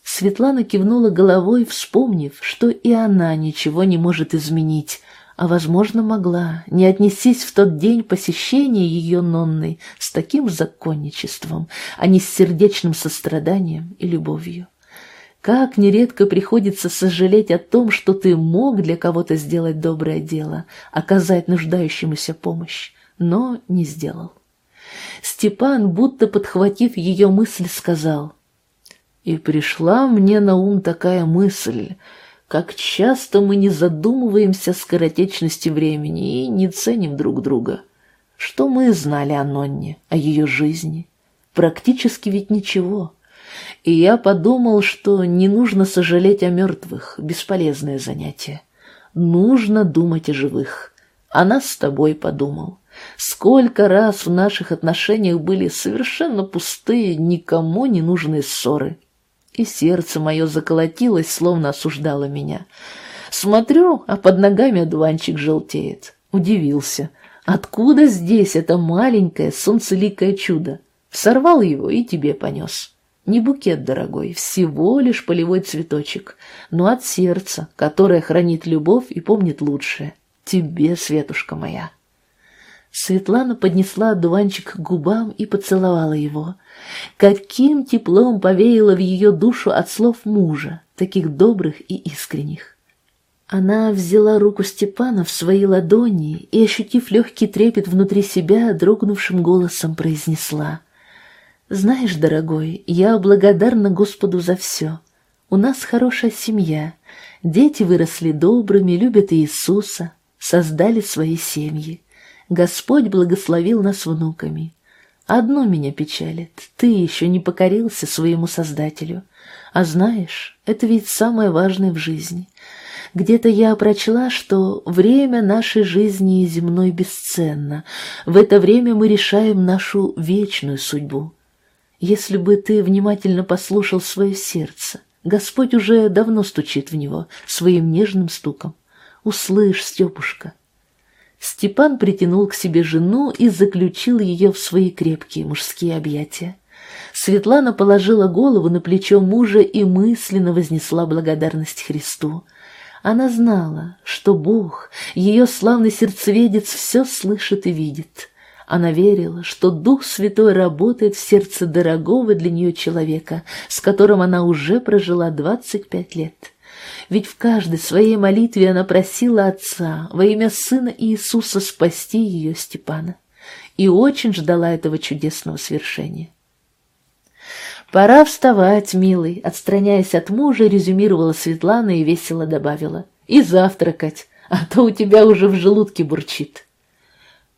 Светлана кивнула головой, вспомнив, что и она ничего не может изменить, а, возможно, могла, не отнестись в тот день посещения ее Нонной с таким законничеством, а не с сердечным состраданием и любовью. Как нередко приходится сожалеть о том, что ты мог для кого-то сделать доброе дело, оказать нуждающемуся помощь, но не сделал. Степан, будто подхватив ее мысль, сказал, «И пришла мне на ум такая мысль, как часто мы не задумываемся о скоротечности времени и не ценим друг друга. Что мы знали о Нонне, о ее жизни? Практически ведь ничего» и я подумал, что не нужно сожалеть о мертвых, бесполезное занятие. Нужно думать о живых. О нас с тобой подумал. Сколько раз в наших отношениях были совершенно пустые, никому не нужные ссоры. И сердце мое заколотилось, словно осуждало меня. Смотрю, а под ногами одуванчик желтеет. Удивился. Откуда здесь это маленькое солнцеликое чудо? Сорвал его и тебе понес. Не букет, дорогой, всего лишь полевой цветочек, но от сердца, которое хранит любовь и помнит лучшее. Тебе, Светушка моя. Светлана поднесла одуванчик к губам и поцеловала его. Каким теплом повеяло в ее душу от слов мужа, таких добрых и искренних. Она взяла руку Степана в свои ладони и, ощутив легкий трепет внутри себя, дрогнувшим голосом произнесла — знаешь, дорогой, я благодарна Господу за все. У нас хорошая семья. Дети выросли добрыми, любят Иисуса, создали свои семьи. Господь благословил нас внуками. Одно меня печалит. Ты еще не покорился своему Создателю. А знаешь, это ведь самое важное в жизни. Где-то я прочла, что время нашей жизни земной бесценно. В это время мы решаем нашу вечную судьбу. Если бы ты внимательно послушал свое сердце, Господь уже давно стучит в него своим нежным стуком. Услышь, Степушка. Степан притянул к себе жену и заключил ее в свои крепкие мужские объятия. Светлана положила голову на плечо мужа и мысленно вознесла благодарность Христу. Она знала, что Бог, ее славный сердцеведец, все слышит и видит. Она верила, что Дух Святой работает в сердце дорогого для нее человека, с которым она уже прожила 25 лет. Ведь в каждой своей молитве она просила Отца во имя Сына Иисуса спасти ее Степана и очень ждала этого чудесного свершения. «Пора вставать, милый», — отстраняясь от мужа, резюмировала Светлана и весело добавила. «И завтракать, а то у тебя уже в желудке бурчит».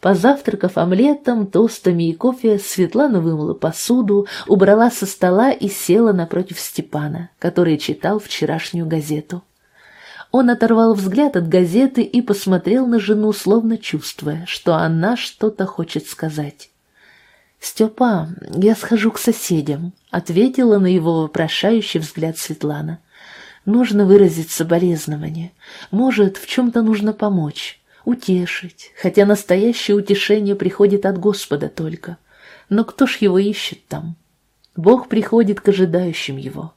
Позавтракав омлетом, тостами и кофе, Светлана вымыла посуду, убрала со стола и села напротив Степана, который читал вчерашнюю газету. Он оторвал взгляд от газеты и посмотрел на жену, словно чувствуя, что она что-то хочет сказать. «Степа, я схожу к соседям», — ответила на его вопрошающий взгляд Светлана. «Нужно выразить соболезнование. Может, в чем-то нужно помочь, утешить, хотя настоящее утешение приходит от Господа только. Но кто ж его ищет там? Бог приходит к ожидающим его».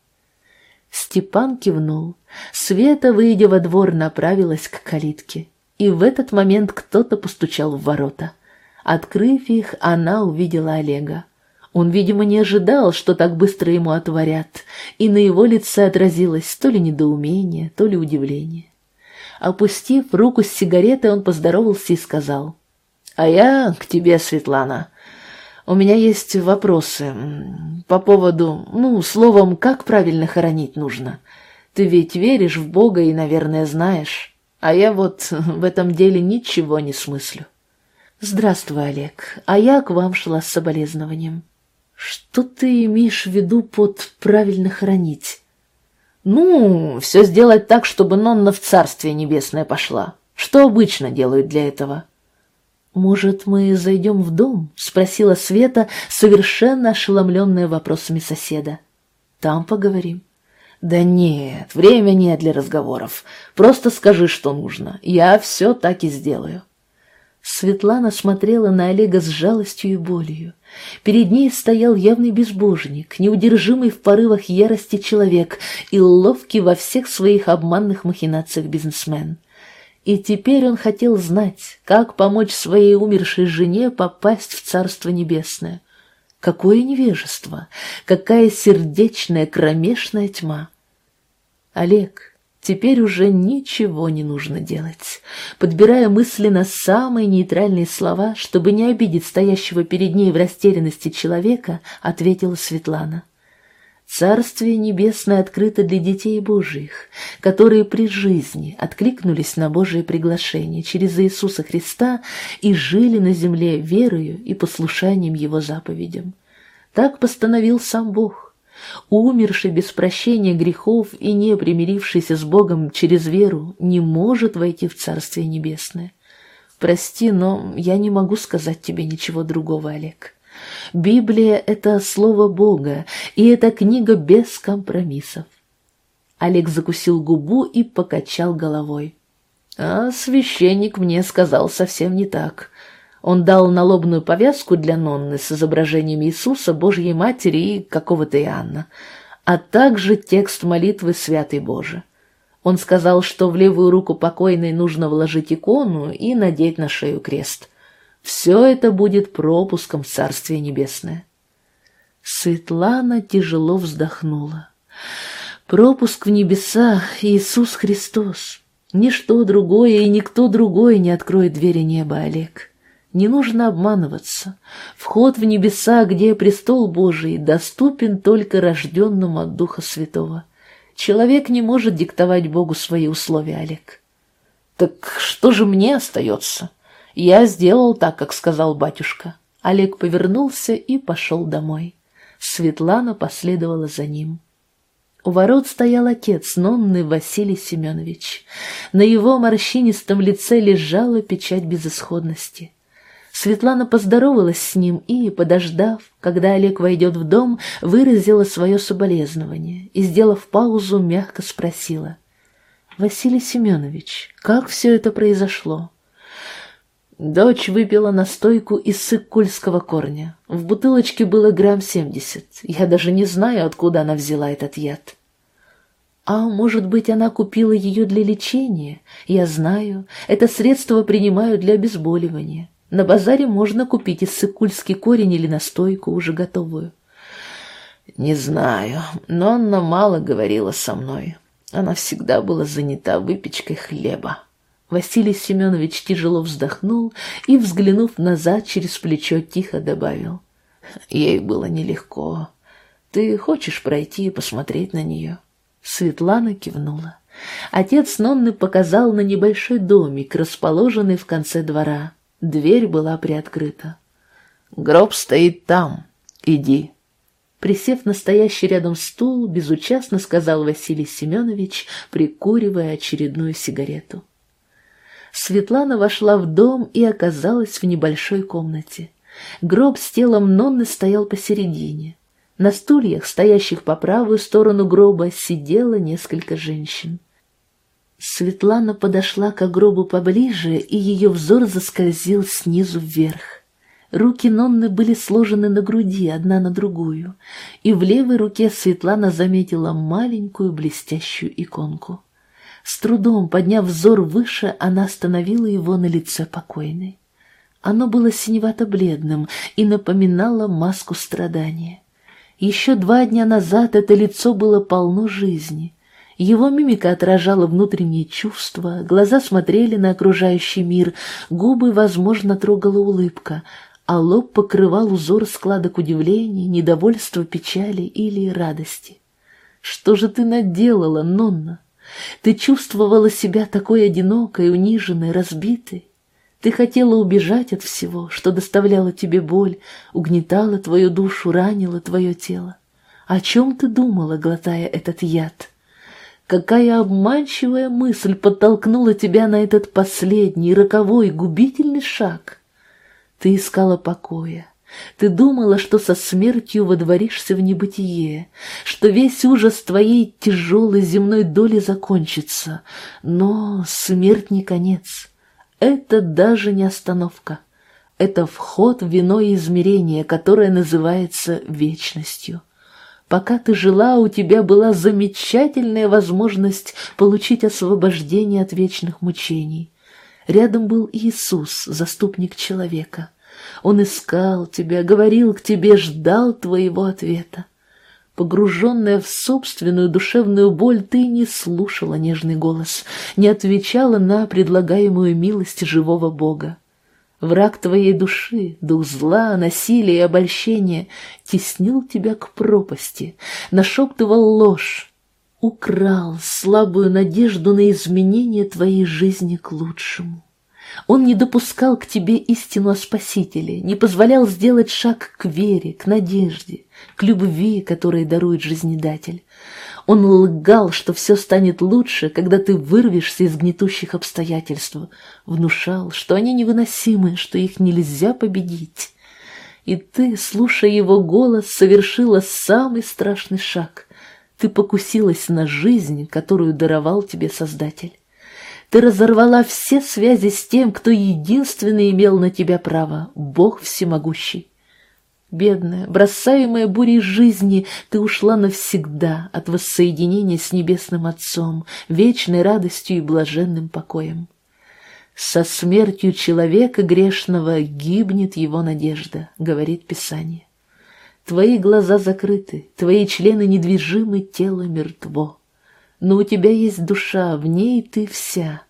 Степан кивнул. Света, выйдя во двор, направилась к калитке. И в этот момент кто-то постучал в ворота — Открыв их, она увидела Олега. Он, видимо, не ожидал, что так быстро ему отворят, и на его лице отразилось то ли недоумение, то ли удивление. Опустив руку с сигаретой, он поздоровался и сказал, «А я к тебе, Светлана. У меня есть вопросы по поводу, ну, словом, как правильно хоронить нужно. Ты ведь веришь в Бога и, наверное, знаешь, а я вот [LAUGHS] в этом деле ничего не смыслю». «Здравствуй, Олег, а я к вам шла с соболезнованием. Что ты имеешь в виду под «правильно хранить»?» «Ну, все сделать так, чтобы Нонна в Царствие Небесное пошла. Что обычно делают для этого?» «Может, мы зайдем в дом?» — спросила Света, совершенно ошеломленная вопросами соседа. «Там поговорим». «Да нет, время нет для разговоров. Просто скажи, что нужно. Я все так и сделаю». Светлана смотрела на Олега с жалостью и болью. Перед ней стоял явный безбожник, неудержимый в порывах ярости человек и ловкий во всех своих обманных махинациях бизнесмен. И теперь он хотел знать, как помочь своей умершей жене попасть в Царство Небесное. Какое невежество, какая сердечная кромешная тьма. Олег, Теперь уже ничего не нужно делать. Подбирая мысленно самые нейтральные слова, чтобы не обидеть стоящего перед ней в растерянности человека, ответила Светлана. Царствие небесное открыто для детей Божьих, которые при жизни откликнулись на Божие приглашение через Иисуса Христа и жили на земле верою и послушанием Его заповедям. Так постановил сам Бог Умерший без прощения грехов и не примирившийся с Богом через веру не может войти в Царствие Небесное. Прости, но я не могу сказать тебе ничего другого, Олег. Библия — это слово Бога, и это книга без компромиссов. Олег закусил губу и покачал головой. А священник мне сказал совсем не так. Он дал налобную повязку для Нонны с изображением Иисуса, Божьей Матери и какого-то Иоанна, а также текст молитвы «Святый Боже». Он сказал, что в левую руку покойной нужно вложить икону и надеть на шею крест. Все это будет пропуском в Царствие Небесное. Светлана тяжело вздохнула. Пропуск в небеса — Иисус Христос. Ничто другое и никто другой не откроет двери неба, Олег. Не нужно обманываться. Вход в небеса, где престол Божий, доступен только рожденному от Духа Святого. Человек не может диктовать Богу свои условия, Олег. Так что же мне остается? Я сделал так, как сказал батюшка. Олег повернулся и пошел домой. Светлана последовала за ним. У ворот стоял отец Нонны Василий Семенович. На его морщинистом лице лежала печать безысходности. Светлана поздоровалась с ним и, подождав, когда Олег войдет в дом, выразила свое соболезнование и, сделав паузу, мягко спросила. «Василий Семенович, как все это произошло?» Дочь выпила настойку из сыккульского корня. В бутылочке было грамм семьдесят. Я даже не знаю, откуда она взяла этот яд. А может быть, она купила ее для лечения? Я знаю, это средство принимаю для обезболивания. На базаре можно купить иссыкульский корень или настойку, уже готовую. Не знаю, но Анна мало говорила со мной. Она всегда была занята выпечкой хлеба. Василий Семенович тяжело вздохнул и, взглянув назад через плечо, тихо добавил. Ей было нелегко. Ты хочешь пройти и посмотреть на нее? Светлана кивнула. Отец Нонны показал на небольшой домик, расположенный в конце двора. Дверь была приоткрыта. «Гроб стоит там. Иди». Присев на стоящий рядом стул, безучастно сказал Василий Семенович, прикуривая очередную сигарету. Светлана вошла в дом и оказалась в небольшой комнате. Гроб с телом Нонны стоял посередине. На стульях, стоящих по правую сторону гроба, сидело несколько женщин. Светлана подошла к гробу поближе, и ее взор заскользил снизу вверх. Руки Нонны были сложены на груди, одна на другую, и в левой руке Светлана заметила маленькую блестящую иконку. С трудом, подняв взор выше, она остановила его на лице покойной. Оно было синевато-бледным и напоминало маску страдания. Еще два дня назад это лицо было полно жизни. Его мимика отражала внутренние чувства, глаза смотрели на окружающий мир, губы, возможно, трогала улыбка, а лоб покрывал узор складок удивления, недовольства, печали или радости. «Что же ты наделала, Нонна? Ты чувствовала себя такой одинокой, униженной, разбитой? Ты хотела убежать от всего, что доставляло тебе боль, угнетало твою душу, ранило твое тело. О чем ты думала, глотая этот яд? Какая обманчивая мысль подтолкнула тебя на этот последний, роковой, губительный шаг? Ты искала покоя. Ты думала, что со смертью водворишься в небытие, что весь ужас твоей тяжелой земной доли закончится, но смерть не конец. Это даже не остановка. Это вход в иное измерение, которое называется вечностью. Пока ты жила, у тебя была замечательная возможность получить освобождение от вечных мучений. Рядом был Иисус, заступник человека. Он искал тебя, говорил к тебе, ждал твоего ответа. Погруженная в собственную душевную боль, ты не слушала нежный голос, не отвечала на предлагаемую милость живого Бога. Враг твоей души, дух зла, насилия и обольщения, теснил тебя к пропасти, нашептывал ложь, украл слабую надежду на изменение твоей жизни к лучшему. Он не допускал к тебе истину о Спасителе, не позволял сделать шаг к вере, к надежде, к любви, которой дарует жизнедатель. Он лгал, что все станет лучше, когда ты вырвешься из гнетущих обстоятельств, внушал, что они невыносимы, что их нельзя победить. И ты, слушая его голос, совершила самый страшный шаг. Ты покусилась на жизнь, которую даровал тебе Создатель. Ты разорвала все связи с тем, кто единственный имел на тебя право, Бог всемогущий. Бедная, бросаемая бурей жизни, ты ушла навсегда от воссоединения с Небесным Отцом, вечной радостью и блаженным покоем. Со смертью человека грешного гибнет его надежда, говорит Писание. Твои глаза закрыты, твои члены недвижимы, тело мертво но у тебя есть душа, в ней ты вся.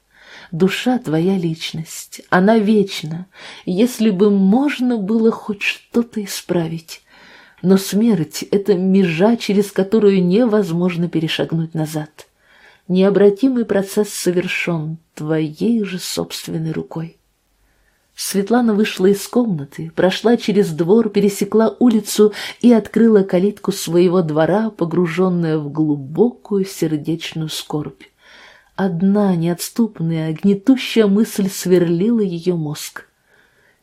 Душа — твоя личность, она вечна, если бы можно было хоть что-то исправить. Но смерть — это межа, через которую невозможно перешагнуть назад. Необратимый процесс совершен твоей же собственной рукой. Светлана вышла из комнаты, прошла через двор, пересекла улицу и открыла калитку своего двора, погруженная в глубокую сердечную скорбь. Одна неотступная, гнетущая мысль сверлила ее мозг.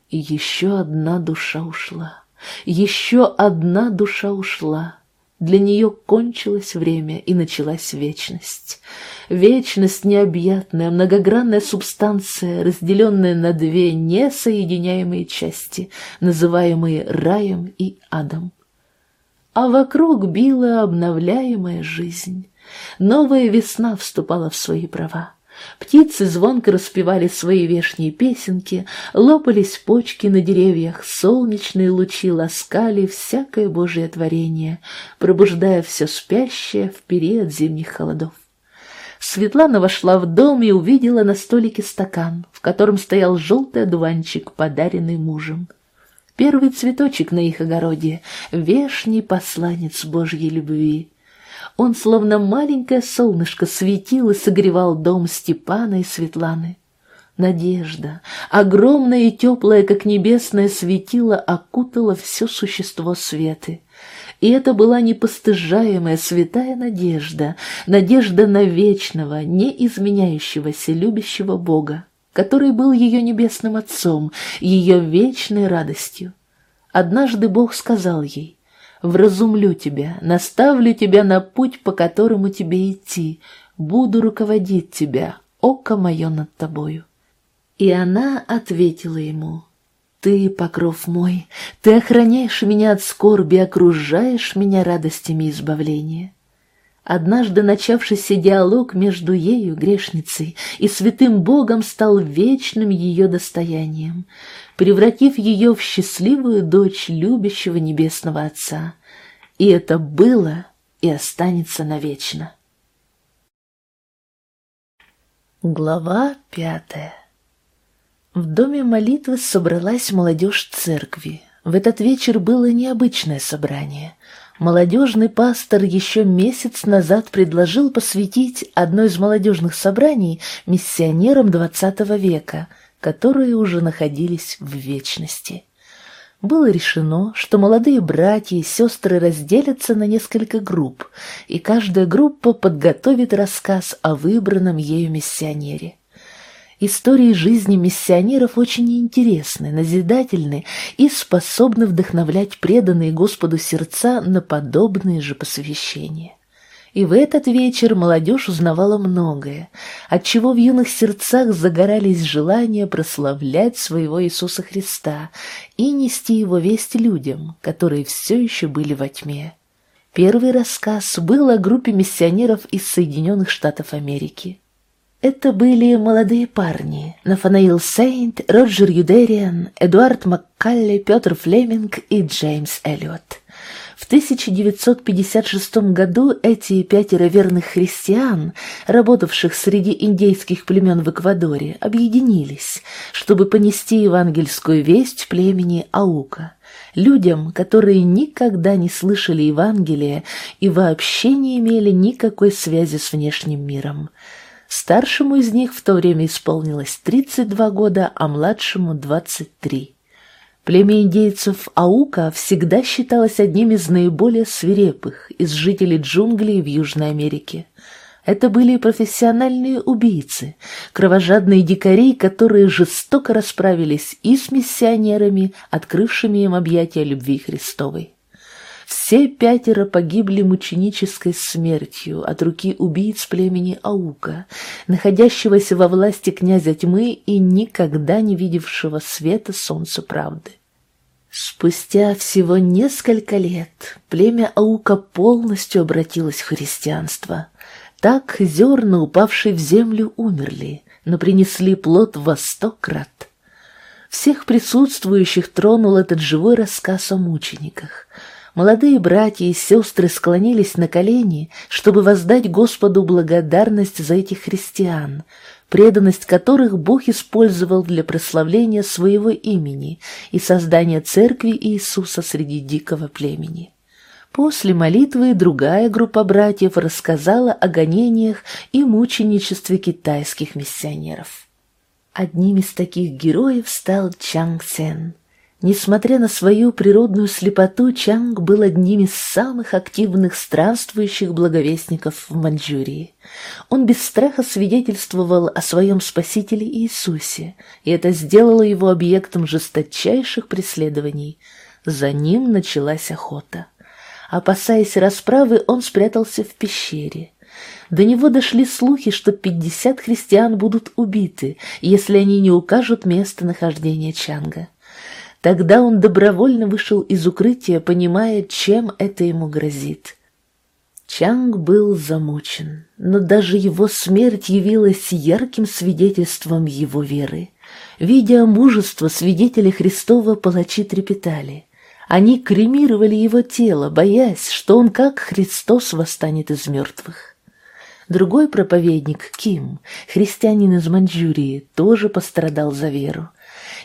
И еще одна душа ушла, еще одна душа ушла. Для нее кончилось время и началась вечность. Вечность необъятная, многогранная субстанция, разделенная на две несоединяемые части, называемые раем и адом. А вокруг била обновляемая жизнь. Новая весна вступала в свои права. Птицы звонко распевали свои вешние песенки, лопались почки на деревьях, солнечные лучи ласкали всякое божье творение, пробуждая все спящее в период зимних холодов. Светлана вошла в дом и увидела на столике стакан, в котором стоял желтый одуванчик, подаренный мужем. Первый цветочек на их огороде, вешний посланец Божьей любви. Он, словно маленькое солнышко, светил и согревал дом Степана и Светланы. Надежда, огромная и теплая, как небесное светило, окутала все существо Светы. И это была непостыжаемая святая надежда, надежда на вечного, неизменяющегося, любящего Бога, который был ее небесным отцом, ее вечной радостью. Однажды Бог сказал ей, вразумлю тебя, наставлю тебя на путь, по которому тебе идти, буду руководить тебя, око мое над тобою». И она ответила ему, «Ты, покров мой, ты охраняешь меня от скорби, окружаешь меня радостями избавления». Однажды начавшийся диалог между ею, грешницей, и святым Богом стал вечным ее достоянием, превратив ее в счастливую дочь любящего небесного Отца. И это было и останется навечно. Глава пятая В доме молитвы собралась молодежь церкви. В этот вечер было необычное собрание — Молодежный пастор еще месяц назад предложил посвятить одно из молодежных собраний миссионерам XX века, которые уже находились в вечности. Было решено, что молодые братья и сестры разделятся на несколько групп, и каждая группа подготовит рассказ о выбранном ею миссионере. Истории жизни миссионеров очень интересны, назидательны и способны вдохновлять преданные Господу сердца на подобные же посвящения. И в этот вечер молодежь узнавала многое, отчего в юных сердцах загорались желания прославлять своего Иисуса Христа и нести его весть людям, которые все еще были во тьме. Первый рассказ был о группе миссионеров из Соединенных Штатов Америки. Это были молодые парни – Нафанаил Сейнт, Роджер Юдериан, Эдуард Маккалли, Петр Флеминг и Джеймс Эллиот. В 1956 году эти пятеро верных христиан, работавших среди индейских племен в Эквадоре, объединились, чтобы понести евангельскую весть племени Аука – людям, которые никогда не слышали Евангелия и вообще не имели никакой связи с внешним миром – Старшему из них в то время исполнилось 32 года, а младшему 23. Племя индейцев Аука всегда считалось одним из наиболее свирепых из жителей джунглей в Южной Америке. Это были профессиональные убийцы, кровожадные дикари, которые жестоко расправились и с миссионерами, открывшими им объятия любви Христовой. Все пятеро погибли мученической смертью от руки убийц племени Аука, находящегося во власти князя тьмы и никогда не видевшего света солнца правды. Спустя всего несколько лет племя Аука полностью обратилось в христианство. Так зерна, упавшие в землю, умерли, но принесли плод во сто крат. Всех присутствующих тронул этот живой рассказ о мучениках — Молодые братья и сестры склонились на колени, чтобы воздать Господу благодарность за этих христиан, преданность которых Бог использовал для прославления своего имени и создания церкви Иисуса среди дикого племени. После молитвы другая группа братьев рассказала о гонениях и мученичестве китайских миссионеров. Одним из таких героев стал Чанг Сен – Несмотря на свою природную слепоту, Чанг был одним из самых активных странствующих благовестников в Маньчжурии. Он без страха свидетельствовал о своем Спасителе Иисусе, и это сделало его объектом жесточайших преследований. За ним началась охота. Опасаясь расправы, он спрятался в пещере. До него дошли слухи, что пятьдесят христиан будут убиты, если они не укажут местонахождение Чанга. Тогда он добровольно вышел из укрытия, понимая, чем это ему грозит. Чанг был замучен, но даже его смерть явилась ярким свидетельством его веры. Видя мужество свидетеля Христова, палачи трепетали. Они кремировали его тело, боясь, что он, как Христос, восстанет из мертвых. Другой проповедник, Ким, христианин из Маньчжурии, тоже пострадал за веру.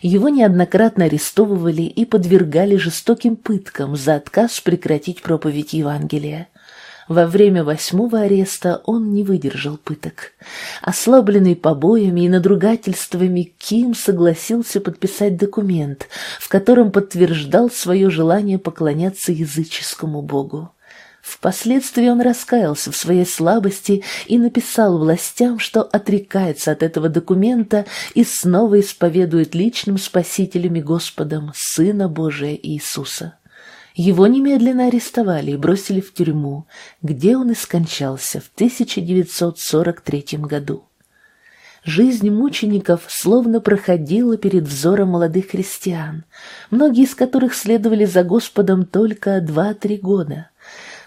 Его неоднократно арестовывали и подвергали жестоким пыткам за отказ прекратить проповедь Евангелия. Во время восьмого ареста он не выдержал пыток. Ослабленный побоями и надругательствами, Ким согласился подписать документ, в котором подтверждал свое желание поклоняться языческому богу. Впоследствии он раскаялся в своей слабости и написал властям, что отрекается от этого документа и снова исповедует личным спасителем и Господом Сына Божия Иисуса. Его немедленно арестовали и бросили в тюрьму, где он и скончался в 1943 году. Жизнь мучеников словно проходила перед взором молодых христиан, многие из которых следовали за Господом только два-три года.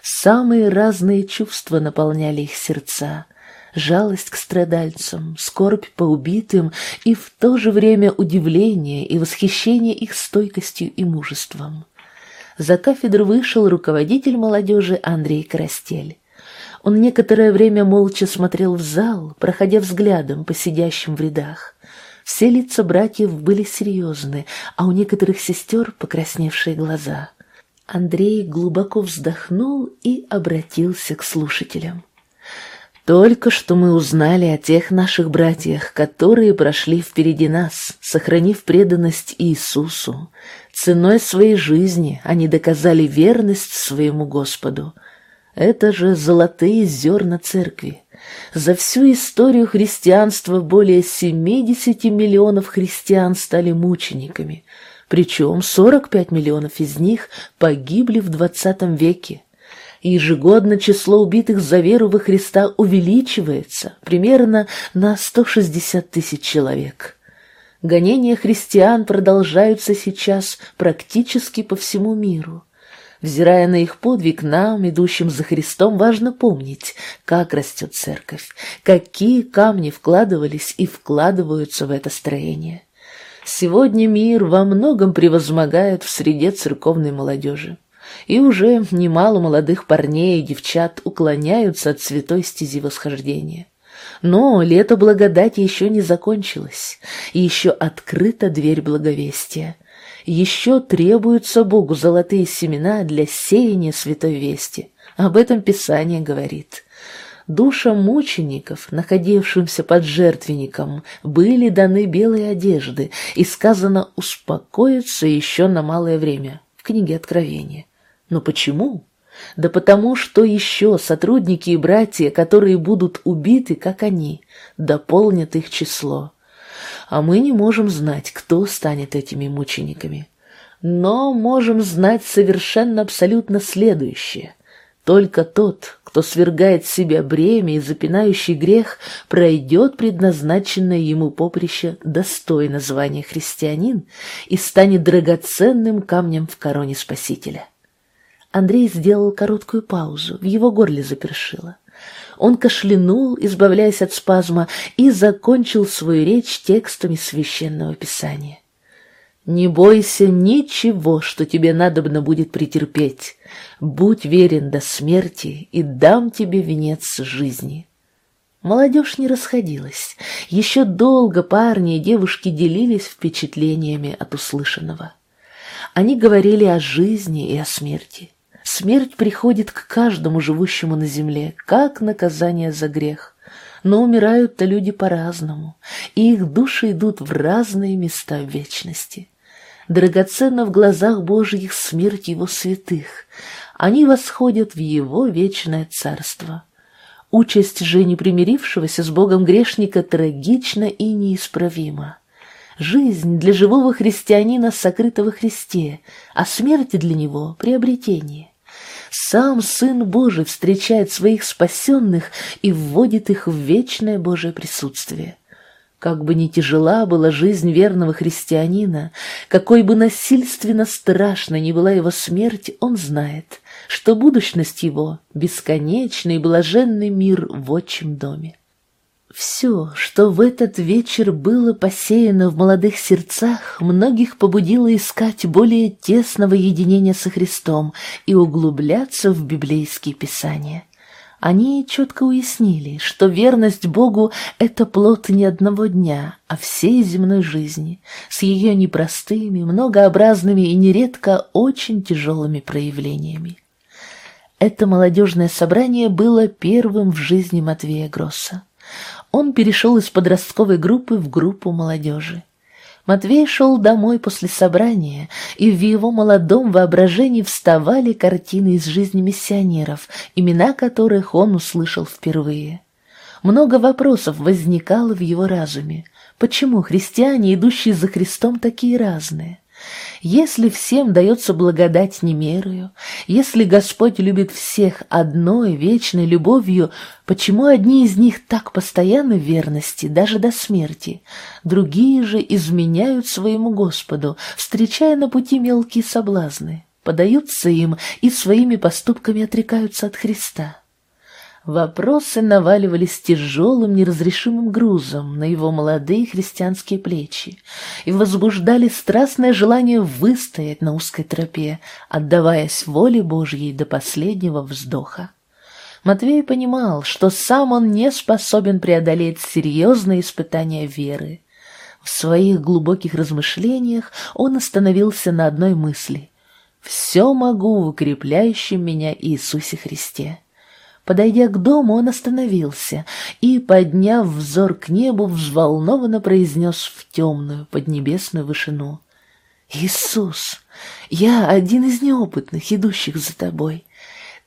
Самые разные чувства наполняли их сердца — жалость к страдальцам, скорбь по убитым и в то же время удивление и восхищение их стойкостью и мужеством за кафедру вышел руководитель молодежи Андрей Карастель. Он некоторое время молча смотрел в зал, проходя взглядом по сидящим в рядах. Все лица братьев были серьезны, а у некоторых сестер покрасневшие глаза. Андрей глубоко вздохнул и обратился к слушателям. Только что мы узнали о тех наших братьях, которые прошли впереди нас, сохранив преданность Иисусу. Ценой своей жизни они доказали верность своему Господу. Это же золотые зерна церкви. За всю историю христианства более 70 миллионов христиан стали мучениками, причем 45 миллионов из них погибли в 20 веке ежегодно число убитых за веру во Христа увеличивается примерно на 160 тысяч человек. Гонения христиан продолжаются сейчас практически по всему миру. Взирая на их подвиг, нам, идущим за Христом, важно помнить, как растет церковь, какие камни вкладывались и вкладываются в это строение. Сегодня мир во многом превозмогает в среде церковной молодежи и уже немало молодых парней и девчат уклоняются от святой стези восхождения. Но лето благодати еще не закончилось, и еще открыта дверь благовестия. Еще требуются Богу золотые семена для сеяния святой вести. Об этом Писание говорит. Душам мучеников, находившимся под жертвенником, были даны белые одежды, и сказано «успокоиться еще на малое время» в книге Откровения. Но почему? Да потому что еще сотрудники и братья, которые будут убиты, как они, дополнят их число. А мы не можем знать, кто станет этими мучениками. Но можем знать совершенно абсолютно следующее. Только тот, кто свергает себя бремя и запинающий грех, пройдет предназначенное ему поприще достойно звания христианин и станет драгоценным камнем в короне Спасителя. Андрей сделал короткую паузу, в его горле запершило. Он кашлянул, избавляясь от спазма, и закончил свою речь текстами священного писания. «Не бойся ничего, что тебе надобно будет претерпеть. Будь верен до смерти, и дам тебе венец жизни». Молодежь не расходилась. Еще долго парни и девушки делились впечатлениями от услышанного. Они говорили о жизни и о смерти. Смерть приходит к каждому живущему на земле, как наказание за грех. Но умирают-то люди по-разному, и их души идут в разные места в вечности. Драгоценна в глазах Божьих смерть Его святых. Они восходят в Его вечное царство. Участь же непримирившегося с Богом грешника трагична и неисправима. Жизнь для живого христианина сокрыта во Христе, а смерть для него — приобретение. Сам Сын Божий встречает своих спасенных и вводит их в вечное Божие присутствие. Как бы ни тяжела была жизнь верного христианина, какой бы насильственно страшной ни была его смерть, он знает, что будущность его — бесконечный и блаженный мир в отчим доме. Все, что в этот вечер было посеяно в молодых сердцах, многих побудило искать более тесного единения со Христом и углубляться в библейские писания. Они четко уяснили, что верность Богу — это плод не одного дня, а всей земной жизни, с ее непростыми, многообразными и нередко очень тяжелыми проявлениями. Это молодежное собрание было первым в жизни Матвея Гросса. Он перешел из подростковой группы в группу молодежи. Матвей шел домой после собрания, и в его молодом воображении вставали картины из жизни миссионеров, имена которых он услышал впервые. Много вопросов возникало в его разуме. Почему христиане, идущие за Христом, такие разные? Если всем дается благодать немерою, если Господь любит всех одной вечной любовью, почему одни из них так постоянны в верности, даже до смерти, другие же изменяют своему Господу, встречая на пути мелкие соблазны, подаются им и своими поступками отрекаются от Христа? Вопросы наваливались тяжелым неразрешимым грузом на его молодые христианские плечи и возбуждали страстное желание выстоять на узкой тропе, отдаваясь воле Божьей до последнего вздоха. Матвей понимал, что сам он не способен преодолеть серьезные испытания веры. В своих глубоких размышлениях он остановился на одной мысли — «Все могу в укрепляющем меня Иисусе Христе». Подойдя к дому, он остановился и, подняв взор к небу, взволнованно произнес в темную поднебесную вышину. «Иисус, я один из неопытных, идущих за тобой.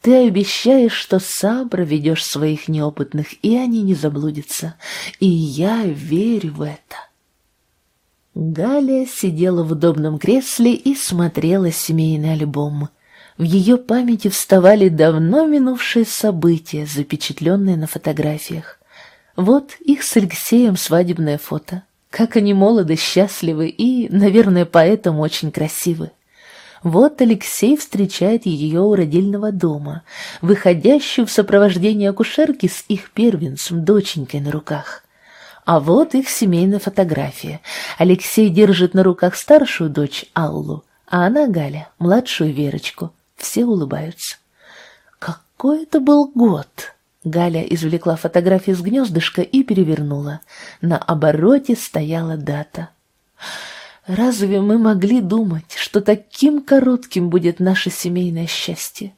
Ты обещаешь, что сам проведешь своих неопытных, и они не заблудятся, и я верю в это». Галя сидела в удобном кресле и смотрела семейный альбом — в ее памяти вставали давно минувшие события, запечатленные на фотографиях. Вот их с Алексеем свадебное фото. Как они молоды, счастливы и, наверное, поэтому очень красивы. Вот Алексей встречает ее у родильного дома, выходящую в сопровождении акушерки с их первенцем, доченькой на руках. А вот их семейная фотография. Алексей держит на руках старшую дочь Аллу, а она, Галя, младшую Верочку. Все улыбаются. Какой это был год! Галя извлекла фотографию с гнездышка и перевернула. На обороте стояла дата. Разве мы могли думать, что таким коротким будет наше семейное счастье?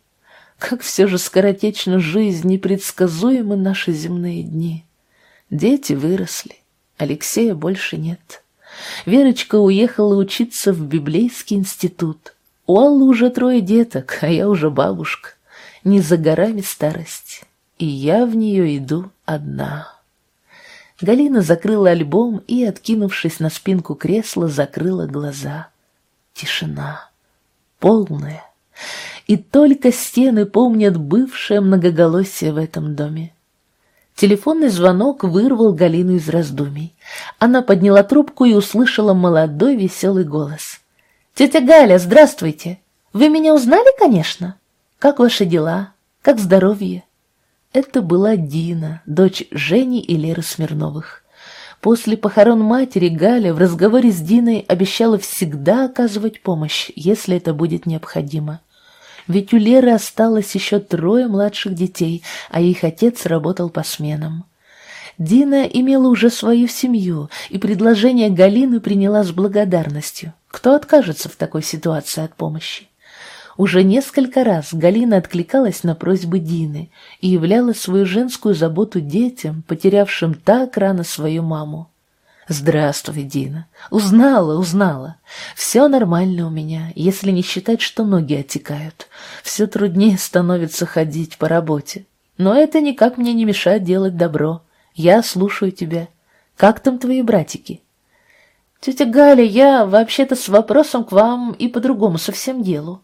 Как все же скоротечна жизнь, непредсказуемы наши земные дни. Дети выросли, Алексея больше нет. Верочка уехала учиться в библейский институт. У Аллы уже трое деток, а я уже бабушка. Не за горами старость, и я в нее иду одна. Галина закрыла альбом и, откинувшись на спинку кресла, закрыла глаза. Тишина. Полная. И только стены помнят бывшее многоголосие в этом доме. Телефонный звонок вырвал Галину из раздумий. Она подняла трубку и услышала молодой веселый голос. «Тетя Галя, здравствуйте! Вы меня узнали, конечно? Как ваши дела? Как здоровье?» Это была Дина, дочь Жени и Леры Смирновых. После похорон матери Галя в разговоре с Диной обещала всегда оказывать помощь, если это будет необходимо. Ведь у Леры осталось еще трое младших детей, а их отец работал по сменам. Дина имела уже свою семью, и предложение Галины приняла с благодарностью. Кто откажется в такой ситуации от помощи? Уже несколько раз Галина откликалась на просьбы Дины и являла свою женскую заботу детям, потерявшим так рано свою маму. «Здравствуй, Дина. Узнала, узнала. Все нормально у меня, если не считать, что ноги отекают. Все труднее становится ходить по работе. Но это никак мне не мешает делать добро. Я слушаю тебя. Как там твои братики? Тетя Галя, я вообще-то с вопросом к вам и по другому совсем делу.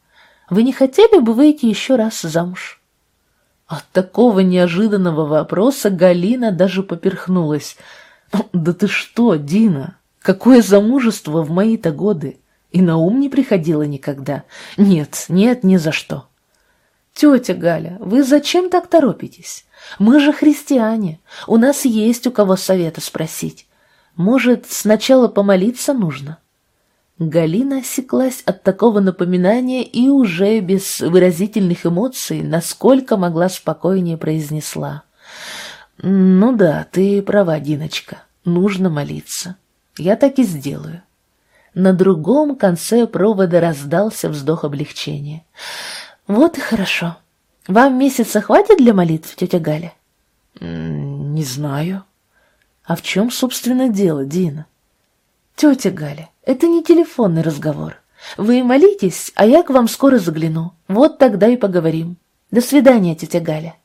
Вы не хотели бы выйти еще раз замуж? От такого неожиданного вопроса Галина даже поперхнулась. Да ты что, Дина? Какое замужество в мои-то годы? И на ум не приходило никогда. Нет, нет, ни за что. Тетя Галя, вы зачем так торопитесь? Мы же христиане, у нас есть у кого совета спросить. Может, сначала помолиться нужно? Галина осеклась от такого напоминания и уже без выразительных эмоций, насколько могла спокойнее произнесла. «Ну да, ты права, Диночка, нужно молиться. Я так и сделаю». На другом конце провода раздался вздох облегчения. «Вот и хорошо. Вам месяца хватит для молитв, тетя Галя?» «Не знаю». «А в чем, собственно, дело, Дина?» «Тетя Галя, это не телефонный разговор. Вы молитесь, а я к вам скоро загляну. Вот тогда и поговорим. До свидания, тетя Галя».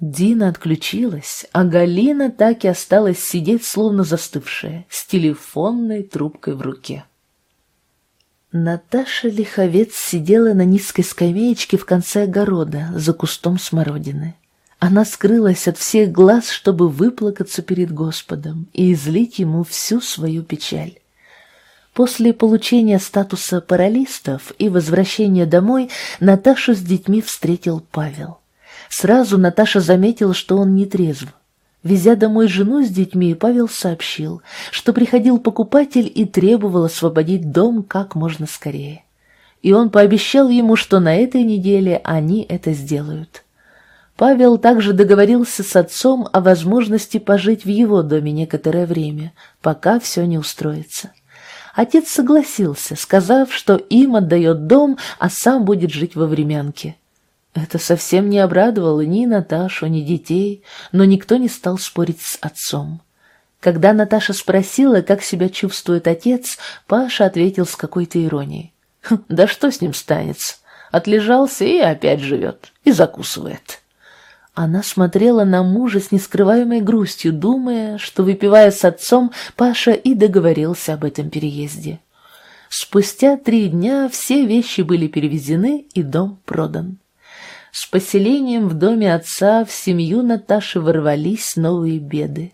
Дина отключилась, а Галина так и осталась сидеть, словно застывшая, с телефонной трубкой в руке. Наташа Лиховец сидела на низкой скамеечке в конце огорода за кустом смородины. Она скрылась от всех глаз, чтобы выплакаться перед Господом и излить ему всю свою печаль. После получения статуса паралистов и возвращения домой Наташу с детьми встретил Павел. Сразу Наташа заметила, что он не трезв. Везя домой жену с детьми, Павел сообщил, что приходил покупатель и требовал освободить дом как можно скорее. И он пообещал ему, что на этой неделе они это сделают. Павел также договорился с отцом о возможности пожить в его доме некоторое время, пока все не устроится. Отец согласился, сказав, что им отдает дом, а сам будет жить во времянке. Это совсем не обрадовало ни Наташу, ни детей, но никто не стал спорить с отцом. Когда Наташа спросила, как себя чувствует отец, Паша ответил с какой-то иронией. «Хм, «Да что с ним станется? Отлежался и опять живет, и закусывает». Она смотрела на мужа с нескрываемой грустью, думая, что, выпивая с отцом, Паша и договорился об этом переезде. Спустя три дня все вещи были перевезены и дом продан. С поселением в доме отца в семью Наташи ворвались новые беды.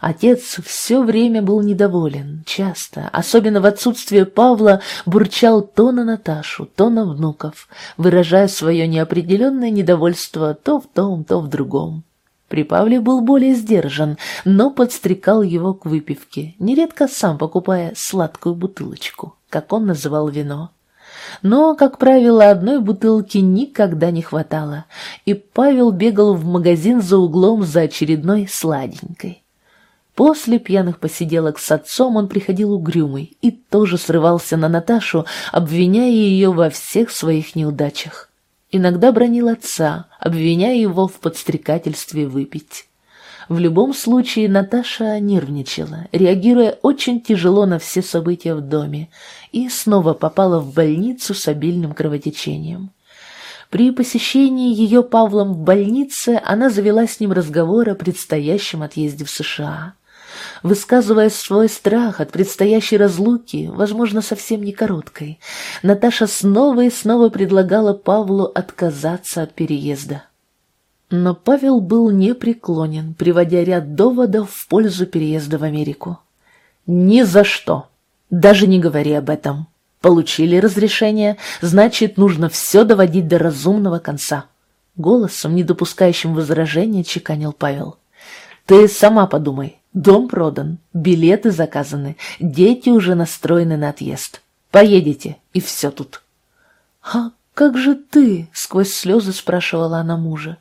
Отец все время был недоволен, часто, особенно в отсутствие Павла, бурчал то на Наташу, то на внуков, выражая свое неопределенное недовольство то в том, то в другом. При Павле был более сдержан, но подстрекал его к выпивке, нередко сам покупая сладкую бутылочку, как он называл вино. Но, как правило, одной бутылки никогда не хватало, и Павел бегал в магазин за углом за очередной сладенькой. После пьяных посиделок с отцом он приходил угрюмый и тоже срывался на Наташу, обвиняя ее во всех своих неудачах. Иногда бронил отца, обвиняя его в подстрекательстве выпить. В любом случае Наташа нервничала, реагируя очень тяжело на все события в доме, и снова попала в больницу с обильным кровотечением. При посещении ее Павлом в больнице она завела с ним разговор о предстоящем отъезде в США высказывая свой страх от предстоящей разлуки, возможно, совсем не короткой, Наташа снова и снова предлагала Павлу отказаться от переезда. Но Павел был непреклонен, приводя ряд доводов в пользу переезда в Америку. «Ни за что! Даже не говори об этом. Получили разрешение, значит, нужно все доводить до разумного конца». Голосом, не допускающим возражения, чеканил Павел. «Ты сама подумай, Дом продан, билеты заказаны, дети уже настроены на отъезд. Поедете, и все тут. «А как же ты?» — сквозь слезы спрашивала она мужа.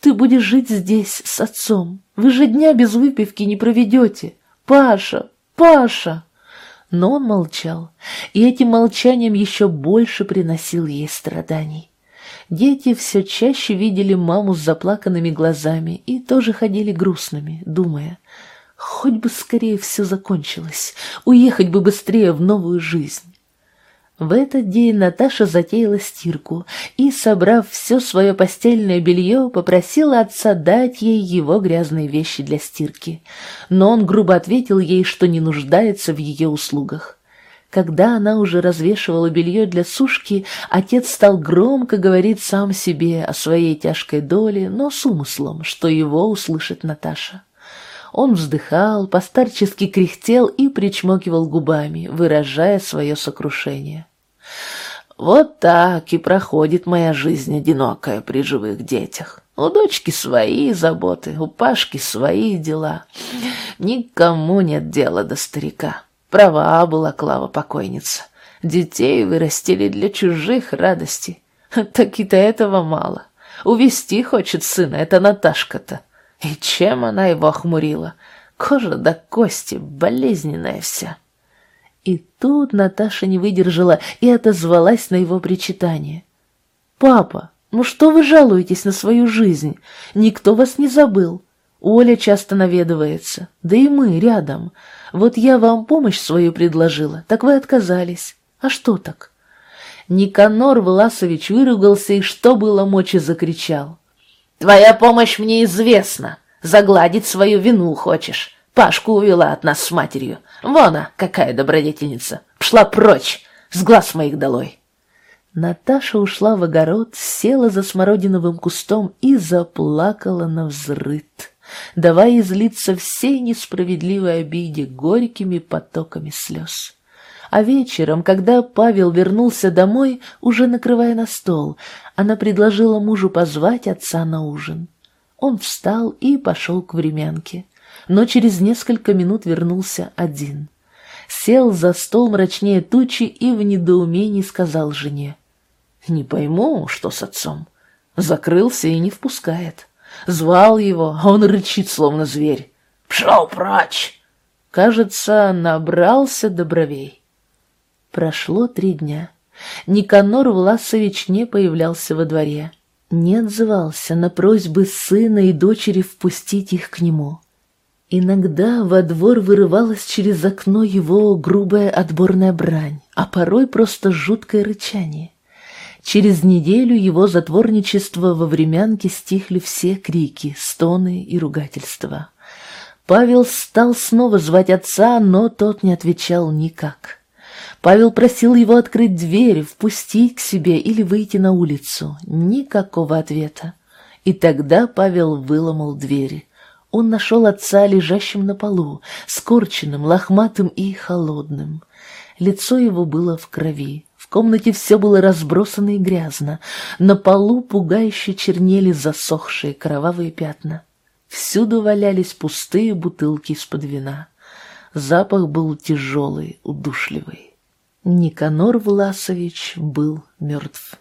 «Ты будешь жить здесь с отцом. Вы же дня без выпивки не проведете. Паша! Паша!» Но он молчал, и этим молчанием еще больше приносил ей страданий. Дети все чаще видели маму с заплаканными глазами и тоже ходили грустными, думая — Хоть бы скорее все закончилось, уехать бы быстрее в новую жизнь. В этот день Наташа затеяла стирку и, собрав все свое постельное белье, попросила отца дать ей его грязные вещи для стирки. Но он грубо ответил ей, что не нуждается в ее услугах. Когда она уже развешивала белье для сушки, отец стал громко говорить сам себе о своей тяжкой доле, но с умыслом, что его услышит Наташа. Он вздыхал, постарчески кряхтел и причмокивал губами, выражая свое сокрушение. Вот так и проходит моя жизнь одинокая при живых детях. У дочки свои заботы, у Пашки свои дела. Никому нет дела до старика. Права была Клава покойница. Детей вырастили для чужих радостей. Так и-то этого мало. Увести хочет сына, это Наташка-то. И чем она его охмурила? Кожа до кости, болезненная вся. И тут Наташа не выдержала и отозвалась на его причитание. «Папа, ну что вы жалуетесь на свою жизнь? Никто вас не забыл. Оля часто наведывается, да и мы рядом. Вот я вам помощь свою предложила, так вы отказались. А что так?» Никанор Власович выругался и что было мочи закричал. «Твоя помощь мне известна. Загладить свою вину хочешь. Пашку увела от нас с матерью. Вон она, какая добродетельница. Пшла прочь, с глаз моих долой. Наташа ушла в огород, села за смородиновым кустом и заплакала на взрыд, давая излиться всей несправедливой обиде горькими потоками слез. А вечером, когда Павел вернулся домой, уже накрывая на стол, она предложила мужу позвать отца на ужин. Он встал и пошел к времянке но через несколько минут вернулся один. Сел за стол мрачнее тучи и в недоумении сказал жене. «Не пойму, что с отцом. Закрылся и не впускает. Звал его, а он рычит, словно зверь. Пшел прочь!» Кажется, набрался до бровей. Прошло три дня. Никанор Власович не появлялся во дворе, не отзывался на просьбы сына и дочери впустить их к нему. Иногда во двор вырывалась через окно его грубая отборная брань, а порой просто жуткое рычание. Через неделю его затворничества во времянке стихли все крики, стоны и ругательства. Павел стал снова звать отца, но тот не отвечал никак. Павел просил его открыть дверь, впустить к себе или выйти на улицу. Никакого ответа. И тогда Павел выломал двери он нашел отца лежащим на полу, скорченным, лохматым и холодным. Лицо его было в крови. В комнате все было разбросано и грязно. На полу пугающе чернели засохшие кровавые пятна. Всюду валялись пустые бутылки из-под вина. Запах был тяжелый, удушливый. Никанор Власович был мертв.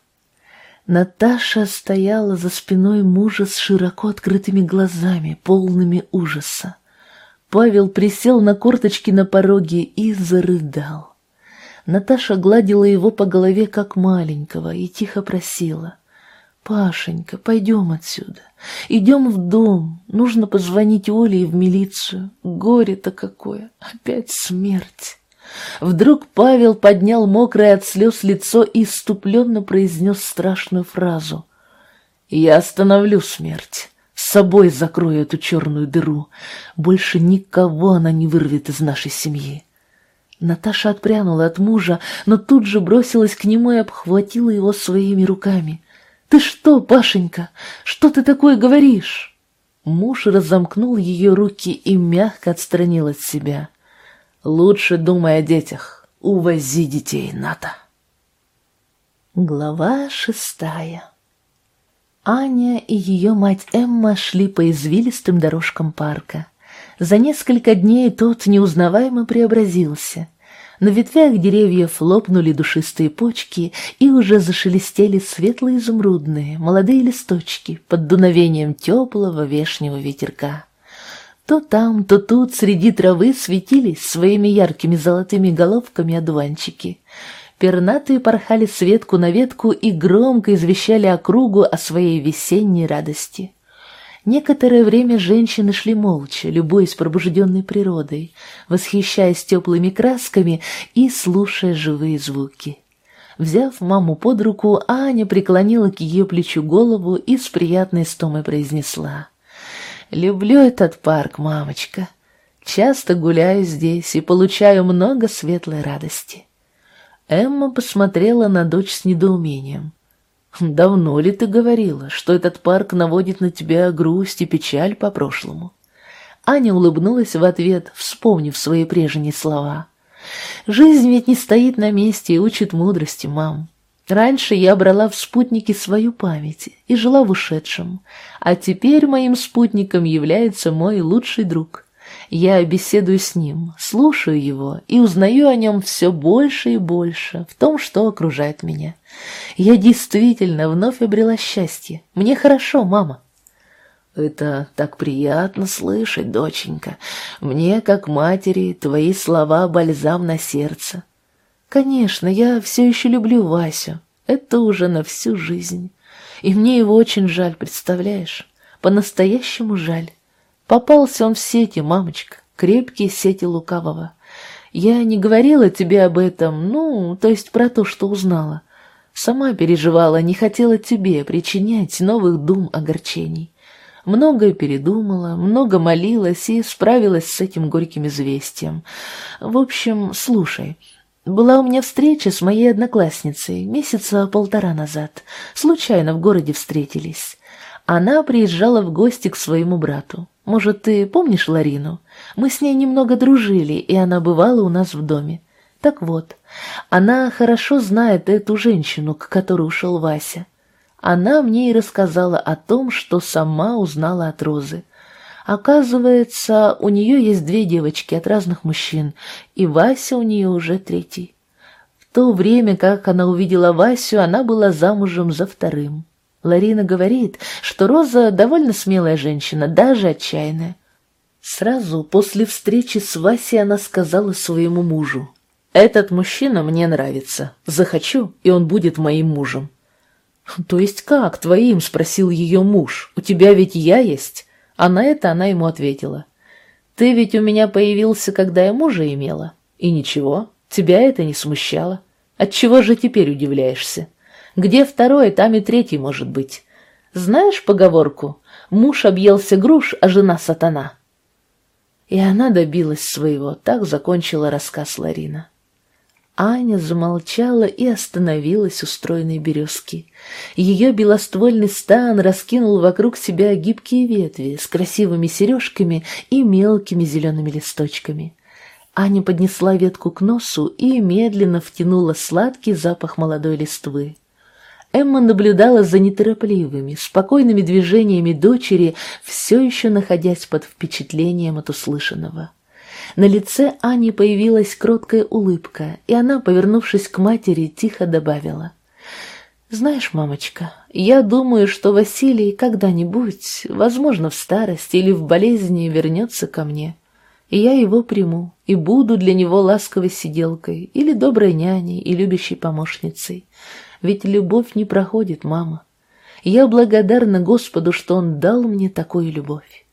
Наташа стояла за спиной мужа с широко открытыми глазами, полными ужаса. Павел присел на корточки на пороге и зарыдал. Наташа гладила его по голове, как маленького, и тихо просила. «Пашенька, пойдем отсюда. Идем в дом. Нужно позвонить Оле и в милицию. Горе-то какое! Опять смерть!» Вдруг Павел поднял мокрое от слез лицо и иступленно произнес страшную фразу. «Я остановлю смерть, с собой закрою эту черную дыру. Больше никого она не вырвет из нашей семьи». Наташа отпрянула от мужа, но тут же бросилась к нему и обхватила его своими руками. «Ты что, Пашенька, что ты такое говоришь?» Муж разомкнул ее руки и мягко отстранил от себя. Лучше думай о детях. Увози детей, Ната. Глава шестая Аня и ее мать Эмма шли по извилистым дорожкам парка. За несколько дней тот неузнаваемо преобразился. На ветвях деревьев лопнули душистые почки и уже зашелестели светлые изумрудные молодые листочки под дуновением теплого вешнего ветерка. То там, то тут среди травы светились своими яркими золотыми головками одуванчики. Пернатые порхали с ветку на ветку и громко извещали округу о своей весенней радости. Некоторое время женщины шли молча, любуясь пробужденной природой, восхищаясь теплыми красками и слушая живые звуки. Взяв маму под руку, Аня преклонила к ее плечу голову и с приятной стомой произнесла — Люблю этот парк, мамочка. Часто гуляю здесь и получаю много светлой радости. Эмма посмотрела на дочь с недоумением. «Давно ли ты говорила, что этот парк наводит на тебя грусть и печаль по прошлому?» Аня улыбнулась в ответ, вспомнив свои прежние слова. «Жизнь ведь не стоит на месте и учит мудрости, мам. Раньше я брала в спутники свою память и жила в ушедшем, а теперь моим спутником является мой лучший друг. Я беседую с ним, слушаю его и узнаю о нем все больше и больше в том, что окружает меня. Я действительно вновь обрела счастье. Мне хорошо, мама. Это так приятно слышать, доченька. Мне, как матери, твои слова бальзам на сердце. Конечно, я все еще люблю Васю. Это уже на всю жизнь. И мне его очень жаль, представляешь? По-настоящему жаль. Попался он в сети, мамочка, крепкие сети лукавого. Я не говорила тебе об этом, ну, то есть про то, что узнала. Сама переживала, не хотела тебе причинять новых дум огорчений. Многое передумала, много молилась и справилась с этим горьким известием. В общем, слушай, была у меня встреча с моей одноклассницей месяца полтора назад. Случайно в городе встретились. Она приезжала в гости к своему брату. Может, ты помнишь Ларину? Мы с ней немного дружили, и она бывала у нас в доме. Так вот, она хорошо знает эту женщину, к которой ушел Вася. Она мне и рассказала о том, что сама узнала от Розы. Оказывается, у нее есть две девочки от разных мужчин, и Вася у нее уже третий. В то время, как она увидела Васю, она была замужем за вторым. Ларина говорит, что Роза довольно смелая женщина, даже отчаянная. Сразу после встречи с Васей она сказала своему мужу, «Этот мужчина мне нравится. Захочу, и он будет моим мужем». «То есть как твоим?» — спросил ее муж. «У тебя ведь я есть?» А на это она ему ответила. «Ты ведь у меня появился, когда я мужа имела. И ничего, тебя это не смущало. Отчего же теперь удивляешься? Где второй, там и третий может быть. Знаешь поговорку «Муж объелся груш, а жена сатана»?» И она добилась своего, так закончила рассказ Ларина. Аня замолчала и остановилась у стройной березки. Ее белоствольный стан раскинул вокруг себя гибкие ветви с красивыми сережками и мелкими зелеными листочками. Аня поднесла ветку к носу и медленно втянула сладкий запах молодой листвы. Эмма наблюдала за неторопливыми, спокойными движениями дочери, все еще находясь под впечатлением от услышанного. На лице Ани появилась кроткая улыбка, и она, повернувшись к матери, тихо добавила. «Знаешь, мамочка, я думаю, что Василий когда-нибудь, возможно, в старости или в болезни, вернется ко мне, и я его приму, и буду для него ласковой сиделкой, или доброй няней, и любящей помощницей. Ведь любовь не проходит, мама. Я благодарна Господу, что Он дал мне такую любовь.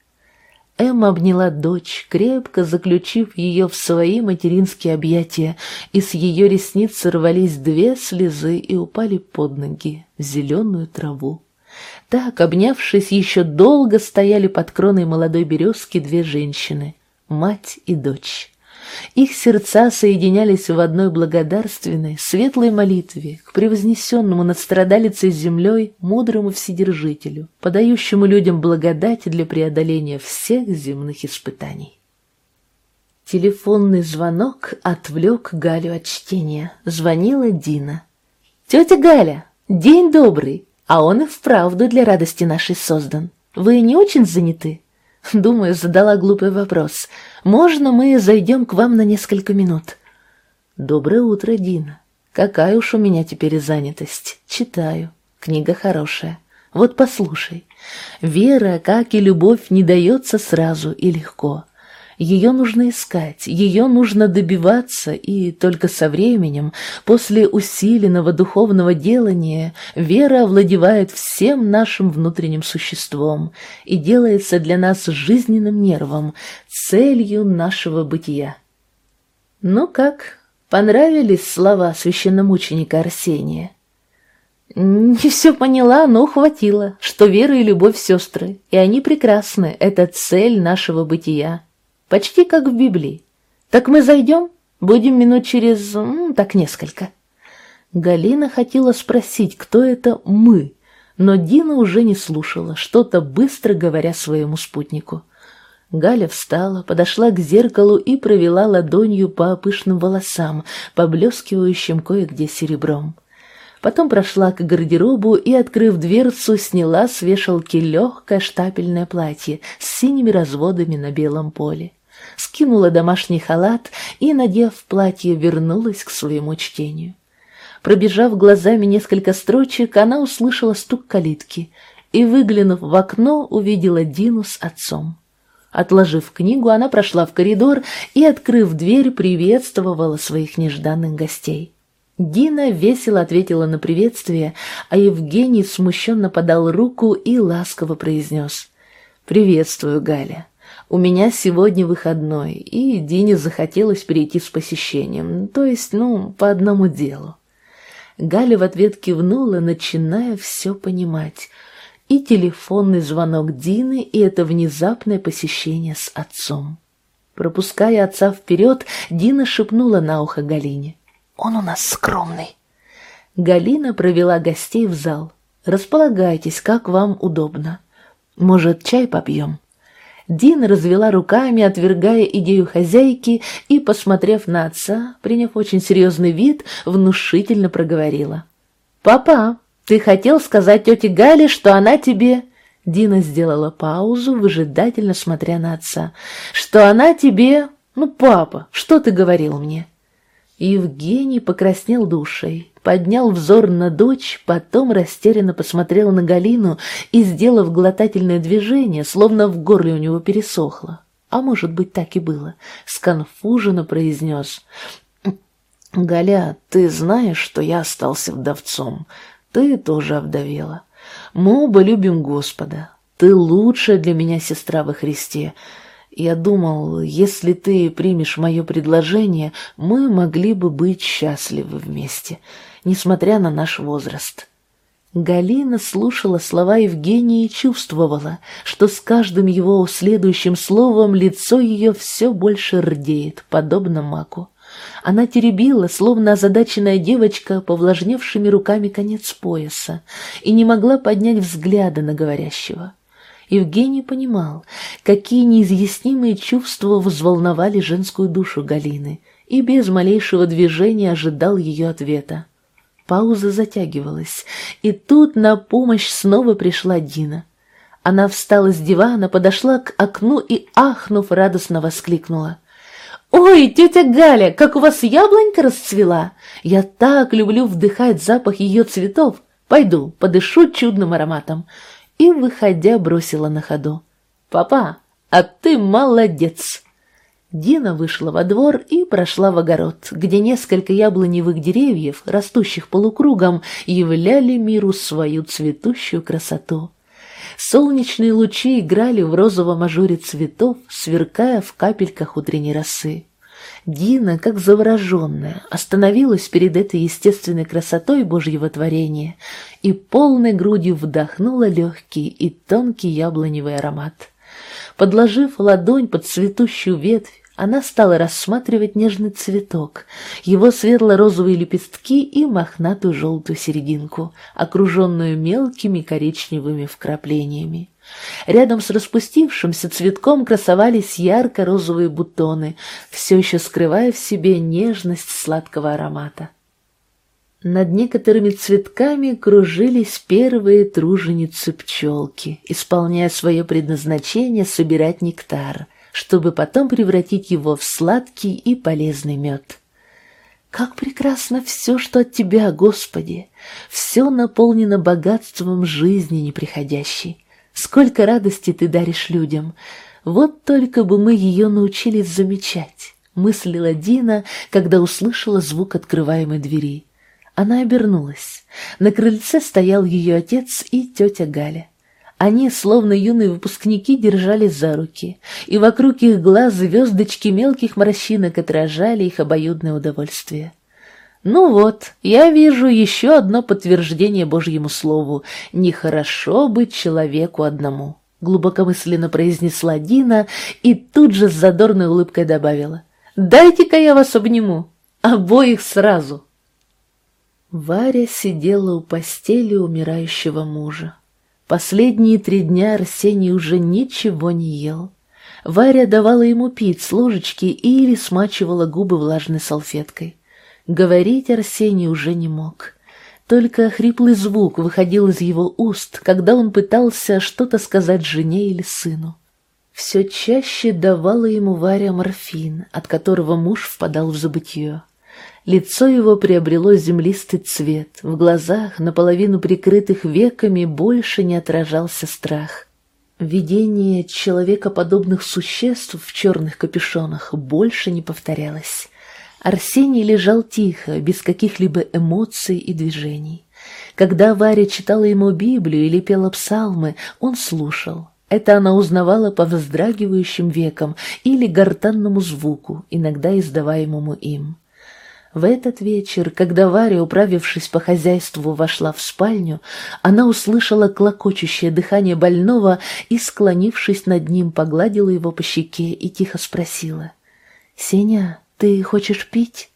Эмма обняла дочь, крепко заключив ее в свои материнские объятия, и с ее ресниц сорвались две слезы и упали под ноги в зеленую траву. Так, обнявшись, еще долго стояли под кроной молодой березки две женщины, мать и дочь. Их сердца соединялись в одной благодарственной, светлой молитве к превознесенному над страдалицей землей мудрому Вседержителю, подающему людям благодать для преодоления всех земных испытаний. Телефонный звонок отвлек Галю от чтения. Звонила Дина. «Тетя Галя, день добрый, а он и вправду для радости нашей создан. Вы не очень заняты?» [LAUGHS] Думаю, задала глупый вопрос. Можно мы зайдем к вам на несколько минут? Доброе утро, Дина. Какая уж у меня теперь занятость. Читаю. Книга хорошая. Вот послушай. Вера, как и любовь, не дается сразу и легко. Ее нужно искать, ее нужно добиваться, и только со временем, после усиленного духовного делания, вера овладевает всем нашим внутренним существом и делается для нас жизненным нервом, целью нашего бытия. Ну как, понравились слова священномученика Арсения? Не все поняла, но хватило, что вера и любовь сестры, и они прекрасны, это цель нашего бытия почти как в Библии. Так мы зайдем? Будем минут через... Так несколько». Галина хотела спросить, кто это «мы», но Дина уже не слушала, что-то быстро говоря своему спутнику. Галя встала, подошла к зеркалу и провела ладонью по пышным волосам, поблескивающим кое-где серебром. Потом прошла к гардеробу и, открыв дверцу, сняла с вешалки легкое штапельное платье с синими разводами на белом поле. Скинула домашний халат и, надев платье, вернулась к своему чтению. Пробежав глазами несколько строчек, она услышала стук калитки и, выглянув в окно, увидела Дину с отцом. Отложив книгу, она прошла в коридор и, открыв дверь, приветствовала своих нежданных гостей. Дина весело ответила на приветствие, а Евгений смущенно подал руку и ласково произнес «Приветствую, Галя. У меня сегодня выходной, и Дине захотелось перейти с посещением, то есть, ну, по одному делу». Галя в ответ кивнула, начиная все понимать. И телефонный звонок Дины, и это внезапное посещение с отцом. Пропуская отца вперед, Дина шепнула на ухо Галине. Он у нас скромный. Галина провела гостей в зал. Располагайтесь, как вам удобно. Может, чай попьем? Дина развела руками, отвергая идею хозяйки, и, посмотрев на отца, приняв очень серьезный вид, внушительно проговорила. «Папа, ты хотел сказать тете Гале, что она тебе...» Дина сделала паузу, выжидательно смотря на отца. «Что она тебе... Ну, папа, что ты говорил мне?» Евгений покраснел душей, поднял взор на дочь, потом растерянно посмотрел на Галину и, сделав глотательное движение, словно в горле у него пересохло, а может быть так и было, сконфуженно произнес. «Галя, ты знаешь, что я остался вдовцом, ты тоже овдовела. Мы оба любим Господа, ты лучшая для меня сестра во Христе». Я думал, если ты примешь мое предложение, мы могли бы быть счастливы вместе, несмотря на наш возраст». Галина слушала слова Евгения и чувствовала, что с каждым его следующим словом лицо ее все больше рдеет, подобно маку. Она теребила, словно озадаченная девочка, повлажневшими руками конец пояса, и не могла поднять взгляда на говорящего. Евгений понимал, какие неизъяснимые чувства взволновали женскую душу Галины, и без малейшего движения ожидал ее ответа. Пауза затягивалась, и тут на помощь снова пришла Дина. Она встала с дивана, подошла к окну и, ахнув, радостно воскликнула. «Ой, тетя Галя, как у вас яблонька расцвела! Я так люблю вдыхать запах ее цветов! Пойду, подышу чудным ароматом и, выходя, бросила на ходу. «Папа, а ты молодец!» Дина вышла во двор и прошла в огород, где несколько яблоневых деревьев, растущих полукругом, являли миру свою цветущую красоту. Солнечные лучи играли в розовом ажуре цветов, сверкая в капельках утренней росы. Дина, как завороженная, остановилась перед этой естественной красотой Божьего творения и полной грудью вдохнула легкий и тонкий яблоневый аромат. Подложив ладонь под цветущую ветвь, она стала рассматривать нежный цветок, его светло-розовые лепестки и мохнатую желтую серединку, окруженную мелкими коричневыми вкраплениями. Рядом с распустившимся цветком красовались ярко-розовые бутоны, все еще скрывая в себе нежность сладкого аромата. Над некоторыми цветками кружились первые труженицы пчелки, исполняя свое предназначение собирать нектар, чтобы потом превратить его в сладкий и полезный мед. Как прекрасно все, что от Тебя, Господи! Все наполнено богатством жизни неприходящей. Сколько радости ты даришь людям! Вот только бы мы ее научились замечать, мыслила Дина, когда услышала звук открываемой двери. Она обернулась. На крыльце стоял ее отец и тетя Галя. Они, словно юные выпускники, держались за руки, и вокруг их глаз звездочки мелких морщинок отражали их обоюдное удовольствие. Ну вот, я вижу еще одно подтверждение Божьему Слову. Нехорошо быть человеку одному. Глубокомысленно произнесла Дина и тут же с задорной улыбкой добавила. «Дайте-ка я вас обниму. Обоих сразу». Варя сидела у постели умирающего мужа. Последние три дня Арсений уже ничего не ел. Варя давала ему пить с ложечки или смачивала губы влажной салфеткой. Говорить Арсений уже не мог. Только хриплый звук выходил из его уст, когда он пытался что-то сказать жене или сыну. Все чаще давала ему Варя морфин, от которого муж впадал в забытье. Лицо его приобрело землистый цвет, в глазах, наполовину прикрытых веками, больше не отражался страх. Видение человекоподобных существ в черных капюшонах больше не повторялось. Арсений лежал тихо, без каких-либо эмоций и движений. Когда Варя читала ему Библию или пела псалмы, он слушал. Это она узнавала по вздрагивающим векам или гортанному звуку, иногда издаваемому им. В этот вечер, когда Варя, управившись по хозяйству, вошла в спальню, она услышала клокочущее дыхание больного и, склонившись над ним, погладила его по щеке и тихо спросила. «Сеня, ты хочешь пить?»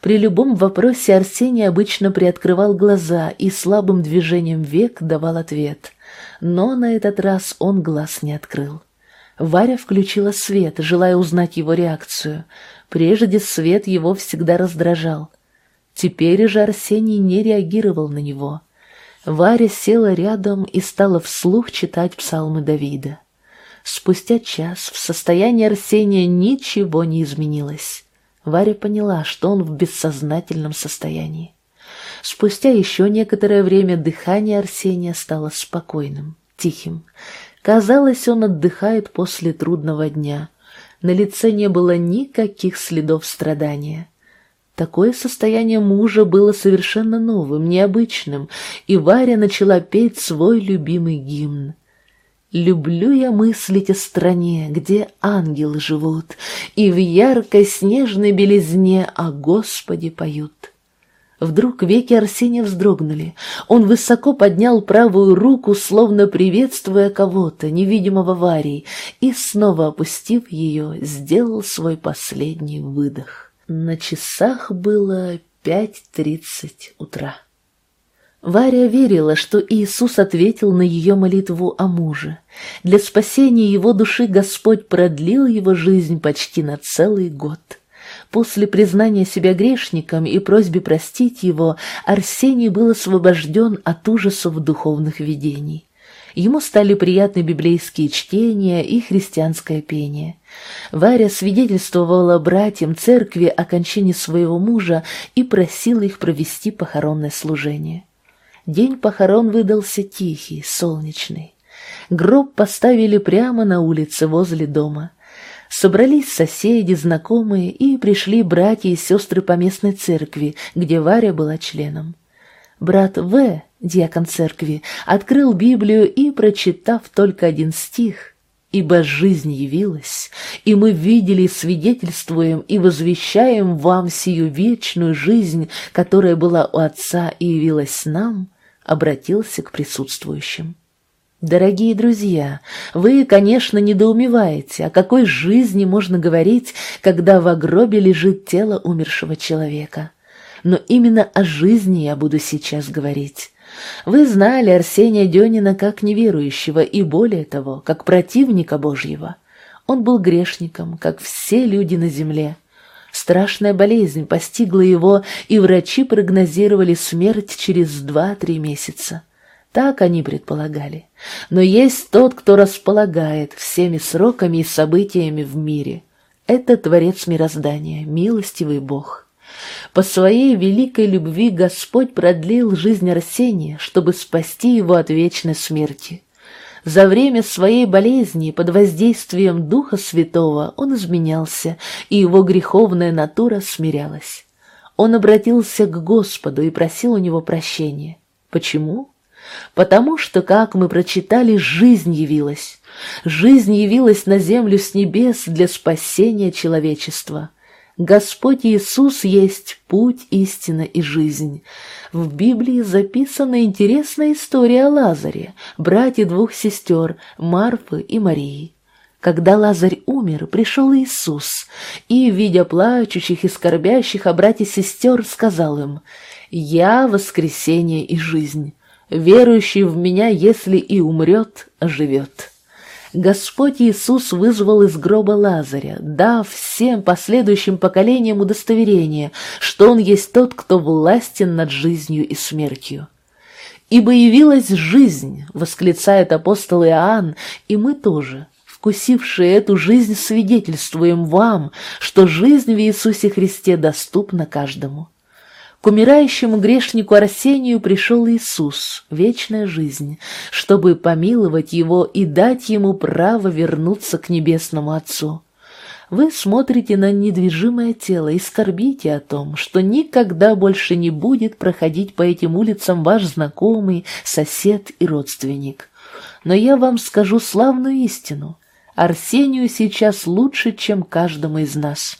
При любом вопросе Арсений обычно приоткрывал глаза и слабым движением век давал ответ. Но на этот раз он глаз не открыл. Варя включила свет, желая узнать его реакцию. Прежде свет его всегда раздражал. Теперь же Арсений не реагировал на него. Варя села рядом и стала вслух читать псалмы Давида. Спустя час в состоянии Арсения ничего не изменилось. Варя поняла, что он в бессознательном состоянии. Спустя еще некоторое время дыхание Арсения стало спокойным, тихим. Казалось, он отдыхает после трудного дня — на лице не было никаких следов страдания. Такое состояние мужа было совершенно новым, необычным, и Варя начала петь свой любимый гимн. «Люблю я мыслить о стране, где ангелы живут, и в яркой снежной белизне о Господе поют». Вдруг веки Арсения вздрогнули. Он высоко поднял правую руку, словно приветствуя кого-то, невидимого Варей, и, снова опустив ее, сделал свой последний выдох. На часах было пять тридцать утра. Варя верила, что Иисус ответил на ее молитву о муже. Для спасения его души Господь продлил его жизнь почти на целый год. После признания себя грешником и просьбе простить его, Арсений был освобожден от ужасов духовных видений. Ему стали приятны библейские чтения и христианское пение. Варя свидетельствовала братьям церкви о кончине своего мужа и просила их провести похоронное служение. День похорон выдался тихий, солнечный. Гроб поставили прямо на улице возле дома. Собрались соседи, знакомые, и пришли братья и сестры по местной церкви, где Варя была членом. Брат В, диакон церкви, открыл Библию и, прочитав только один стих, «Ибо жизнь явилась, и мы видели, свидетельствуем и возвещаем вам сию вечную жизнь, которая была у Отца и явилась нам», обратился к присутствующим. Дорогие друзья, вы, конечно, недоумеваете, о какой жизни можно говорить, когда в гробе лежит тело умершего человека. Но именно о жизни я буду сейчас говорить. Вы знали Арсения Денина как неверующего и, более того, как противника Божьего. Он был грешником, как все люди на земле. Страшная болезнь постигла его, и врачи прогнозировали смерть через два-три месяца. Так они предполагали. Но есть тот, кто располагает всеми сроками и событиями в мире. Это Творец мироздания, милостивый Бог. По своей великой любви Господь продлил жизнь Арсения, чтобы спасти его от вечной смерти. За время своей болезни под воздействием Духа Святого он изменялся, и его греховная натура смирялась. Он обратился к Господу и просил у него прощения. Почему? Потому что, как мы прочитали, жизнь явилась. Жизнь явилась на землю с небес для спасения человечества. Господь Иисус есть путь, истина и жизнь. В Библии записана интересная история о Лазаре, брате двух сестер, Марфы и Марии. Когда Лазарь умер, пришел Иисус, и, видя плачущих и скорбящих, а братья сестер, сказал им, «Я — воскресение и жизнь. Верующий в меня, если и умрет, живет. Господь Иисус вызвал из гроба Лазаря, дав всем последующим поколениям удостоверение, что Он есть тот, кто властен над жизнью и смертью. «Ибо явилась жизнь», — восклицает апостол Иоанн, и мы тоже, вкусившие эту жизнь, свидетельствуем вам, что жизнь в Иисусе Христе доступна каждому. К умирающему грешнику Арсению пришел Иисус, вечная жизнь, чтобы помиловать его и дать ему право вернуться к небесному Отцу. Вы смотрите на недвижимое тело и скорбите о том, что никогда больше не будет проходить по этим улицам ваш знакомый, сосед и родственник. Но я вам скажу славную истину. Арсению сейчас лучше, чем каждому из нас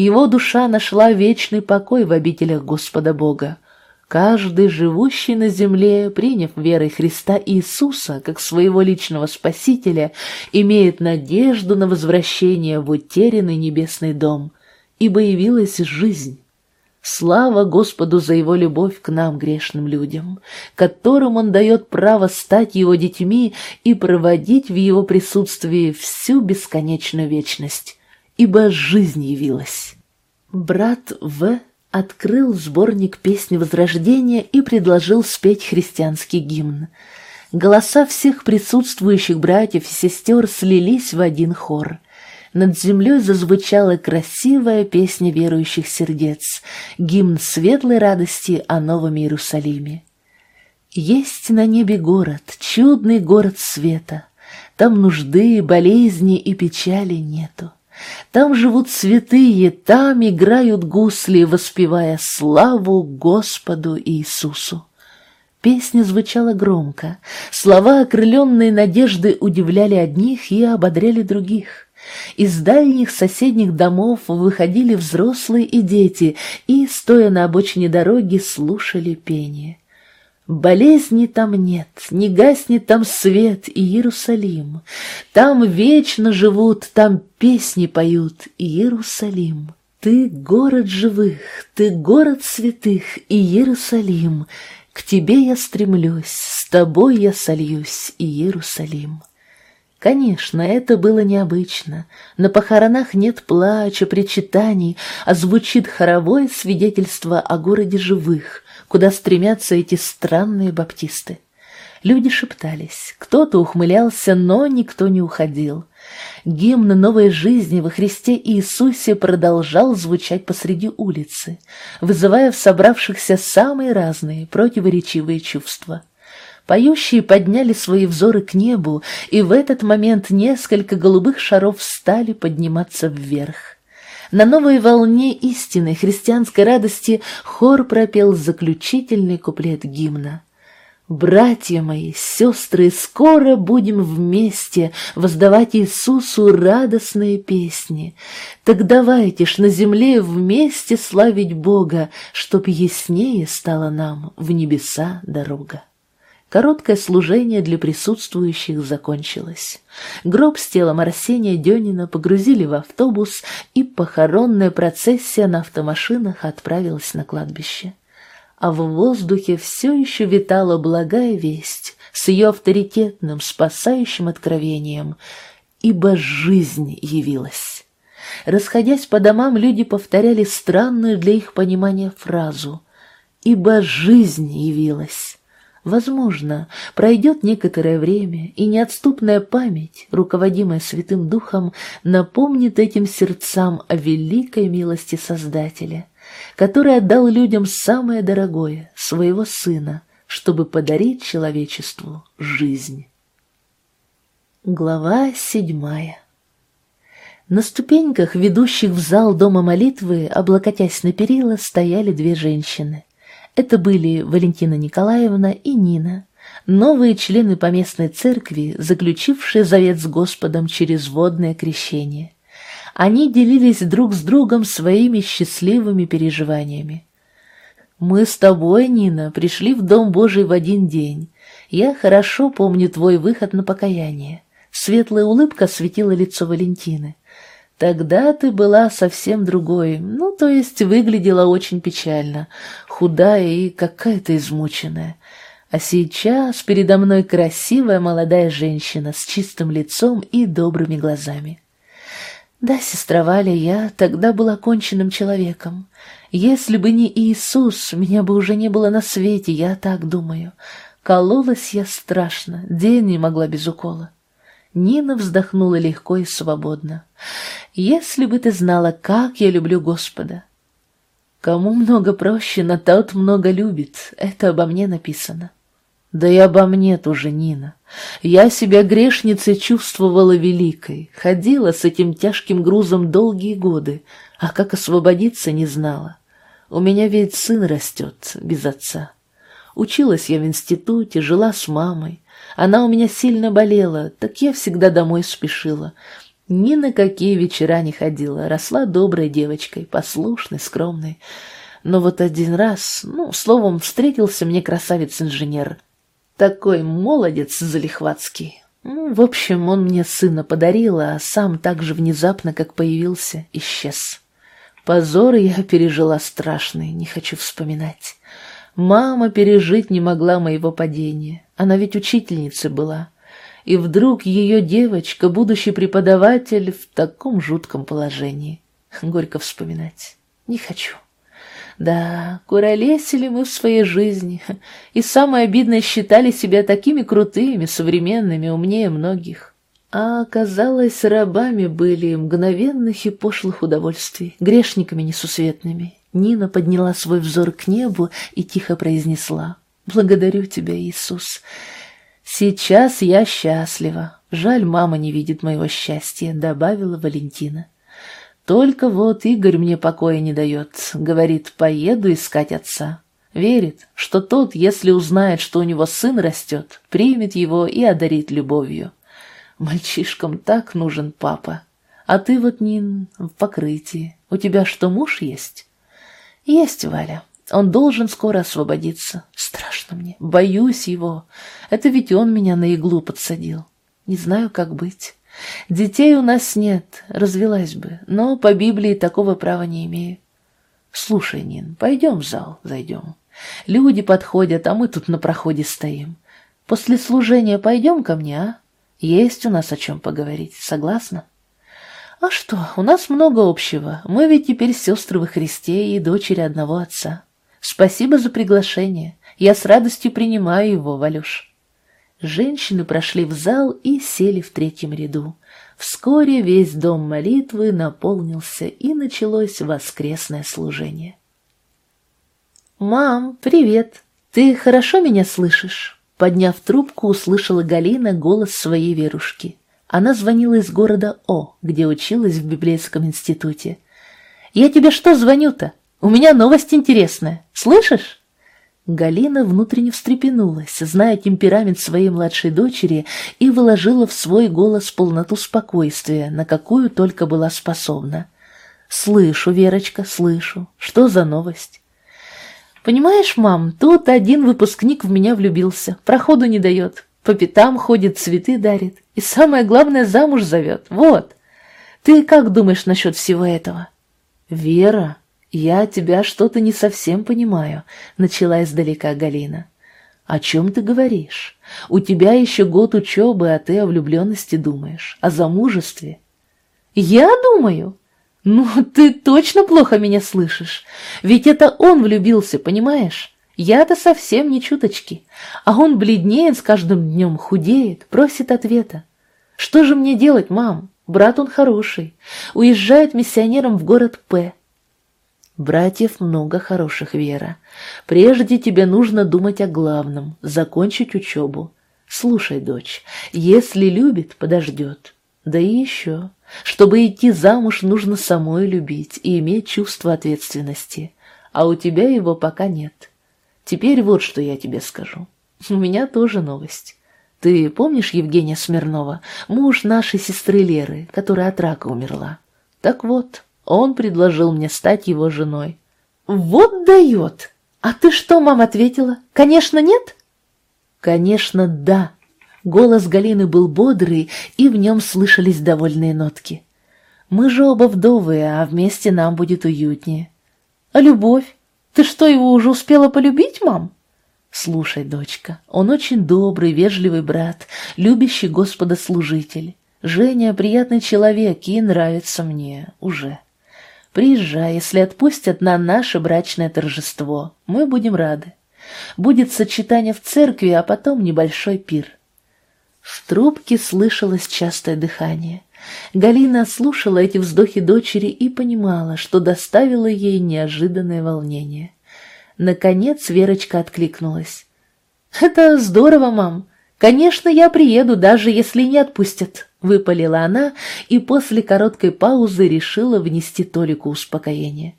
его душа нашла вечный покой в обителях Господа Бога. Каждый, живущий на земле, приняв верой Христа Иисуса как своего личного Спасителя, имеет надежду на возвращение в утерянный небесный дом, ибо явилась жизнь. Слава Господу за Его любовь к нам, грешным людям, которым Он дает право стать Его детьми и проводить в Его присутствии всю бесконечную вечность ибо жизнь явилась. Брат В. открыл сборник песни Возрождения и предложил спеть христианский гимн. Голоса всех присутствующих братьев и сестер слились в один хор. Над землей зазвучала красивая песня верующих сердец, гимн светлой радости о Новом Иерусалиме. Есть на небе город, чудный город света, Там нужды, болезни и печали нету. Там живут святые, там играют гусли, воспевая славу Господу Иисусу. Песня звучала громко, слова, окрыленные надежды, удивляли одних и ободряли других. Из дальних соседних домов выходили взрослые и дети и, стоя на обочине дороги, слушали пение. Болезни там нет, не гаснет там свет и Иерусалим. Там вечно живут, там песни поют, Иерусалим. Ты город живых, ты город святых, Иерусалим. К тебе я стремлюсь, с тобой я сольюсь, Иерусалим. Конечно, это было необычно. На похоронах нет плача, причитаний, а звучит хоровое свидетельство о городе живых — куда стремятся эти странные баптисты. Люди шептались, кто-то ухмылялся, но никто не уходил. Гимн новой жизни во Христе Иисусе продолжал звучать посреди улицы, вызывая в собравшихся самые разные противоречивые чувства. Поющие подняли свои взоры к небу, и в этот момент несколько голубых шаров стали подниматься вверх. На новой волне истины христианской радости хор пропел заключительный куплет гимна. «Братья мои, сестры, скоро будем вместе воздавать Иисусу радостные песни. Так давайте ж на земле вместе славить Бога, чтоб яснее стала нам в небеса дорога». Короткое служение для присутствующих закончилось. Гроб с телом Арсения Денина погрузили в автобус, и похоронная процессия на автомашинах отправилась на кладбище. А в воздухе все еще витала благая весть с ее авторитетным, спасающим откровением, ибо жизнь явилась. Расходясь по домам, люди повторяли странную для их понимания фразу «Ибо жизнь явилась». Возможно, пройдет некоторое время, и неотступная память, руководимая Святым Духом, напомнит этим сердцам о великой милости Создателя, который отдал людям самое дорогое, своего Сына, чтобы подарить человечеству жизнь. Глава седьмая На ступеньках, ведущих в зал дома молитвы, облокотясь на перила, стояли две женщины. Это были Валентина Николаевна и Нина, новые члены поместной церкви, заключившие завет с Господом через водное крещение. Они делились друг с другом своими счастливыми переживаниями. «Мы с тобой, Нина, пришли в Дом Божий в один день. Я хорошо помню твой выход на покаяние». Светлая улыбка осветила лицо Валентины. Тогда ты была совсем другой, ну, то есть выглядела очень печально, худая и какая-то измученная. А сейчас передо мной красивая молодая женщина с чистым лицом и добрыми глазами. Да, сестра Валя, я тогда была конченным человеком. Если бы не Иисус, меня бы уже не было на свете, я так думаю. Кололась я страшно, день не могла без укола. Нина вздохнула легко и свободно. «Если бы ты знала, как я люблю Господа!» «Кому много проще, на тот много любит», — это обо мне написано. Да и обо мне тоже, Нина. Я себя грешницей чувствовала великой, ходила с этим тяжким грузом долгие годы, а как освободиться не знала. У меня ведь сын растет без отца. Училась я в институте, жила с мамой. Она у меня сильно болела, так я всегда домой спешила. Ни на какие вечера не ходила, росла доброй девочкой, послушной, скромной. Но вот один раз, ну, словом, встретился мне красавец-инженер — такой молодец залихватский. Ну, в общем, он мне сына подарил, а сам так же внезапно, как появился, исчез. Позор я пережила страшный, не хочу вспоминать. Мама пережить не могла моего падения. Она ведь учительницей была. И вдруг ее девочка, будущий преподаватель, в таком жутком положении. Горько вспоминать. Не хочу. Да, куролесили мы в своей жизни, и самое обидное считали себя такими крутыми, современными, умнее многих. А оказалось, рабами были мгновенных и пошлых удовольствий, грешниками несусветными. Нина подняла свой взор к небу и тихо произнесла «Благодарю тебя, Иисус. Сейчас я счастлива. Жаль, мама не видит моего счастья», — добавила Валентина. Только вот Игорь мне покоя не дает. Говорит, поеду искать отца. Верит, что тот, если узнает, что у него сын растет, примет его и одарит любовью. Мальчишкам так нужен папа. А ты вот, Нин, в покрытии. У тебя что, муж есть? Есть, Валя. Он должен скоро освободиться. Страшно мне. Боюсь его. Это ведь он меня на иглу подсадил. Не знаю, как быть. Детей у нас нет, развелась бы, но по Библии такого права не имею. Слушай, Нин, пойдем в зал, зайдем. Люди подходят, а мы тут на проходе стоим. После служения пойдем ко мне, а? Есть у нас о чем поговорить, согласна? А что, у нас много общего. Мы ведь теперь сестры во Христе и дочери одного отца. Спасибо за приглашение. Я с радостью принимаю его, Валюш. Женщины прошли в зал и сели в третьем ряду. Вскоре весь дом молитвы наполнился, и началось воскресное служение. «Мам, привет! Ты хорошо меня слышишь?» Подняв трубку, услышала Галина голос своей верушки. Она звонила из города О, где училась в библейском институте. «Я тебе что звоню-то? У меня новость интересная. Слышишь?» Галина внутренне встрепенулась, зная темперамент своей младшей дочери, и выложила в свой голос полноту спокойствия, на какую только была способна. «Слышу, Верочка, слышу. Что за новость?» «Понимаешь, мам, тут один выпускник в меня влюбился, проходу не дает, по пятам ходит, цветы дарит, и самое главное, замуж зовет. Вот. Ты как думаешь насчет всего этого?» «Вера», «Я тебя что-то не совсем понимаю», — начала издалека Галина. «О чем ты говоришь? У тебя еще год учебы, а ты о влюбленности думаешь, о замужестве». «Я думаю?» «Ну, ты точно плохо меня слышишь. Ведь это он влюбился, понимаешь? Я-то совсем не чуточки. А он бледнеет с каждым днем, худеет, просит ответа. Что же мне делать, мам? Брат он хороший. Уезжает миссионером в город П. Братьев много хороших, Вера. Прежде тебе нужно думать о главном — закончить учебу. Слушай, дочь, если любит, подождет. Да и еще, чтобы идти замуж, нужно самой любить и иметь чувство ответственности. А у тебя его пока нет. Теперь вот что я тебе скажу. У меня тоже новость. Ты помнишь Евгения Смирнова, муж нашей сестры Леры, которая от рака умерла? Так вот, он предложил мне стать его женой. «Вот дает! А ты что, мам, ответила? Конечно, нет?» «Конечно, да!» Голос Галины был бодрый, и в нем слышались довольные нотки. «Мы же оба вдовы, а вместе нам будет уютнее». «А любовь? Ты что, его уже успела полюбить, мам?» Слушай, дочка, он очень добрый, вежливый брат, любящий Господа служитель. Женя приятный человек и нравится мне уже. Приезжай, если отпустят на наше брачное торжество. Мы будем рады. Будет сочетание в церкви, а потом небольшой пир. В трубке слышалось частое дыхание. Галина слушала эти вздохи дочери и понимала, что доставило ей неожиданное волнение. Наконец Верочка откликнулась. «Это здорово, мам. Конечно, я приеду, даже если не отпустят», — выпалила она и после короткой паузы решила внести Толику успокоение.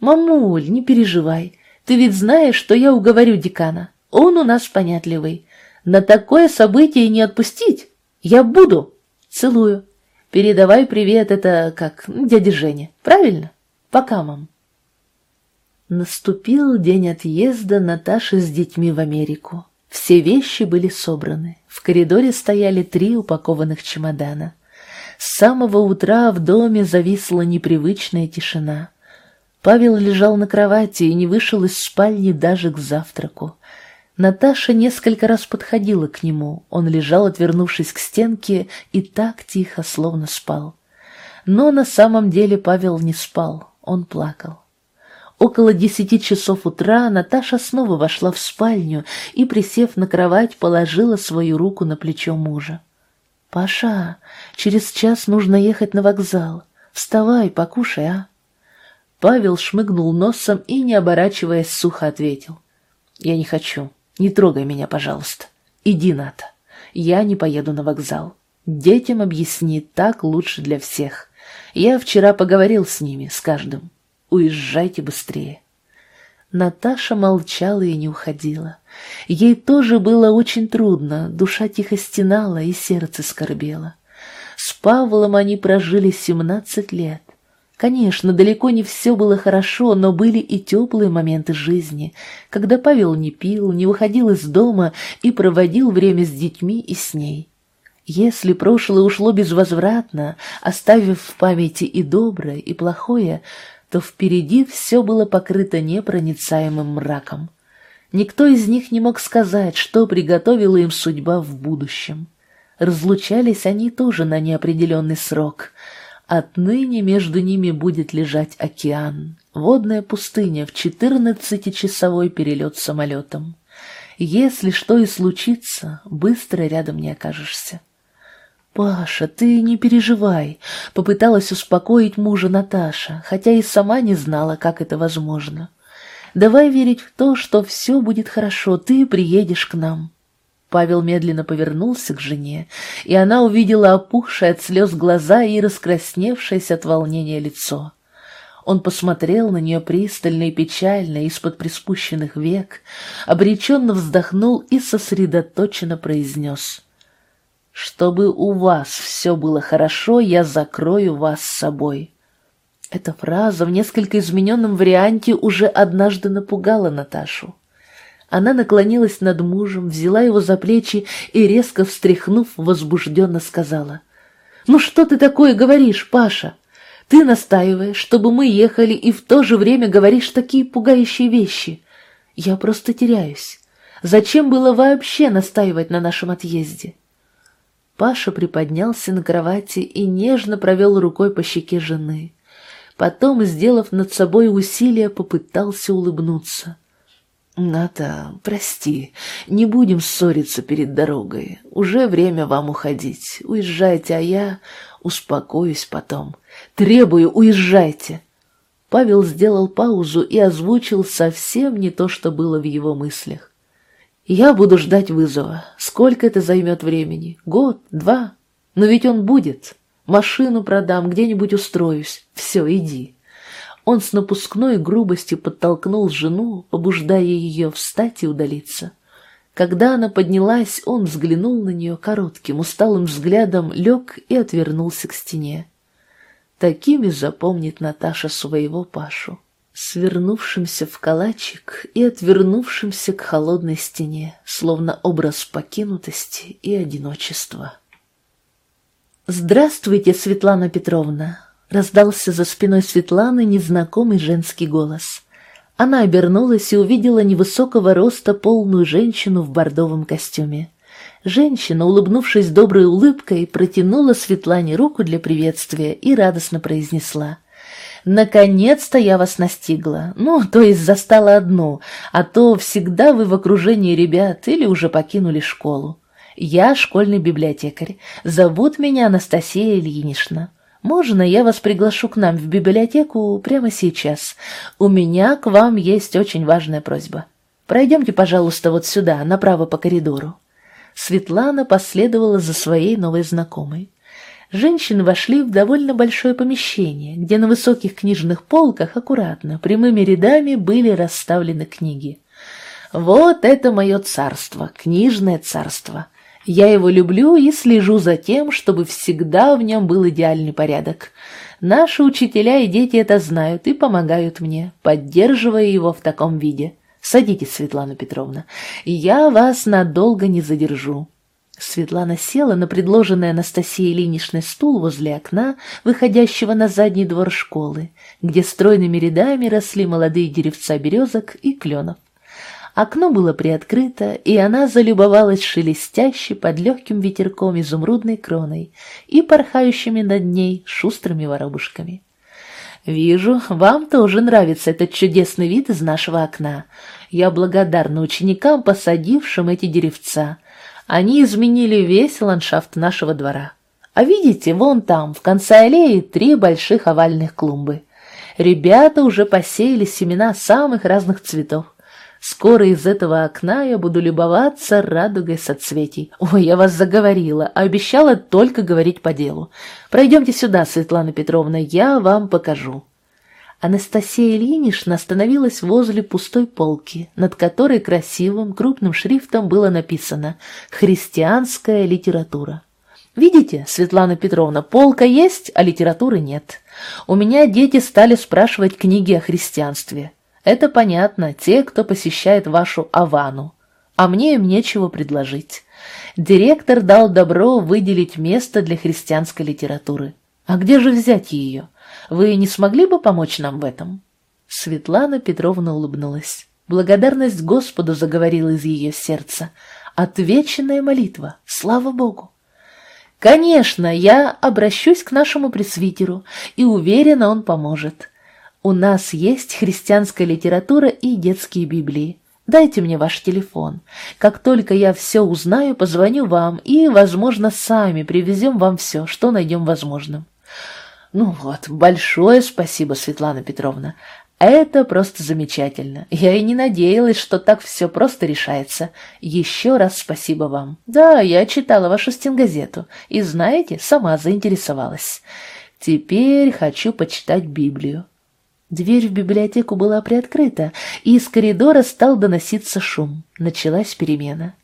«Мамуль, не переживай. Ты ведь знаешь, что я уговорю декана. Он у нас понятливый. На такое событие не отпустить. Я буду. Целую. Передавай привет, это как дяде Жене. Правильно? Пока, мам». Наступил день отъезда Наташи с детьми в Америку. Все вещи были собраны. В коридоре стояли три упакованных чемодана. С самого утра в доме зависла непривычная тишина. Павел лежал на кровати и не вышел из спальни даже к завтраку. Наташа несколько раз подходила к нему. Он лежал, отвернувшись к стенке, и так тихо, словно спал. Но на самом деле Павел не спал, он плакал. Около десяти часов утра Наташа снова вошла в спальню и, присев на кровать, положила свою руку на плечо мужа. «Паша, через час нужно ехать на вокзал. Вставай, покушай, а?» Павел шмыгнул носом и, не оборачиваясь, сухо ответил. «Я не хочу. Не трогай меня, пожалуйста. Иди, Ната. Я не поеду на вокзал. Детям объясни, так лучше для всех. Я вчера поговорил с ними, с каждым. Уезжайте быстрее. Наташа молчала и не уходила. Ей тоже было очень трудно, душа тихо стенала и сердце скорбело. С Павлом они прожили семнадцать лет. Конечно, далеко не все было хорошо, но были и теплые моменты жизни, когда Павел не пил, не выходил из дома и проводил время с детьми и с ней. Если прошлое ушло безвозвратно, оставив в памяти и доброе, и плохое, то впереди все было покрыто непроницаемым мраком. Никто из них не мог сказать, что приготовила им судьба в будущем. Разлучались они тоже на неопределенный срок. Отныне между ними будет лежать океан, водная пустыня в четырнадцатичасовой перелет самолетом. Если что и случится, быстро рядом не окажешься. «Паша, ты не переживай», — попыталась успокоить мужа Наташа, хотя и сама не знала, как это возможно. «Давай верить в то, что все будет хорошо, ты приедешь к нам». Павел медленно повернулся к жене, и она увидела опухшие от слез глаза и раскрасневшееся от волнения лицо. Он посмотрел на нее пристально и печально из-под приспущенных век, обреченно вздохнул и сосредоточенно произнес — чтобы у вас все было хорошо, я закрою вас с собой. Эта фраза в несколько измененном варианте уже однажды напугала Наташу. Она наклонилась над мужем, взяла его за плечи и, резко встряхнув, возбужденно сказала. «Ну что ты такое говоришь, Паша? Ты настаиваешь, чтобы мы ехали, и в то же время говоришь такие пугающие вещи. Я просто теряюсь. Зачем было вообще настаивать на нашем отъезде?» Паша приподнялся на кровати и нежно провел рукой по щеке жены. Потом, сделав над собой усилие, попытался улыбнуться. «Ната, прости, не будем ссориться перед дорогой. Уже время вам уходить. Уезжайте, а я успокоюсь потом. Требую, уезжайте!» Павел сделал паузу и озвучил совсем не то, что было в его мыслях. Я буду ждать вызова. Сколько это займет времени? Год? Два? Но ведь он будет. Машину продам, где-нибудь устроюсь. Все, иди. Он с напускной грубостью подтолкнул жену, побуждая ее встать и удалиться. Когда она поднялась, он взглянул на нее коротким, усталым взглядом, лег и отвернулся к стене. Такими запомнит Наташа своего Пашу свернувшимся в калачик и отвернувшимся к холодной стене, словно образ покинутости и одиночества. «Здравствуйте, Светлана Петровна!» — раздался за спиной Светланы незнакомый женский голос. Она обернулась и увидела невысокого роста полную женщину в бордовом костюме. Женщина, улыбнувшись доброй улыбкой, протянула Светлане руку для приветствия и радостно произнесла. «Наконец-то я вас настигла, ну, то есть застала одну, а то всегда вы в окружении ребят или уже покинули школу. Я школьный библиотекарь, зовут меня Анастасия Ильинична. Можно я вас приглашу к нам в библиотеку прямо сейчас? У меня к вам есть очень важная просьба. Пройдемте, пожалуйста, вот сюда, направо по коридору». Светлана последовала за своей новой знакомой. Женщины вошли в довольно большое помещение, где на высоких книжных полках аккуратно, прямыми рядами были расставлены книги. «Вот это мое царство, книжное царство. Я его люблю и слежу за тем, чтобы всегда в нем был идеальный порядок. Наши учителя и дети это знают и помогают мне, поддерживая его в таком виде». Садитесь, Светлана Петровна, я вас надолго не задержу. Светлана села на предложенный Анастасией Ильиничной стул возле окна, выходящего на задний двор школы, где стройными рядами росли молодые деревца березок и кленов. Окно было приоткрыто, и она залюбовалась шелестящей под легким ветерком изумрудной кроной и порхающими над ней шустрыми воробушками. «Вижу, вам тоже нравится этот чудесный вид из нашего окна. Я благодарна ученикам, посадившим эти деревца. Они изменили весь ландшафт нашего двора. А видите, вон там, в конце аллеи, три больших овальных клумбы. Ребята уже посеяли семена самых разных цветов. Скоро из этого окна я буду любоваться радугой соцветий. Ой, я вас заговорила, а обещала только говорить по делу. Пройдемте сюда, Светлана Петровна, я вам покажу. Анастасия Ильинична остановилась возле пустой полки, над которой красивым крупным шрифтом было написано «Христианская литература». «Видите, Светлана Петровна, полка есть, а литературы нет. У меня дети стали спрашивать книги о христианстве. Это понятно, те, кто посещает вашу Авану. А мне им нечего предложить. Директор дал добро выделить место для христианской литературы. А где же взять ее? Вы не смогли бы помочь нам в этом?» Светлана Петровна улыбнулась. Благодарность Господу заговорила из ее сердца. Отвеченная молитва, слава Богу! «Конечно, я обращусь к нашему пресвитеру, и уверена, он поможет. У нас есть христианская литература и детские Библии. Дайте мне ваш телефон. Как только я все узнаю, позвоню вам и, возможно, сами привезем вам все, что найдем возможным. Ну вот, большое спасибо, Светлана Петровна. Это просто замечательно. Я и не надеялась, что так все просто решается. Еще раз спасибо вам. Да, я читала вашу стенгазету и, знаете, сама заинтересовалась. Теперь хочу почитать Библию. Дверь в библиотеку была приоткрыта, и из коридора стал доноситься шум. Началась перемена.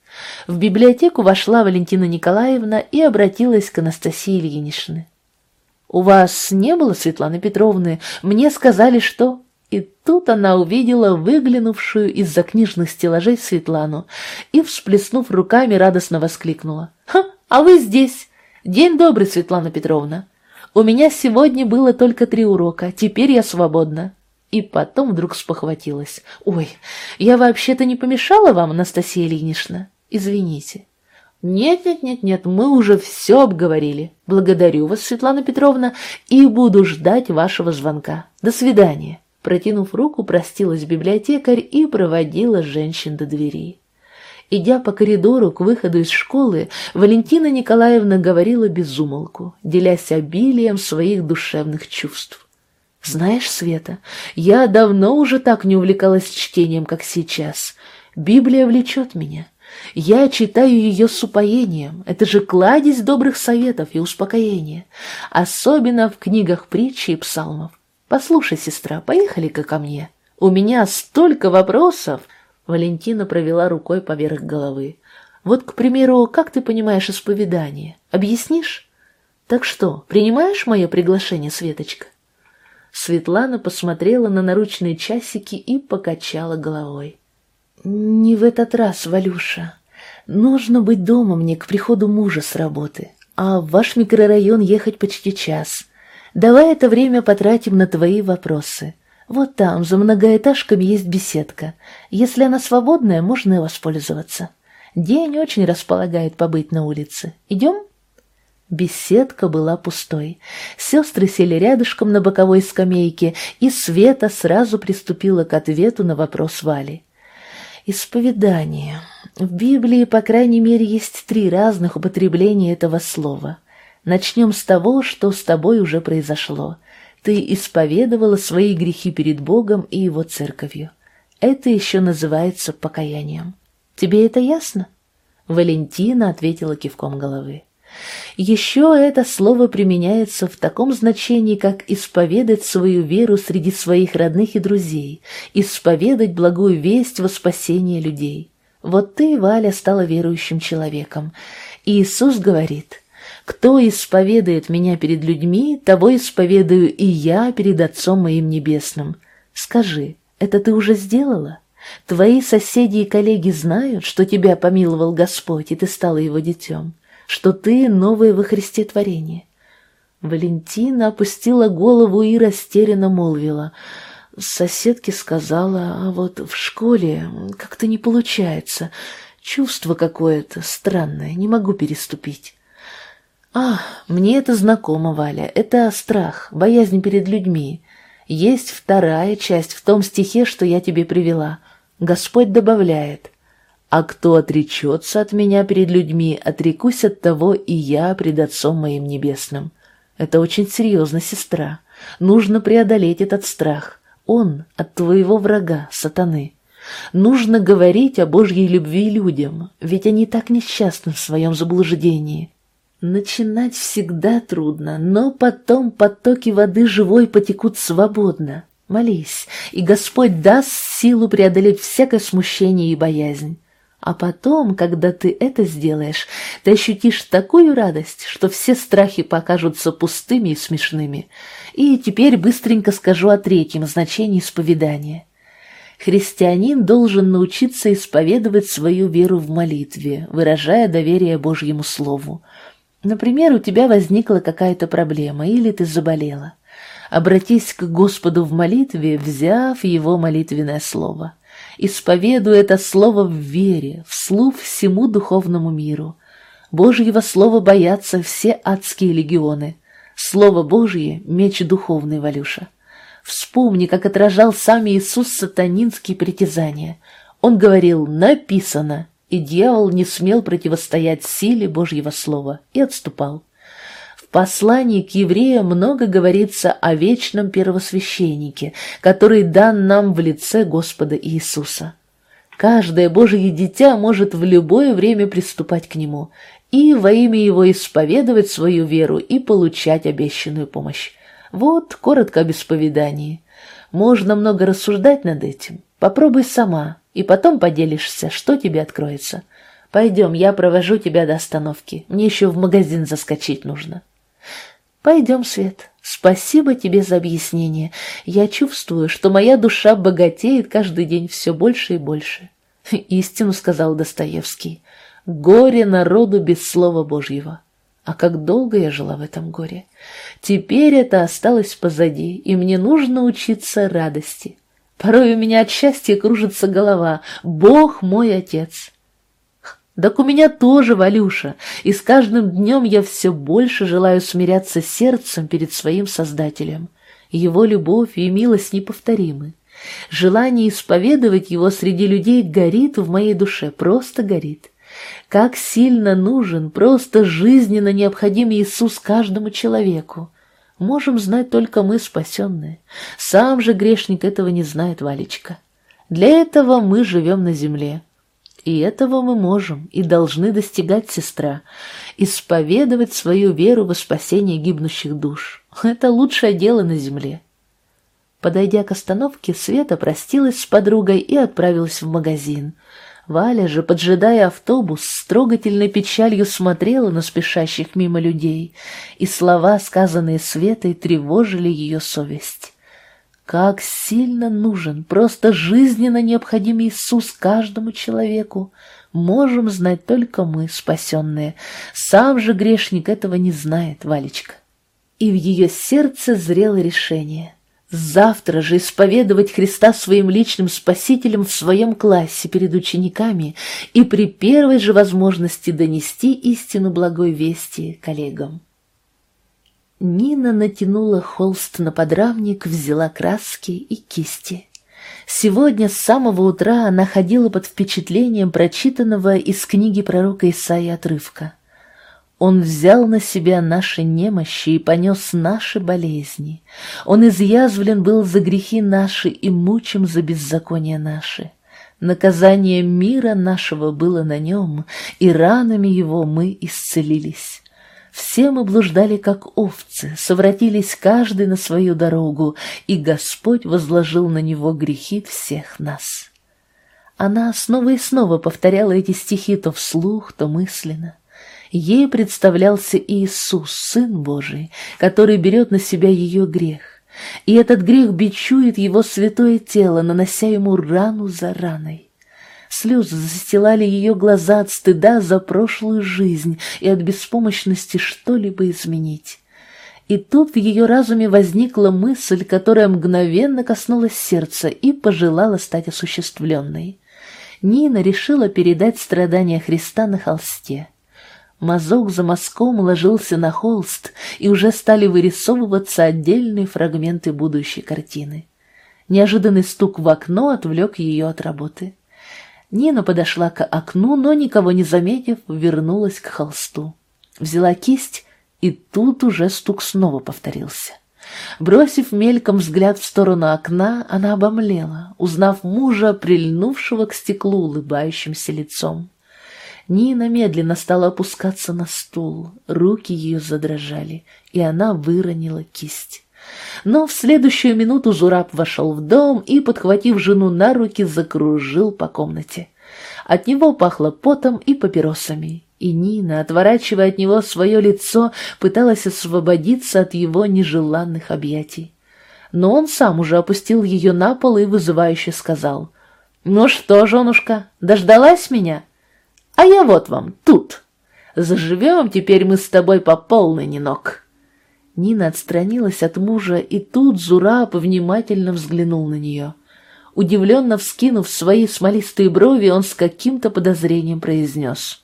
В библиотеку вошла Валентина Николаевна и обратилась к Анастасии Ильиничне. «У вас не было Светланы Петровны? Мне сказали, что...» И тут она увидела выглянувшую из-за книжных стеллажей Светлану и, всплеснув руками, радостно воскликнула. «Ха, а вы здесь! День добрый, Светлана Петровна! У меня сегодня было только три урока, теперь я свободна. И потом вдруг спохватилась. Ой, я вообще-то не помешала вам, Анастасия Ильинична? Извините. Нет-нет-нет-нет, мы уже все обговорили. Благодарю вас, Светлана Петровна, и буду ждать вашего звонка. До свидания. Протянув руку, простилась библиотекарь и проводила женщин до двери. Идя по коридору к выходу из школы, Валентина Николаевна говорила безумолку, делясь обилием своих душевных чувств. «Знаешь, Света, я давно уже так не увлекалась чтением, как сейчас. Библия влечет меня. Я читаю ее с упоением. Это же кладезь добрых советов и успокоения. Особенно в книгах притчи и псалмов. Послушай, сестра, поехали-ка ко мне. У меня столько вопросов!» Валентина провела рукой поверх головы. «Вот, к примеру, как ты понимаешь исповедание? Объяснишь? Так что, принимаешь мое приглашение, Светочка?» Светлана посмотрела на наручные часики и покачала головой. «Не в этот раз, Валюша. Нужно быть дома мне к приходу мужа с работы, а в ваш микрорайон ехать почти час. Давай это время потратим на твои вопросы. Вот там, за многоэтажками, есть беседка. Если она свободная, можно и воспользоваться. День очень располагает побыть на улице. Идем?» Беседка была пустой. Сестры сели рядышком на боковой скамейке, и Света сразу приступила к ответу на вопрос Вали. Исповедание. В Библии, по крайней мере, есть три разных употребления этого слова. Начнем с того, что с тобой уже произошло. Ты исповедовала свои грехи перед Богом и Его церковью. Это еще называется покаянием. Тебе это ясно? Валентина ответила кивком головы. Еще это слово применяется в таком значении, как исповедать свою веру среди своих родных и друзей, исповедать благую весть во спасение людей. Вот ты, Валя, стала верующим человеком. И Иисус говорит, «Кто исповедует меня перед людьми, того исповедую и я перед Отцом моим Небесным». Скажи, это ты уже сделала? Твои соседи и коллеги знают, что тебя помиловал Господь, и ты стала его детем что ты новое во Христе творение. Валентина опустила голову и растерянно молвила. Соседке сказала, а вот в школе как-то не получается. Чувство какое-то странное, не могу переступить. А, мне это знакомо, Валя. Это страх, боязнь перед людьми. Есть вторая часть в том стихе, что я тебе привела. Господь добавляет. А кто отречется от меня перед людьми, отрекусь от того и я пред Отцом моим Небесным. Это очень серьезно, сестра. Нужно преодолеть этот страх. Он от твоего врага, сатаны. Нужно говорить о Божьей любви людям, ведь они так несчастны в своем заблуждении. Начинать всегда трудно, но потом потоки воды живой потекут свободно. Молись, и Господь даст силу преодолеть всякое смущение и боязнь. А потом, когда ты это сделаешь, ты ощутишь такую радость, что все страхи покажутся пустыми и смешными. И теперь быстренько скажу о третьем значении исповедания. Христианин должен научиться исповедовать свою веру в молитве, выражая доверие Божьему Слову. Например, у тебя возникла какая-то проблема или ты заболела. Обратись к Господу в молитве, взяв Его молитвенное слово исповедую это слово в вере, вслух всему духовному миру. Божьего слова боятся все адские легионы. Слово Божье — меч духовный, Валюша. Вспомни, как отражал сам Иисус сатанинские притязания. Он говорил «написано», и дьявол не смел противостоять силе Божьего слова и отступал послании к евреям много говорится о вечном первосвященнике, который дан нам в лице Господа Иисуса. Каждое Божье дитя может в любое время приступать к Нему и во имя Его исповедовать свою веру и получать обещанную помощь. Вот коротко об исповедании. Можно много рассуждать над этим. Попробуй сама, и потом поделишься, что тебе откроется. Пойдем, я провожу тебя до остановки. Мне еще в магазин заскочить нужно. «Пойдем, Свет. Спасибо тебе за объяснение. Я чувствую, что моя душа богатеет каждый день все больше и больше». «Истину», — сказал Достоевский. «Горе народу без слова Божьего». А как долго я жила в этом горе. Теперь это осталось позади, и мне нужно учиться радости. Порой у меня от счастья кружится голова. Бог мой отец. Так у меня тоже, Валюша, и с каждым днем я все больше желаю смиряться сердцем перед своим Создателем. Его любовь и милость неповторимы. Желание исповедовать его среди людей горит в моей душе, просто горит. Как сильно нужен, просто жизненно необходим Иисус каждому человеку. Можем знать только мы, спасенные. Сам же грешник этого не знает, Валечка. Для этого мы живем на земле. И этого мы можем и должны достигать, сестра, исповедовать свою веру во спасение гибнущих душ. Это лучшее дело на земле. Подойдя к остановке, Света простилась с подругой и отправилась в магазин. Валя же, поджидая автобус, с трогательной печалью смотрела на спешащих мимо людей, и слова, сказанные Светой, тревожили ее совесть. Как сильно нужен, просто жизненно необходим Иисус каждому человеку, можем знать только мы, спасенные. Сам же грешник этого не знает, Валечка. И в ее сердце зрело решение. Завтра же исповедовать Христа своим личным спасителем в своем классе перед учениками и при первой же возможности донести истину благой вести коллегам. Нина натянула холст на подрамник, взяла краски и кисти. Сегодня с самого утра она ходила под впечатлением прочитанного из книги пророка Исаии отрывка. Он взял на себя наши немощи и понес наши болезни. Он изъязвлен был за грехи наши и мучим за беззакония наши. Наказание мира нашего было на нем, и ранами его мы исцелились. Все мы блуждали, как овцы, совратились каждый на свою дорогу, и Господь возложил на него грехи всех нас. Она снова и снова повторяла эти стихи то вслух, то мысленно. Ей представлялся Иисус, Сын Божий, который берет на себя ее грех. И этот грех бичует его святое тело, нанося ему рану за раной. Слезы застилали ее глаза от стыда за прошлую жизнь и от беспомощности что-либо изменить. И тут в ее разуме возникла мысль, которая мгновенно коснулась сердца и пожелала стать осуществленной. Нина решила передать страдания Христа на холсте. Мазок за мазком ложился на холст, и уже стали вырисовываться отдельные фрагменты будущей картины. Неожиданный стук в окно отвлек ее от работы. Нина подошла к окну, но, никого не заметив, вернулась к холсту. Взяла кисть, и тут уже стук снова повторился. Бросив мельком взгляд в сторону окна, она обомлела, узнав мужа, прильнувшего к стеклу улыбающимся лицом. Нина медленно стала опускаться на стул, руки ее задрожали, и она выронила кисть. Но в следующую минуту Зураб вошел в дом и, подхватив жену на руки, закружил по комнате. От него пахло потом и папиросами, и Нина, отворачивая от него свое лицо, пыталась освободиться от его нежеланных объятий. Но он сам уже опустил ее на пол и вызывающе сказал, «Ну что, женушка, дождалась меня?» А я вот вам, тут. Заживем теперь мы с тобой по полной, Нинок. Нина отстранилась от мужа, и тут Зураб внимательно взглянул на нее. Удивленно вскинув свои смолистые брови, он с каким-то подозрением произнес.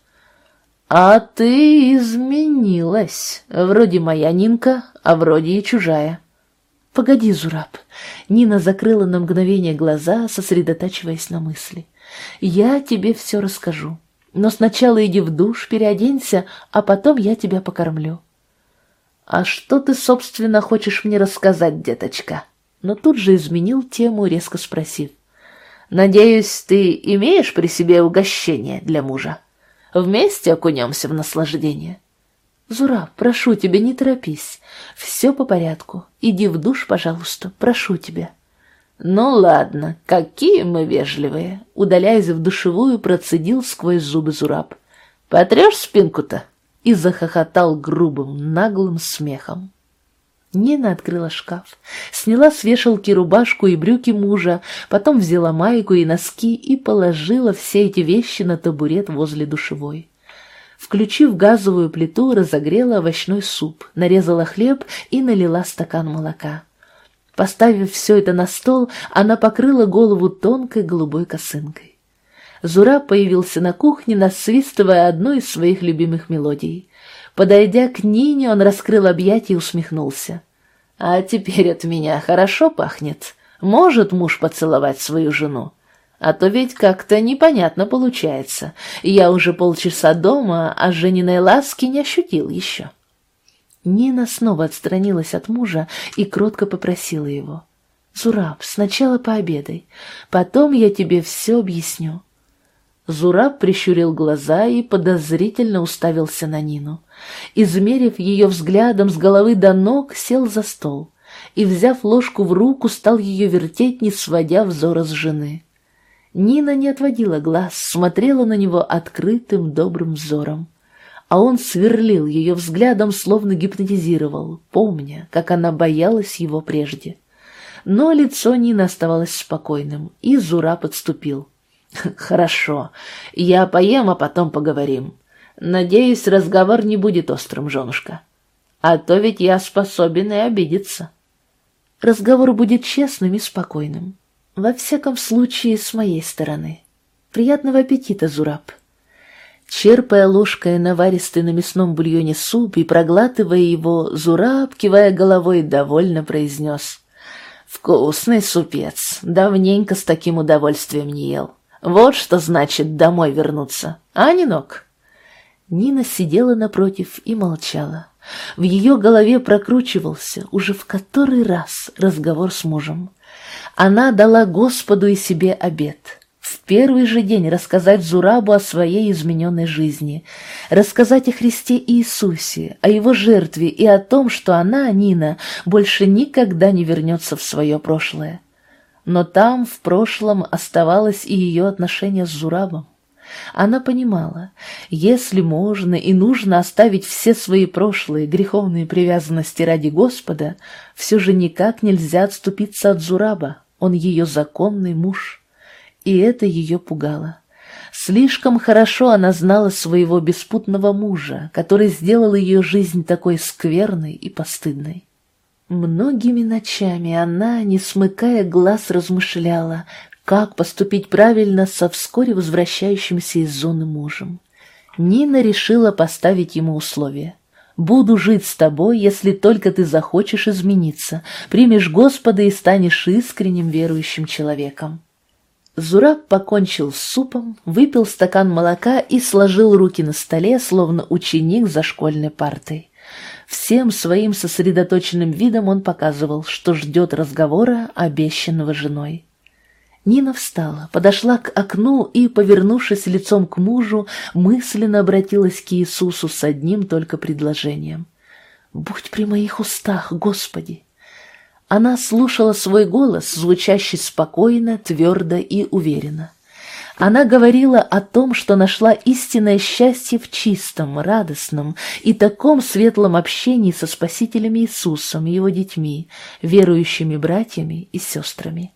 «А ты изменилась. Вроде моя Нинка, а вроде и чужая». «Погоди, Зураб». Нина закрыла на мгновение глаза, сосредотачиваясь на мысли. «Я тебе все расскажу. Но сначала иди в душ, переоденься, а потом я тебя покормлю. А что ты, собственно, хочешь мне рассказать, деточка? Но тут же изменил тему, резко спросив. Надеюсь, ты имеешь при себе угощение для мужа? Вместе окунемся в наслаждение. Зура, прошу тебя, не торопись. Все по порядку. Иди в душ, пожалуйста, прошу тебя. «Ну ладно, какие мы вежливые!» Удаляясь в душевую, процедил сквозь зубы Зураб. «Потрешь спинку-то?» И захохотал грубым, наглым смехом. Нина открыла шкаф, сняла с вешалки рубашку и брюки мужа, потом взяла майку и носки и положила все эти вещи на табурет возле душевой. Включив газовую плиту, разогрела овощной суп, нарезала хлеб и налила стакан молока. Поставив все это на стол, она покрыла голову тонкой голубой косынкой. Зура появился на кухне, насвистывая одну из своих любимых мелодий. Подойдя к Нине, он раскрыл объятия и усмехнулся. «А теперь от меня хорошо пахнет. Может муж поцеловать свою жену? А то ведь как-то непонятно получается. Я уже полчаса дома, а жениной ласки не ощутил еще». Нина снова отстранилась от мужа и кротко попросила его. «Зураб, сначала пообедай, потом я тебе все объясню». Зураб прищурил глаза и подозрительно уставился на Нину. Измерив ее взглядом с головы до ног, сел за стол и, взяв ложку в руку, стал ее вертеть, не сводя взора с жены. Нина не отводила глаз, смотрела на него открытым добрым взором а он сверлил ее взглядом, словно гипнотизировал, помня, как она боялась его прежде. Но лицо Нины оставалось спокойным, и Зура подступил. [LAUGHS] «Хорошо, я поем, а потом поговорим. Надеюсь, разговор не будет острым, женушка. А то ведь я способен и обидеться». разговор будет честным и спокойным. Во всяком случае, с моей стороны. Приятного аппетита, Зураб. Черпая ложкой наваристый на мясном бульоне суп и проглатывая его, Зураб, кивая головой, довольно произнес. «Вкусный супец. Давненько с таким удовольствием не ел. Вот что значит домой вернуться. А, Нинок?» Нина сидела напротив и молчала. В ее голове прокручивался уже в который раз разговор с мужем. Она дала Господу и себе обет — в первый же день рассказать Зурабу о своей измененной жизни, рассказать о Христе Иисусе, о Его жертве и о том, что она, Нина, больше никогда не вернется в свое прошлое. Но там, в прошлом, оставалось и ее отношение с Зурабом. Она понимала, если можно и нужно оставить все свои прошлые греховные привязанности ради Господа, все же никак нельзя отступиться от Зураба, он ее законный муж. И это ее пугало. Слишком хорошо она знала своего беспутного мужа, который сделал ее жизнь такой скверной и постыдной. Многими ночами она, не смыкая глаз, размышляла, как поступить правильно со вскоре возвращающимся из зоны мужем? Нина решила поставить ему условие. «Буду жить с тобой, если только ты захочешь измениться, примешь Господа и станешь искренним верующим человеком». Зураб покончил с супом, выпил стакан молока и сложил руки на столе, словно ученик за школьной партой. Всем своим сосредоточенным видом он показывал, что ждет разговора, обещанного женой. Нина встала, подошла к окну и, повернувшись лицом к мужу, мысленно обратилась к Иисусу с одним только предложением. «Будь при моих устах, Господи!» Она слушала свой голос, звучащий спокойно, твердо и уверенно. Она говорила о том, что нашла истинное счастье в чистом, радостном и таком светлом общении со Спасителем Иисусом и его детьми, верующими братьями и сестрами.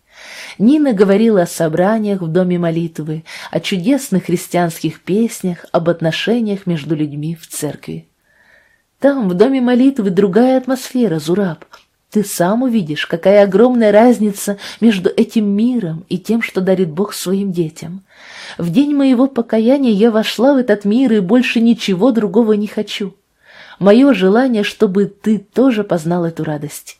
Нина говорила о собраниях в доме молитвы, о чудесных христианских песнях, об отношениях между людьми в церкви. Там, в доме молитвы, другая атмосфера, Зураб. Ты сам увидишь, какая огромная разница между этим миром и тем, что дарит Бог своим детям. В день моего покаяния я вошла в этот мир и больше ничего другого не хочу. Мое желание, чтобы ты тоже познал эту радость.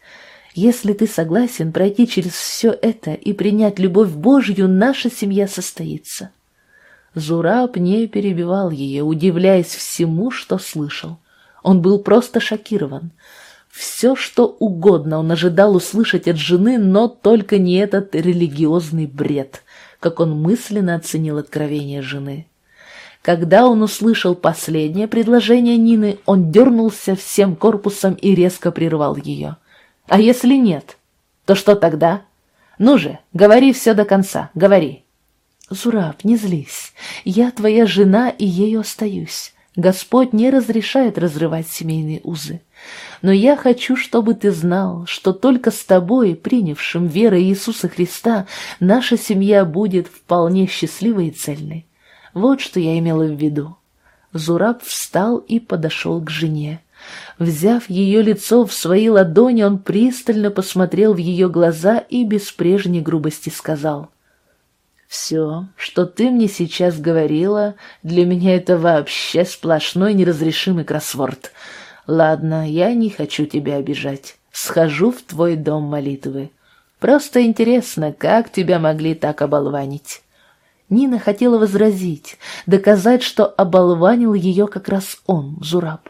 Если ты согласен пройти через все это и принять любовь Божью, наша семья состоится». Зураб не перебивал ее, удивляясь всему, что слышал. Он был просто шокирован. Все, что угодно он ожидал услышать от жены, но только не этот религиозный бред, как он мысленно оценил откровение жены. Когда он услышал последнее предложение Нины, он дернулся всем корпусом и резко прервал ее. А если нет, то что тогда? Ну же, говори все до конца, говори. Зураб, не злись. Я твоя жена, и ею остаюсь. Господь не разрешает разрывать семейные узы. Но я хочу, чтобы ты знал, что только с тобой, принявшим верой Иисуса Христа, наша семья будет вполне счастливой и цельной. Вот что я имела в виду. Зураб встал и подошел к жене. Взяв ее лицо в свои ладони, он пристально посмотрел в ее глаза и без прежней грубости сказал. «Все, что ты мне сейчас говорила, для меня это вообще сплошной неразрешимый кроссворд. Ладно, я не хочу тебя обижать. Схожу в твой дом молитвы. Просто интересно, как тебя могли так оболванить?» Нина хотела возразить, доказать, что оболванил ее как раз он, Зураб.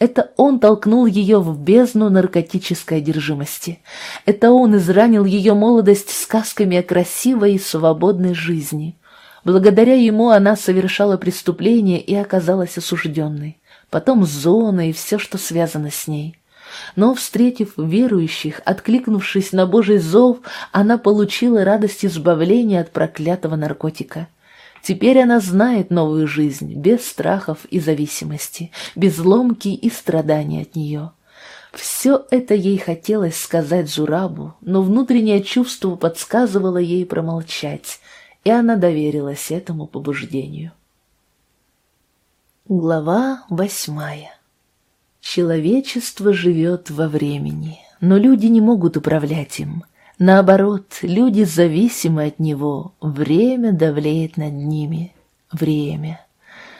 Это он толкнул ее в бездну наркотической одержимости. Это он изранил ее молодость сказками о красивой и свободной жизни. Благодаря ему она совершала преступление и оказалась осужденной. Потом зона и все, что связано с ней. Но, встретив верующих, откликнувшись на Божий зов, она получила радость избавления от проклятого наркотика. Теперь она знает новую жизнь, без страхов и зависимости, без ломки и страданий от нее. Все это ей хотелось сказать Зурабу, но внутреннее чувство подсказывало ей промолчать, и она доверилась этому побуждению. Глава восьмая Человечество живет во времени, но люди не могут управлять им. Наоборот, люди зависимы от него, время давлеет над ними. Время.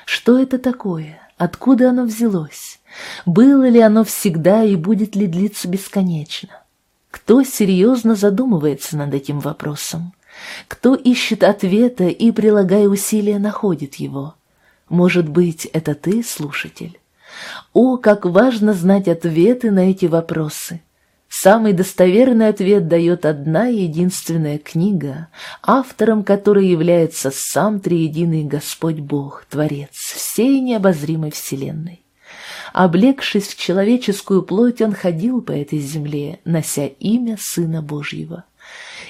Что это такое? Откуда оно взялось? Было ли оно всегда и будет ли длиться бесконечно? Кто серьезно задумывается над этим вопросом? Кто ищет ответа и, прилагая усилия, находит его? Может быть, это ты, слушатель? О, как важно знать ответы на эти вопросы! Самый достоверный ответ дает одна единственная книга, автором которой является сам Триединый Господь Бог, Творец всей необозримой Вселенной. Облегшись в человеческую плоть, он ходил по этой земле, нося имя Сына Божьего.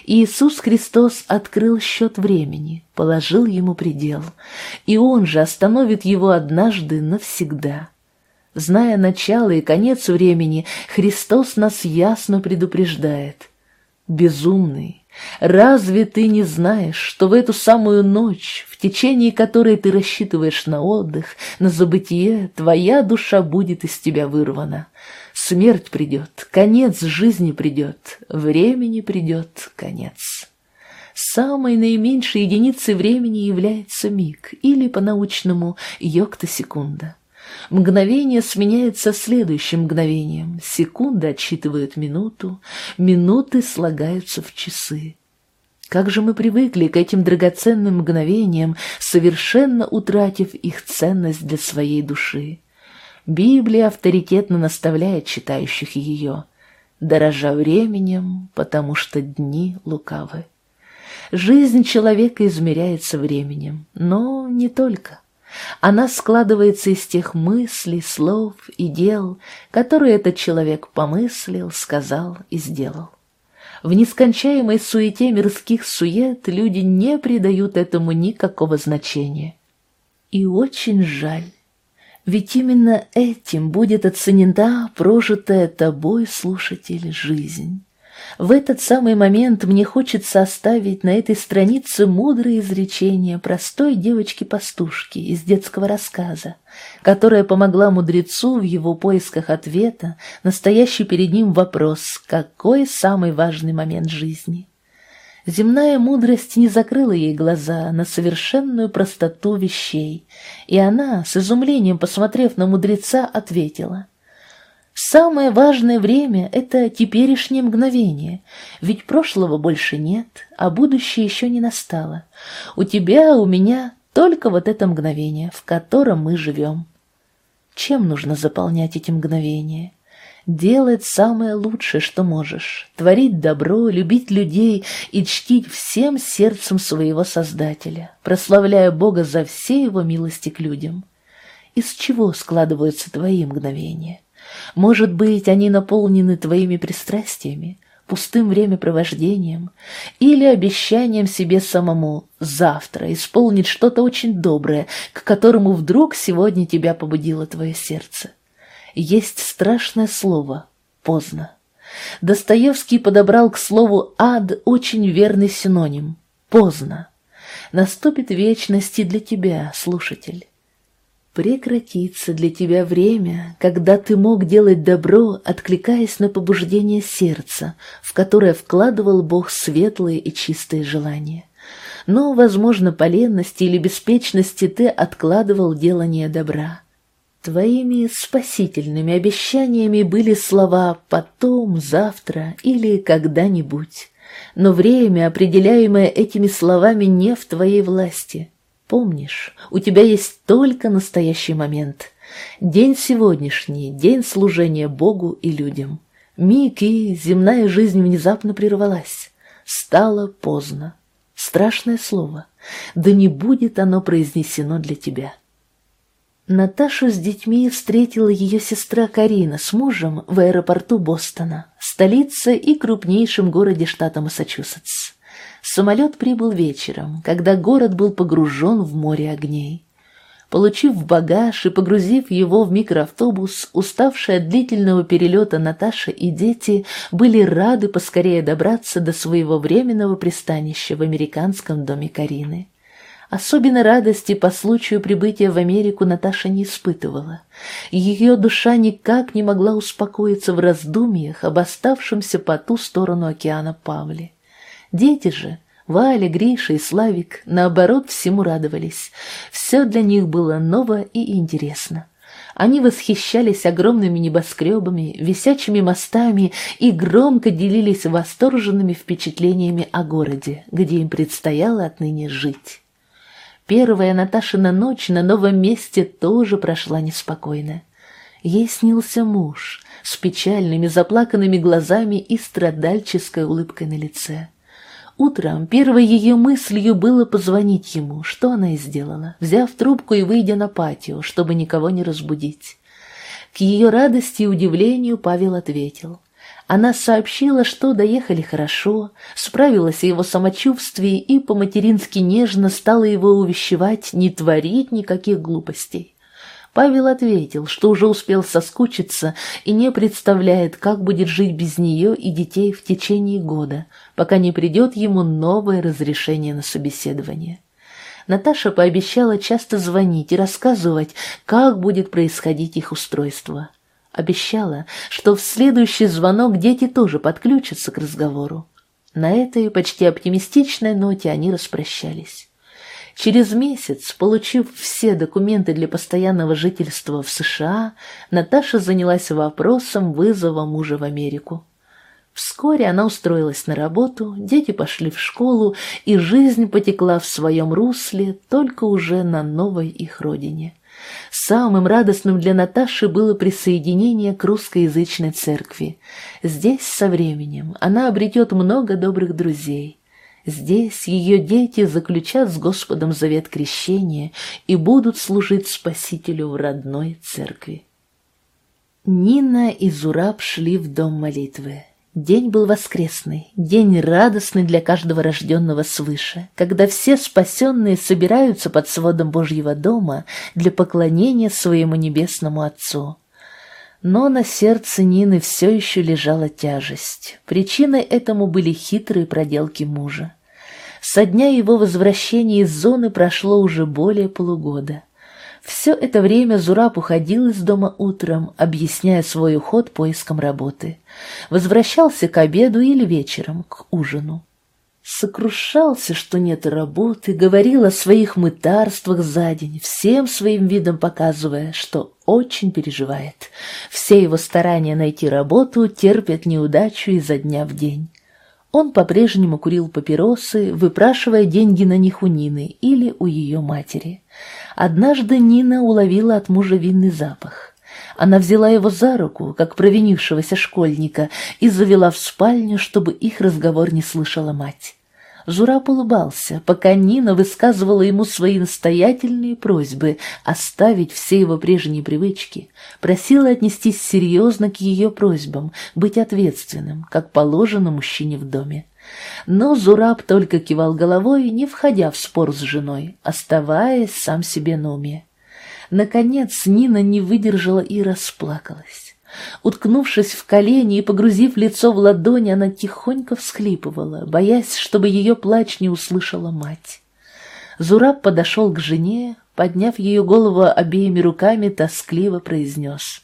Иисус Христос открыл счет времени, положил ему предел, и Он же остановит его однажды навсегда. Зная начало и конец времени, Христос нас ясно предупреждает. Безумный, разве ты не знаешь, что в эту самую ночь, в течение которой ты рассчитываешь на отдых, на забытие, твоя душа будет из тебя вырвана? Смерть придет, конец жизни придет, времени придет конец. Самой наименьшей единицей времени является миг, или по-научному йокта-секунда. Мгновение сменяется следующим мгновением, секунды отсчитывают минуту, минуты слагаются в часы. Как же мы привыкли к этим драгоценным мгновениям, совершенно утратив их ценность для своей души. Библия авторитетно наставляет читающих ее, дорожа временем, потому что дни лукавы. Жизнь человека измеряется временем, но не только. Она складывается из тех мыслей, слов и дел, которые этот человек помыслил, сказал и сделал. В нескончаемой суете мирских сует люди не придают этому никакого значения. И очень жаль, ведь именно этим будет оценена прожитая тобой, слушатель, жизнь. В этот самый момент мне хочется оставить на этой странице мудрое изречение простой девочки-пастушки из детского рассказа, которая помогла мудрецу в его поисках ответа на стоящий перед ним вопрос «Какой самый важный момент жизни?». Земная мудрость не закрыла ей глаза на совершенную простоту вещей, и она, с изумлением посмотрев на мудреца, ответила — Самое важное время — это теперешнее мгновение, ведь прошлого больше нет, а будущее еще не настало. У тебя, у меня только вот это мгновение, в котором мы живем. Чем нужно заполнять эти мгновения? Делать самое лучшее, что можешь, творить добро, любить людей и чтить всем сердцем своего Создателя, прославляя Бога за все его милости к людям. Из чего складываются твои мгновения? Может быть, они наполнены твоими пристрастиями, пустым времяпровождением или обещанием себе самому завтра исполнить что-то очень доброе, к которому вдруг сегодня тебя побудило твое сердце. Есть страшное слово «поздно». Достоевский подобрал к слову «ад» очень верный синоним «поздно». Наступит вечность и для тебя, слушатель. Прекратится для тебя время, когда ты мог делать добро, откликаясь на побуждение сердца, в которое вкладывал Бог светлые и чистые желания. Но, возможно, по ленности или беспечности ты откладывал делание добра. Твоими спасительными обещаниями были слова «потом», «завтра» или «когда-нибудь». Но время, определяемое этими словами, не в твоей власти – Помнишь, у тебя есть только настоящий момент. День сегодняшний, день служения Богу и людям. Миг и земная жизнь внезапно прервалась. Стало поздно. Страшное слово. Да не будет оно произнесено для тебя. Наташу с детьми встретила ее сестра Карина с мужем в аэропорту Бостона, столице и крупнейшем городе штата Массачусетс. Самолет прибыл вечером, когда город был погружен в море огней. Получив багаж и погрузив его в микроавтобус, уставшие от длительного перелета Наташа и дети были рады поскорее добраться до своего временного пристанища в американском доме Карины. Особенной радости по случаю прибытия в Америку Наташа не испытывала. Ее душа никак не могла успокоиться в раздумьях об оставшемся по ту сторону океана Павле. Дети же, Валя, Гриша и Славик, наоборот, всему радовались. Все для них было ново и интересно. Они восхищались огромными небоскребами, висячими мостами и громко делились восторженными впечатлениями о городе, где им предстояло отныне жить. Первая Наташина ночь на новом месте тоже прошла неспокойно. Ей снился муж с печальными заплаканными глазами и страдальческой улыбкой на лице. Утром первой ее мыслью было позвонить ему, что она и сделала, взяв трубку и выйдя на патио, чтобы никого не разбудить. К ее радости и удивлению Павел ответил. Она сообщила, что доехали хорошо, справилась о его самочувствии и по-матерински нежно стала его увещевать не творить никаких глупостей. Павел ответил, что уже успел соскучиться и не представляет, как будет жить без нее и детей в течение года, пока не придет ему новое разрешение на собеседование. Наташа пообещала часто звонить и рассказывать, как будет происходить их устройство. Обещала, что в следующий звонок дети тоже подключатся к разговору. На этой почти оптимистичной ноте они распрощались. Через месяц, получив все документы для постоянного жительства в США, Наташа занялась вопросом вызова мужа в Америку. Вскоре она устроилась на работу, дети пошли в школу, и жизнь потекла в своем русле, только уже на новой их родине. Самым радостным для Наташи было присоединение к русскоязычной церкви. Здесь со временем она обретет много добрых друзей. Здесь ее дети заключат с Господом завет крещения и будут служить Спасителю в родной церкви. Нина и Зураб шли в дом молитвы. День был воскресный, день радостный для каждого рожденного свыше, когда все спасенные собираются под сводом Божьего дома для поклонения своему небесному Отцу. Но на сердце Нины все еще лежала тяжесть. Причиной этому были хитрые проделки мужа. Со дня его возвращения из зоны прошло уже более полугода. Все это время Зураб уходил из дома утром, объясняя свой уход поиском работы. Возвращался к обеду или вечером, к ужину. Сокрушался, что нет работы, говорил о своих мытарствах за день, всем своим видом показывая, что очень переживает. Все его старания найти работу терпят неудачу изо дня в день. Он по-прежнему курил папиросы, выпрашивая деньги на них у Нины или у ее матери. Однажды Нина уловила от мужа винный запах. Она взяла его за руку, как провинившегося школьника, и завела в спальню, чтобы их разговор не слышала мать. Зураб улыбался, пока Нина высказывала ему свои настоятельные просьбы оставить все его прежние привычки, просила отнестись серьезно к ее просьбам, быть ответственным, как положено мужчине в доме. Но Зураб только кивал головой, не входя в спор с женой, оставаясь сам себе на уме. Наконец Нина не выдержала и расплакалась. Уткнувшись в колени и погрузив лицо в ладони, она тихонько всхлипывала, боясь, чтобы ее плач не услышала мать. Зураб подошел к жене, подняв ее голову обеими руками, тоскливо произнес.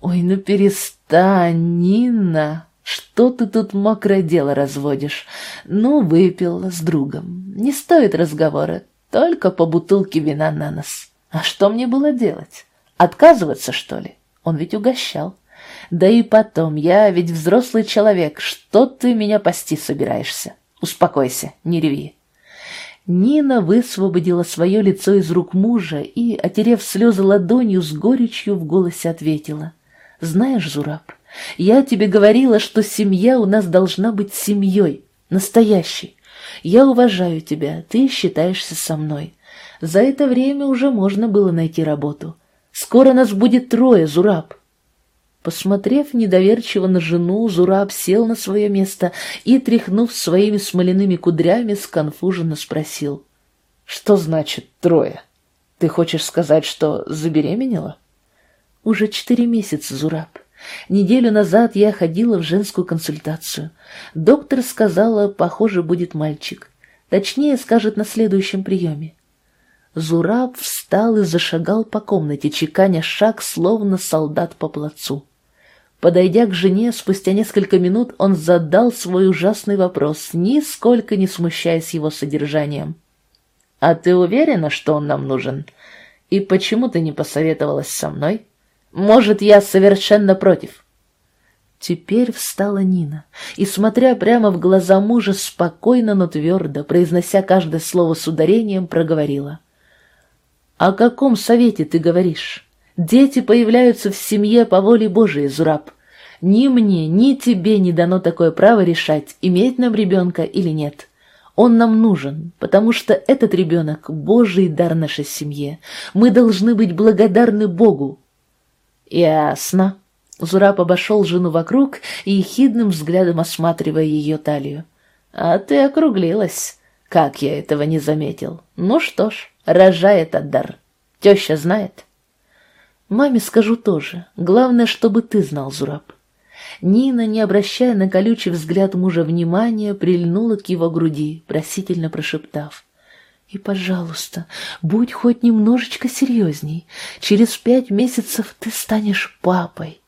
«Ой, ну перестань, Нина!» Что ты тут мокрое дело разводишь? Ну, выпил с другом. Не стоит разговора, только по бутылке вина на нос. А что мне было делать? Отказываться, что ли? Он ведь угощал. Да и потом, я ведь взрослый человек, что ты меня пасти собираешься? Успокойся, не реви. Нина высвободила свое лицо из рук мужа и, отерев слезы ладонью, с горечью в голосе ответила. «Знаешь, Зураб, я тебе говорила, что семья у нас должна быть семьей, настоящей. Я уважаю тебя, ты считаешься со мной. За это время уже можно было найти работу. Скоро нас будет трое, Зураб. Посмотрев недоверчиво на жену, Зураб сел на свое место и, тряхнув своими смоляными кудрями, сконфуженно спросил. «Что значит трое? Ты хочешь сказать, что забеременела?» «Уже четыре месяца, Зураб. Неделю назад я ходила в женскую консультацию. Доктор сказала, похоже, будет мальчик. Точнее, скажет на следующем приеме. Зураб встал и зашагал по комнате, чеканя шаг, словно солдат по плацу. Подойдя к жене, спустя несколько минут он задал свой ужасный вопрос, нисколько не смущаясь его содержанием. «А ты уверена, что он нам нужен? И почему ты не посоветовалась со мной? Может, я совершенно против?» Теперь встала Нина и, смотря прямо в глаза мужа, спокойно, но твердо, произнося каждое слово с ударением, проговорила. «О каком совете ты говоришь? Дети появляются в семье по воле Божией, Зураб. Ни мне, ни тебе не дано такое право решать, иметь нам ребенка или нет. Он нам нужен, потому что этот ребенок — Божий дар нашей семье. Мы должны быть благодарны Богу». «Ясно», Зураб обошел жену вокруг и ехидным взглядом осматривая ее талию. «А ты округлилась. Как я этого не заметил? Ну что ж, рожай этот дар. Теща знает?» «Маме скажу тоже. Главное, чтобы ты знал, Зураб». Нина, не обращая на колючий взгляд мужа внимания, прильнула к его груди, просительно прошептав. «И, пожалуйста, будь хоть немножечко серьезней. Через пять месяцев ты станешь папой».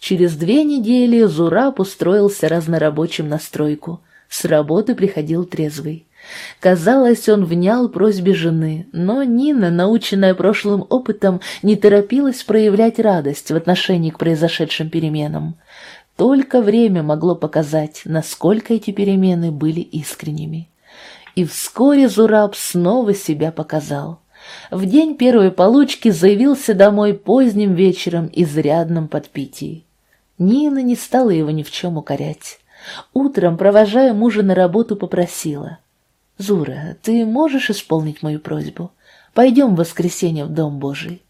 Через две недели Зураб устроился разнорабочим на стройку. С работы приходил трезвый. Казалось, он внял просьбе жены, но Нина, наученная прошлым опытом, не торопилась проявлять радость в отношении к произошедшим переменам. Только время могло показать, насколько эти перемены были искренними. И вскоре Зураб снова себя показал. В день первой получки заявился домой поздним вечером изрядном подпитии. Нина не стала его ни в чем укорять. Утром, провожая мужа на работу, попросила. «Зура, ты можешь исполнить мою просьбу? Пойдем в воскресенье в Дом Божий».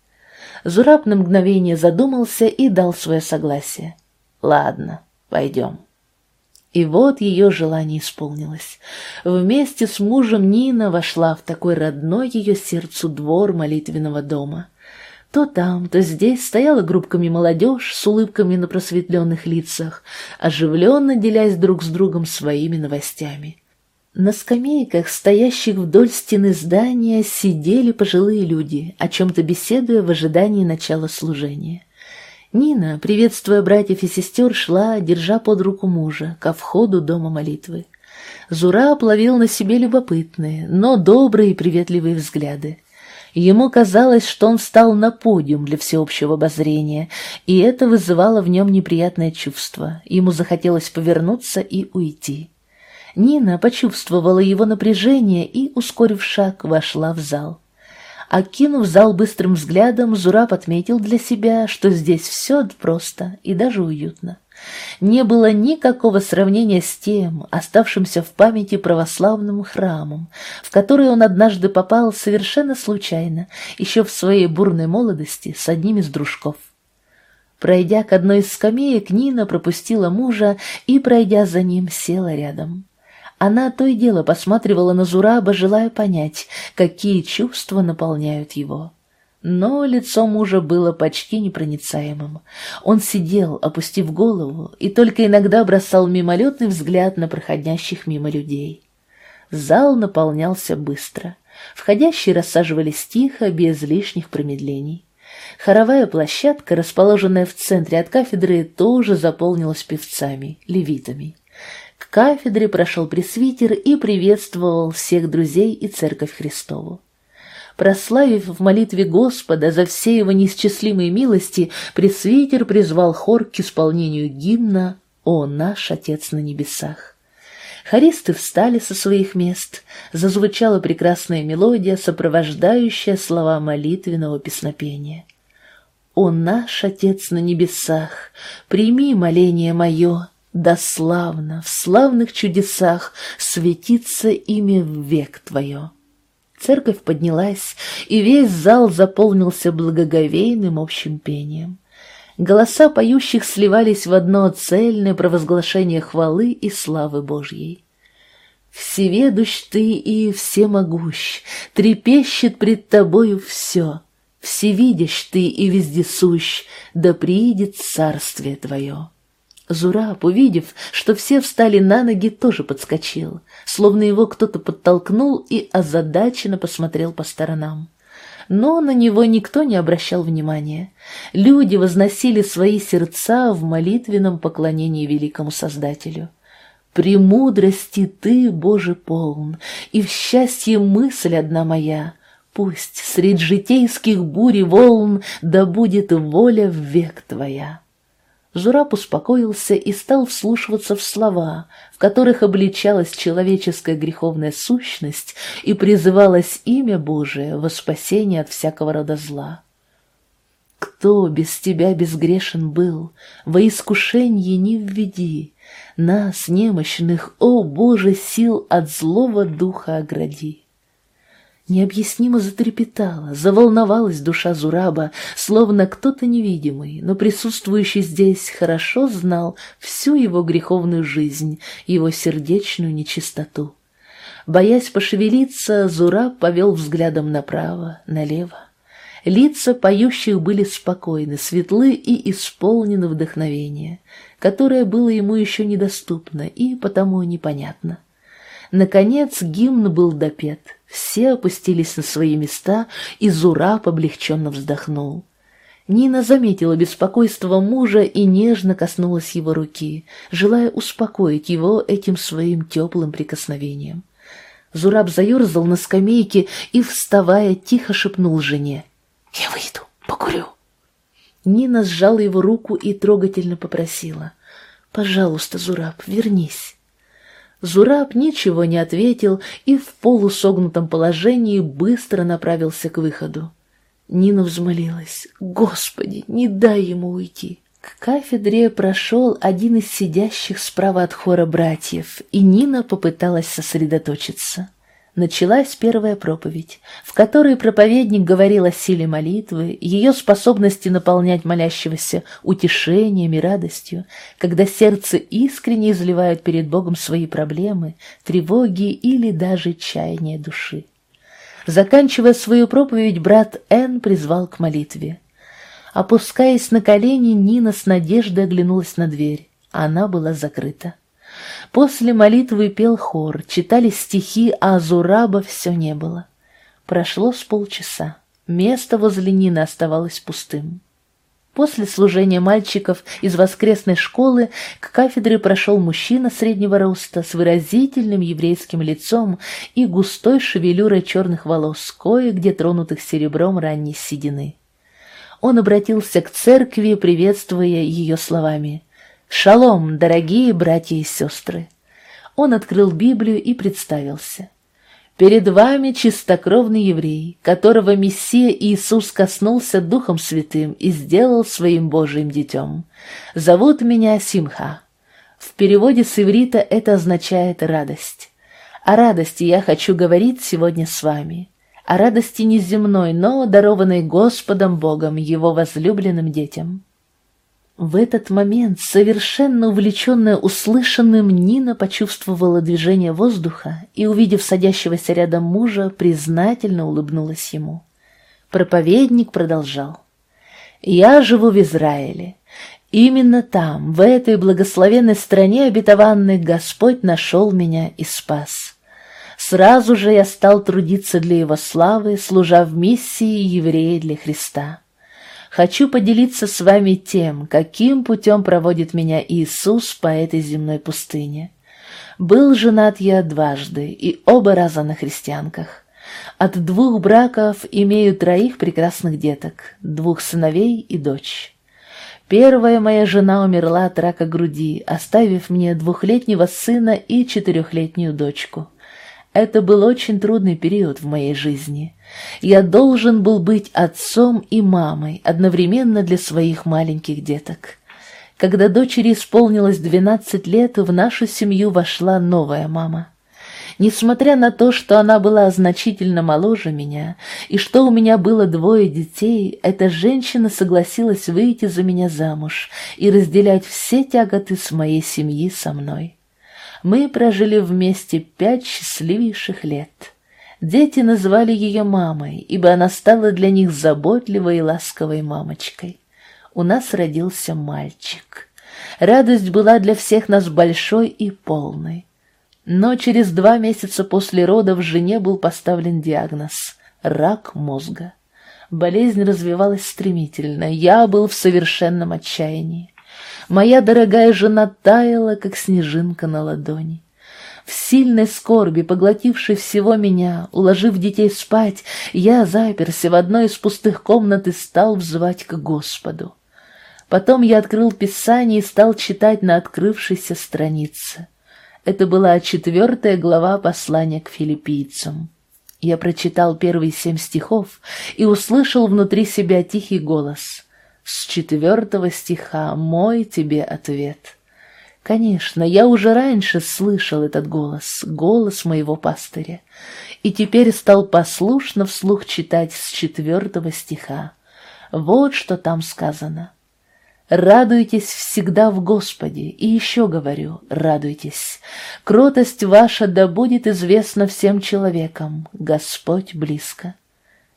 Зураб на мгновение задумался и дал свое согласие. «Ладно, пойдем». И вот ее желание исполнилось. Вместе с мужем Нина вошла в такой родной ее сердцу двор молитвенного дома. То там, то здесь стояла группками молодежь с улыбками на просветленных лицах, оживленно делясь друг с другом своими новостями. На скамейках, стоящих вдоль стены здания, сидели пожилые люди, о чем-то беседуя в ожидании начала служения. Нина, приветствуя братьев и сестер, шла, держа под руку мужа, ко входу дома молитвы. Зура оплавил на себе любопытные, но добрые и приветливые взгляды. Ему казалось, что он встал на подиум для всеобщего обозрения, и это вызывало в нем неприятное чувство. Ему захотелось повернуться и уйти. Нина почувствовала его напряжение и, ускорив шаг, вошла в зал. Окинув зал быстрым взглядом, Зураб отметил для себя, что здесь все просто и даже уютно. Не было никакого сравнения с тем, оставшимся в памяти православным храмом, в который он однажды попал совершенно случайно, еще в своей бурной молодости с одним из дружков. Пройдя к одной из скамеек, Нина пропустила мужа и, пройдя за ним, села рядом. Она то и дело посматривала на Зураба, желая понять, какие чувства наполняют его. Но лицо мужа было почти непроницаемым. Он сидел, опустив голову, и только иногда бросал мимолетный взгляд на проходящих мимо людей. Зал наполнялся быстро. Входящие рассаживались тихо, без лишних промедлений. Хоровая площадка, расположенная в центре от кафедры, тоже заполнилась певцами, левитами. Кафедре прошел пресвитер и приветствовал всех друзей и церковь Христову. Прославив в молитве Господа за все его неисчислимые милости, пресвитер призвал хор к исполнению гимна «О наш Отец на небесах». Хористы встали со своих мест, зазвучала прекрасная мелодия, сопровождающая слова молитвенного песнопения. «О наш Отец на небесах, прими моление мое, да славно в славных чудесах светится имя в век Твое». Церковь поднялась, и весь зал заполнился благоговейным общим пением. Голоса поющих сливались в одно цельное провозглашение хвалы и славы Божьей. «Всеведущ ты и всемогущ, трепещет пред тобою все, всевидящ ты и вездесущ, да приидет царствие твое». Зураб, увидев, что все встали на ноги, тоже подскочил, словно его кто-то подтолкнул и озадаченно посмотрел по сторонам. Но на него никто не обращал внимания. Люди возносили свои сердца в молитвенном поклонении великому Создателю. «Премудрости ты, Боже, полн, и в счастье мысль одна моя. Пусть средь житейских бурь и волн да будет воля в век твоя». Зураб успокоился и стал вслушиваться в слова, в которых обличалась человеческая греховная сущность и призывалось имя Божие во спасение от всякого рода зла. Кто без тебя безгрешен был, во искушенье не введи, нас, немощных, о Боже, сил от злого духа огради. Необъяснимо затрепетала, заволновалась душа Зураба, словно кто-то невидимый, но присутствующий здесь хорошо знал всю его греховную жизнь, его сердечную нечистоту. Боясь пошевелиться, Зураб повел взглядом направо, налево. Лица поющих были спокойны, светлы и исполнены вдохновения, которое было ему еще недоступно и потому непонятно. Наконец гимн был допет, все опустились на свои места, и Зураб облегченно вздохнул. Нина заметила беспокойство мужа и нежно коснулась его руки, желая успокоить его этим своим теплым прикосновением. Зураб заерзал на скамейке и, вставая, тихо шепнул жене. «Я выйду, покурю». Нина сжала его руку и трогательно попросила. «Пожалуйста, Зураб, вернись». Зураб ничего не ответил и в полусогнутом положении быстро направился к выходу. Нина взмолилась. «Господи, не дай ему уйти!» К кафедре прошел один из сидящих справа от хора братьев, и Нина попыталась сосредоточиться началась первая проповедь, в которой проповедник говорил о силе молитвы, ее способности наполнять молящегося утешением и радостью, когда сердце искренне изливает перед Богом свои проблемы, тревоги или даже чаяния души. Заканчивая свою проповедь, брат Н призвал к молитве. Опускаясь на колени, Нина с надеждой оглянулась на дверь. Она была закрыта. После молитвы пел хор, читали стихи, а Зураба все не было. Прошло с полчаса. Место возле Нины оставалось пустым. После служения мальчиков из воскресной школы к кафедре прошел мужчина среднего роста с выразительным еврейским лицом и густой шевелюрой черных волос, кое-где тронутых серебром ранней седины. Он обратился к церкви, приветствуя ее словами «Шалом, дорогие братья и сестры!» Он открыл Библию и представился. «Перед вами чистокровный еврей, которого Мессия Иисус коснулся Духом Святым и сделал своим Божьим детем. Зовут меня Симха». В переводе с иврита это означает «радость». О радости я хочу говорить сегодня с вами. О радости неземной, но дарованной Господом Богом, Его возлюбленным детям. В этот момент, совершенно увлеченная услышанным, Нина почувствовала движение воздуха и, увидев садящегося рядом мужа, признательно улыбнулась ему. Проповедник продолжал. «Я живу в Израиле. Именно там, в этой благословенной стране обетованной, Господь нашел меня и спас. Сразу же я стал трудиться для Его славы, служа в миссии еврея для Христа» хочу поделиться с вами тем, каким путем проводит меня Иисус по этой земной пустыне. Был женат я дважды, и оба раза на христианках. От двух браков имею троих прекрасных деток, двух сыновей и дочь. Первая моя жена умерла от рака груди, оставив мне двухлетнего сына и четырехлетнюю дочку. Это был очень трудный период в моей жизни. Я должен был быть отцом и мамой одновременно для своих маленьких деток. Когда дочери исполнилось 12 лет, в нашу семью вошла новая мама. Несмотря на то, что она была значительно моложе меня, и что у меня было двое детей, эта женщина согласилась выйти за меня замуж и разделять все тяготы с моей семьи со мной. Мы прожили вместе пять счастливейших лет. Дети назвали ее мамой, ибо она стала для них заботливой и ласковой мамочкой. У нас родился мальчик. Радость была для всех нас большой и полной. Но через два месяца после родов жене был поставлен диагноз – рак мозга. Болезнь развивалась стремительно, я был в совершенном отчаянии. Моя дорогая жена таяла, как снежинка на ладони. В сильной скорби, поглотившей всего меня, уложив детей спать, я заперся в одной из пустых комнат и стал взывать к Господу. Потом я открыл Писание и стал читать на открывшейся странице. Это была четвертая глава послания к филиппийцам. Я прочитал первые семь стихов и услышал внутри себя тихий голос. С четвертого стиха мой тебе ответ. Конечно, я уже раньше слышал этот голос, голос моего пастыря, и теперь стал послушно вслух читать с четвертого стиха. Вот что там сказано. Радуйтесь всегда в Господе, и еще говорю, радуйтесь. Кротость ваша да будет известна всем человекам, Господь близко.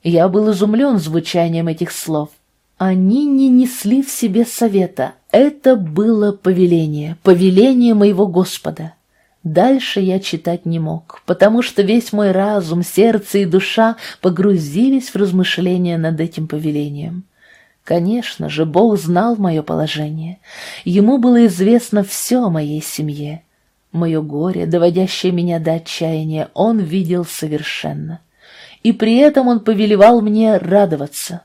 Я был изумлен звучанием этих слов. Они не несли в себе совета, это было повеление, повеление моего Господа. Дальше я читать не мог, потому что весь мой разум, сердце и душа погрузились в размышления над этим повелением. Конечно же, Бог знал мое положение. Ему было известно все о моей семье. Мое горе, доводящее меня до отчаяния, он видел совершенно. И при этом он повелевал мне радоваться.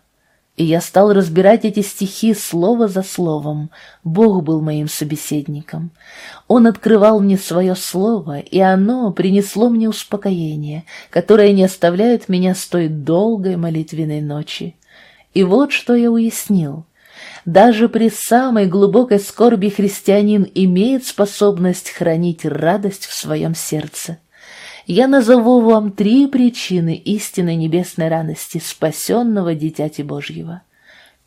И я стал разбирать эти стихи слово за словом. Бог был моим собеседником. Он открывал мне свое слово, и оно принесло мне успокоение, которое не оставляет меня с той долгой молитвенной ночи. И вот что я уяснил. Даже при самой глубокой скорби христианин имеет способность хранить радость в своем сердце. Я назову вам три причины истинной небесной радости спасенного Дитяти Божьего.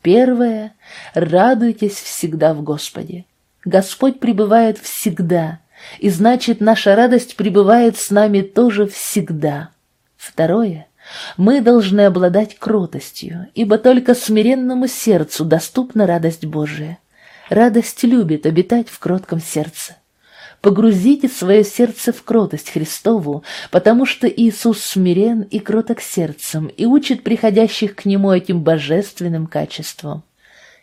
Первое — радуйтесь всегда в Господе. Господь пребывает всегда, и значит, наша радость пребывает с нами тоже всегда. Второе — мы должны обладать кротостью, ибо только смиренному сердцу доступна радость Божия. Радость любит обитать в кротком сердце. Погрузите свое сердце в кротость Христову, потому что Иисус смирен и кроток сердцем и учит приходящих к Нему этим божественным качеством.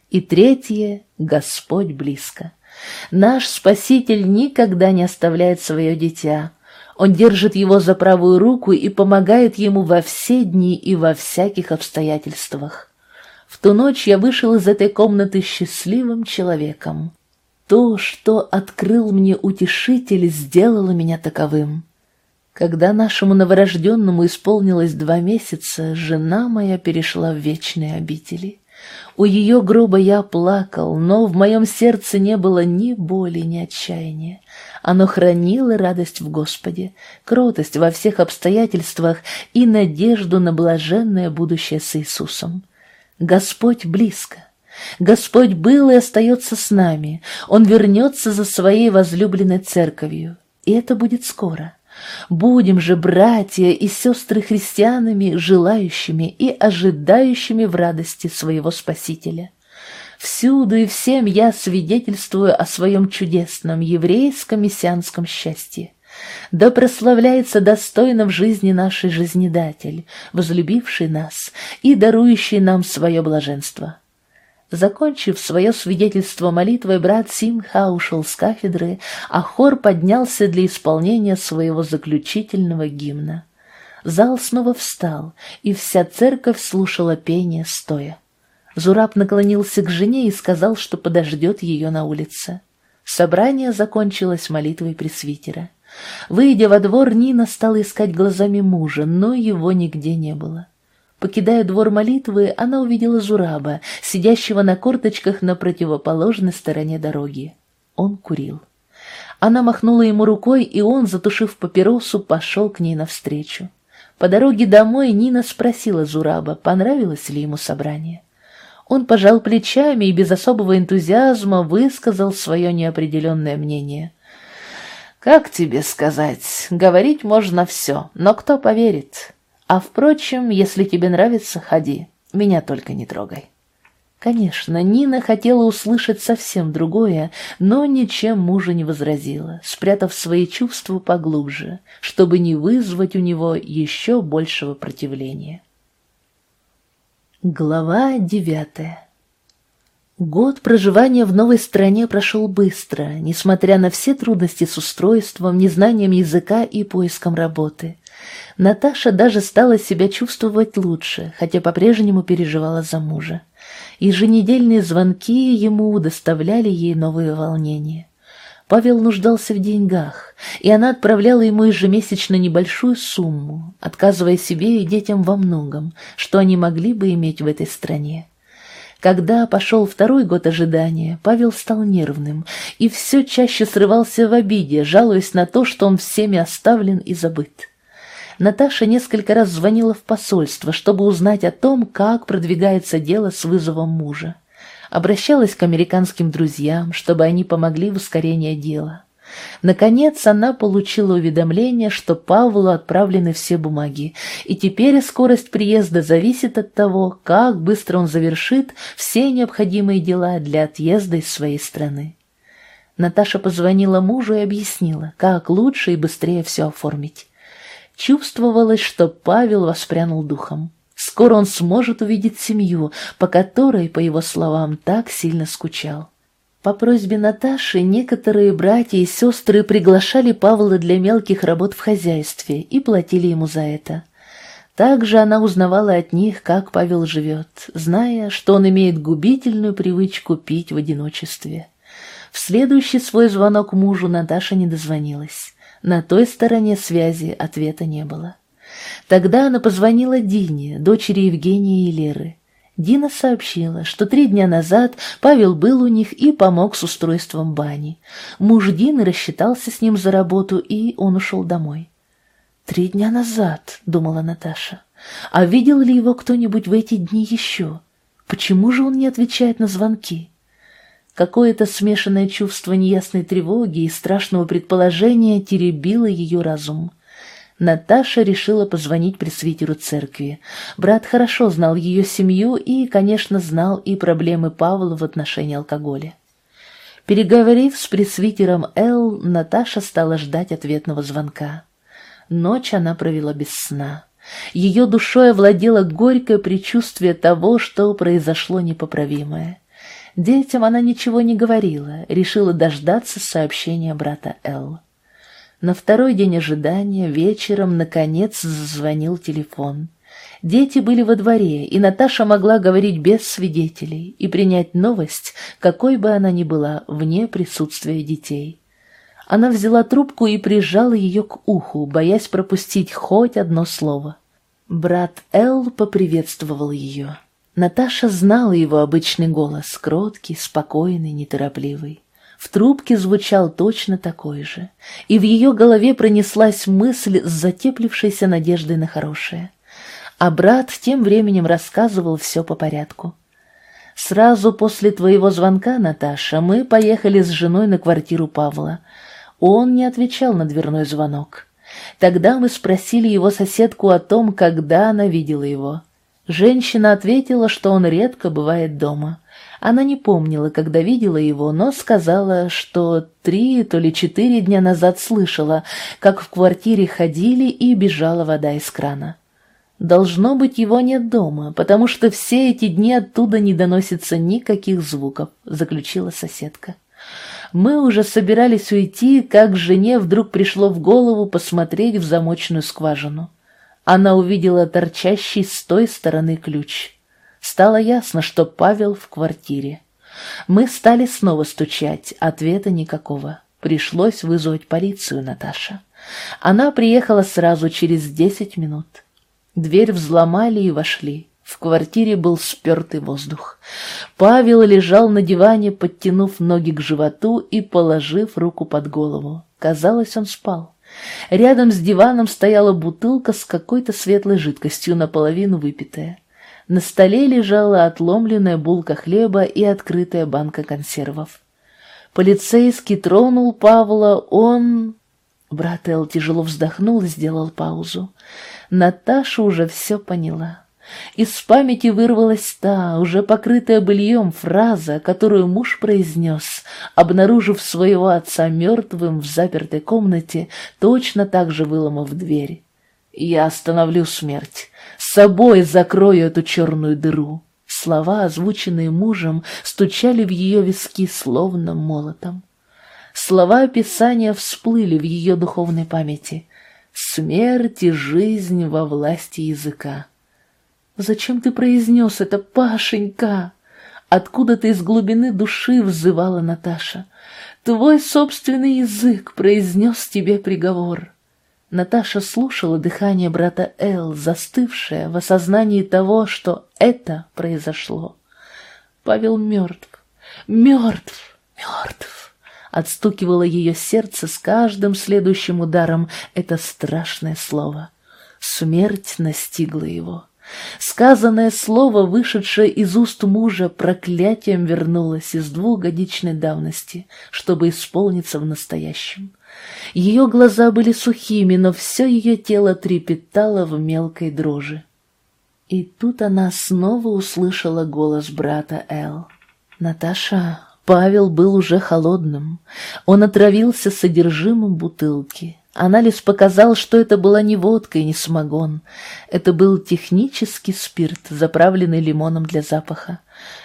И третье — Господь близко. Наш Спаситель никогда не оставляет свое дитя — он держит его за правую руку и помогает ему во все дни и во всяких обстоятельствах. В ту ночь я вышел из этой комнаты счастливым человеком. То, что открыл мне утешитель, сделало меня таковым. Когда нашему новорожденному исполнилось два месяца, жена моя перешла в вечные обители. У ее гроба я плакал, но в моем сердце не было ни боли, ни отчаяния. Оно хранило радость в Господе, кротость во всех обстоятельствах и надежду на блаженное будущее с Иисусом. Господь близко. Господь был и остается с нами. Он вернется за своей возлюбленной церковью. И это будет скоро. Будем же, братья и сестры христианами, желающими и ожидающими в радости своего Спасителя. Всюду и всем я свидетельствую о своем чудесном еврейском мессианском счастье. Да прославляется достойно в жизни нашей жизнедатель, возлюбивший нас и дарующий нам свое блаженство. Закончив свое свидетельство молитвой, брат Симха ушел с кафедры, а хор поднялся для исполнения своего заключительного гимна. Зал снова встал, и вся церковь слушала пение стоя. Зураб наклонился к жене и сказал, что подождет ее на улице. Собрание закончилось молитвой пресвитера. Выйдя во двор, Нина стала искать глазами мужа, но его нигде не было. Покидая двор молитвы, она увидела Зураба, сидящего на корточках на противоположной стороне дороги. Он курил. Она махнула ему рукой, и он, затушив папиросу, пошел к ней навстречу. По дороге домой Нина спросила Зураба, понравилось ли ему собрание. Он пожал плечами и без особого энтузиазма высказал свое неопределенное мнение. «Как тебе сказать? Говорить можно все, но кто поверит? А впрочем, если тебе нравится, ходи, меня только не трогай». Конечно, Нина хотела услышать совсем другое, но ничем мужа не возразила, спрятав свои чувства поглубже, чтобы не вызвать у него еще большего противления. Глава девятая Год проживания в новой стране прошел быстро, несмотря на все трудности с устройством, незнанием языка и поиском работы. Наташа даже стала себя чувствовать лучше, хотя по-прежнему переживала за мужа. Еженедельные звонки ему доставляли ей новые волнения. Павел нуждался в деньгах, и она отправляла ему ежемесячно небольшую сумму, отказывая себе и детям во многом, что они могли бы иметь в этой стране. Когда пошел второй год ожидания, Павел стал нервным и все чаще срывался в обиде, жалуясь на то, что он всеми оставлен и забыт. Наташа несколько раз звонила в посольство, чтобы узнать о том, как продвигается дело с вызовом мужа. Обращалась к американским друзьям, чтобы они помогли в ускорении дела. Наконец она получила уведомление, что Павлу отправлены все бумаги, и теперь скорость приезда зависит от того, как быстро он завершит все необходимые дела для отъезда из своей страны. Наташа позвонила мужу и объяснила, как лучше и быстрее все оформить. Чувствовалось, что Павел воспрянул духом. Скоро он сможет увидеть семью, по которой, по его словам, так сильно скучал. По просьбе Наташи некоторые братья и сестры приглашали Павла для мелких работ в хозяйстве и платили ему за это. Также она узнавала от них, как Павел живет, зная, что он имеет губительную привычку пить в одиночестве. В следующий свой звонок мужу Наташа не дозвонилась. На той стороне связи ответа не было. Тогда она позвонила Дине, дочери Евгении и Леры. Дина сообщила, что три дня назад Павел был у них и помог с устройством бани. Муж Дины рассчитался с ним за работу, и он ушел домой. «Три дня назад», — думала Наташа. «А видел ли его кто-нибудь в эти дни еще? Почему же он не отвечает на звонки?» Какое-то смешанное чувство неясной тревоги и страшного предположения теребило ее разум. Наташа решила позвонить пресвитеру церкви. Брат хорошо знал ее семью и, конечно, знал и проблемы Павла в отношении алкоголя. Переговорив с пресвитером Эл, Наташа стала ждать ответного звонка. Ночь она провела без сна. Ее душой овладело горькое предчувствие того, что произошло непоправимое. Детям она ничего не говорила, решила дождаться сообщения брата Эл. На второй день ожидания вечером, наконец, зазвонил телефон. Дети были во дворе, и Наташа могла говорить без свидетелей и принять новость, какой бы она ни была, вне присутствия детей. Она взяла трубку и прижала ее к уху, боясь пропустить хоть одно слово. Брат Эл поприветствовал ее. Наташа знала его обычный голос, кроткий, спокойный, неторопливый. В трубке звучал точно такой же, и в ее голове пронеслась мысль с затеплившейся надеждой на хорошее. А брат тем временем рассказывал все по порядку. «Сразу после твоего звонка, Наташа, мы поехали с женой на квартиру Павла. Он не отвечал на дверной звонок. Тогда мы спросили его соседку о том, когда она видела его. Женщина ответила, что он редко бывает дома. Она не помнила, когда видела его, но сказала, что три, то ли четыре дня назад слышала, как в квартире ходили и бежала вода из крана. Должно быть, его нет дома, потому что все эти дни оттуда не доносится никаких звуков, заключила соседка. Мы уже собирались уйти, как жене вдруг пришло в голову посмотреть в замочную скважину. Она увидела торчащий с той стороны ключ. Стало ясно, что Павел в квартире. Мы стали снова стучать, ответа никакого. Пришлось вызвать полицию, Наташа. Она приехала сразу через десять минут. Дверь взломали и вошли. В квартире был спертый воздух. Павел лежал на диване, подтянув ноги к животу и положив руку под голову. Казалось, он спал. Рядом с диваном стояла бутылка с какой-то светлой жидкостью, наполовину выпитая. На столе лежала отломленная булка хлеба и открытая банка консервов. Полицейский тронул Павла, он... Брат Эл тяжело вздохнул и сделал паузу. Наташа уже все поняла. Из памяти вырвалась та, уже покрытая быльем, фраза, которую муж произнес, обнаружив своего отца мертвым в запертой комнате, точно так же выломав дверь. «Я остановлю смерть, с собой закрою эту черную дыру». Слова, озвученные мужем, стучали в ее виски словно молотом. Слова описания всплыли в ее духовной памяти. Смерть и жизнь во власти языка. Зачем ты произнес это, Пашенька? Откуда-то из глубины души взывала Наташа. Твой собственный язык произнес тебе приговор. Наташа слушала дыхание брата Эл, застывшее в осознании того, что это произошло. Павел мертв, мертв, мертв. Отстукивало ее сердце с каждым следующим ударом это страшное слово. Смерть настигла его. Сказанное слово, вышедшее из уст мужа, проклятием вернулось из двухгодичной давности, чтобы исполниться в настоящем. Ее глаза были сухими, но все ее тело трепетало в мелкой дрожи. И тут она снова услышала голос брата Эл. «Наташа, Павел был уже холодным. Он отравился содержимым бутылки. Анализ показал, что это была не водка и не самогон. Это был технический спирт, заправленный лимоном для запаха.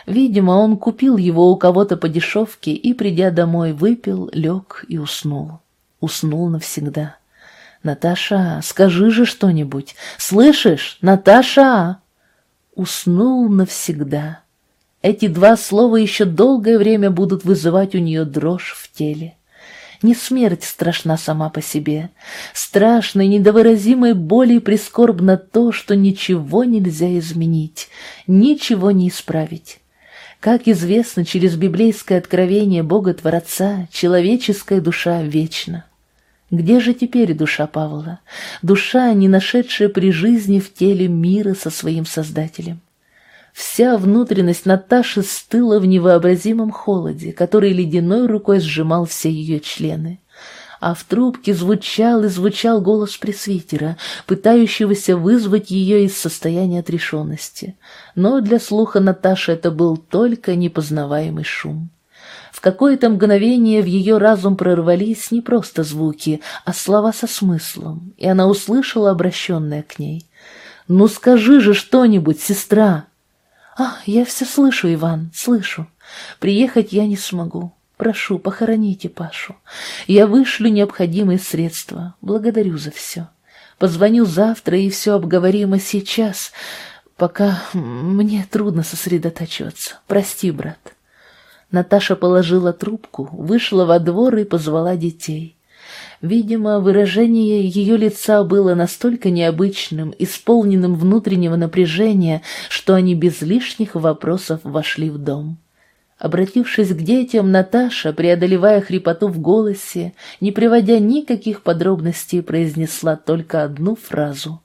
Видимо, он купил его у кого-то по дешевке и, придя домой, выпил, лег и уснул. Уснул навсегда. «Наташа, скажи же что-нибудь! Слышишь, Наташа?» Уснул навсегда. Эти два слова еще долгое время будут вызывать у нее дрожь в теле. Не смерть страшна сама по себе. Страшной, недовыразимой боли прискорбно то, что ничего нельзя изменить, ничего не исправить. Как известно через библейское откровение Бога-творца, человеческая душа вечна. Где же теперь душа Павла? Душа, не нашедшая при жизни в теле мира со своим Создателем. Вся внутренность Наташи стыла в невообразимом холоде, который ледяной рукой сжимал все ее члены. А в трубке звучал и звучал голос пресвитера, пытающегося вызвать ее из состояния отрешенности. Но для слуха Наташи это был только непознаваемый шум. В какое-то мгновение в ее разум прорвались не просто звуки, а слова со смыслом, и она услышала обращенное к ней. «Ну скажи же что-нибудь, сестра!» «А, я все слышу, Иван, слышу. Приехать я не смогу. Прошу, похороните Пашу. Я вышлю необходимые средства. Благодарю за все. Позвоню завтра и все обговорим, а сейчас, пока мне трудно сосредотачиваться. Прости, брат». Наташа положила трубку, вышла во двор и позвала детей. Видимо, выражение ее лица было настолько необычным, исполненным внутреннего напряжения, что они без лишних вопросов вошли в дом. Обратившись к детям, Наташа, преодолевая хрипоту в голосе, не приводя никаких подробностей, произнесла только одну фразу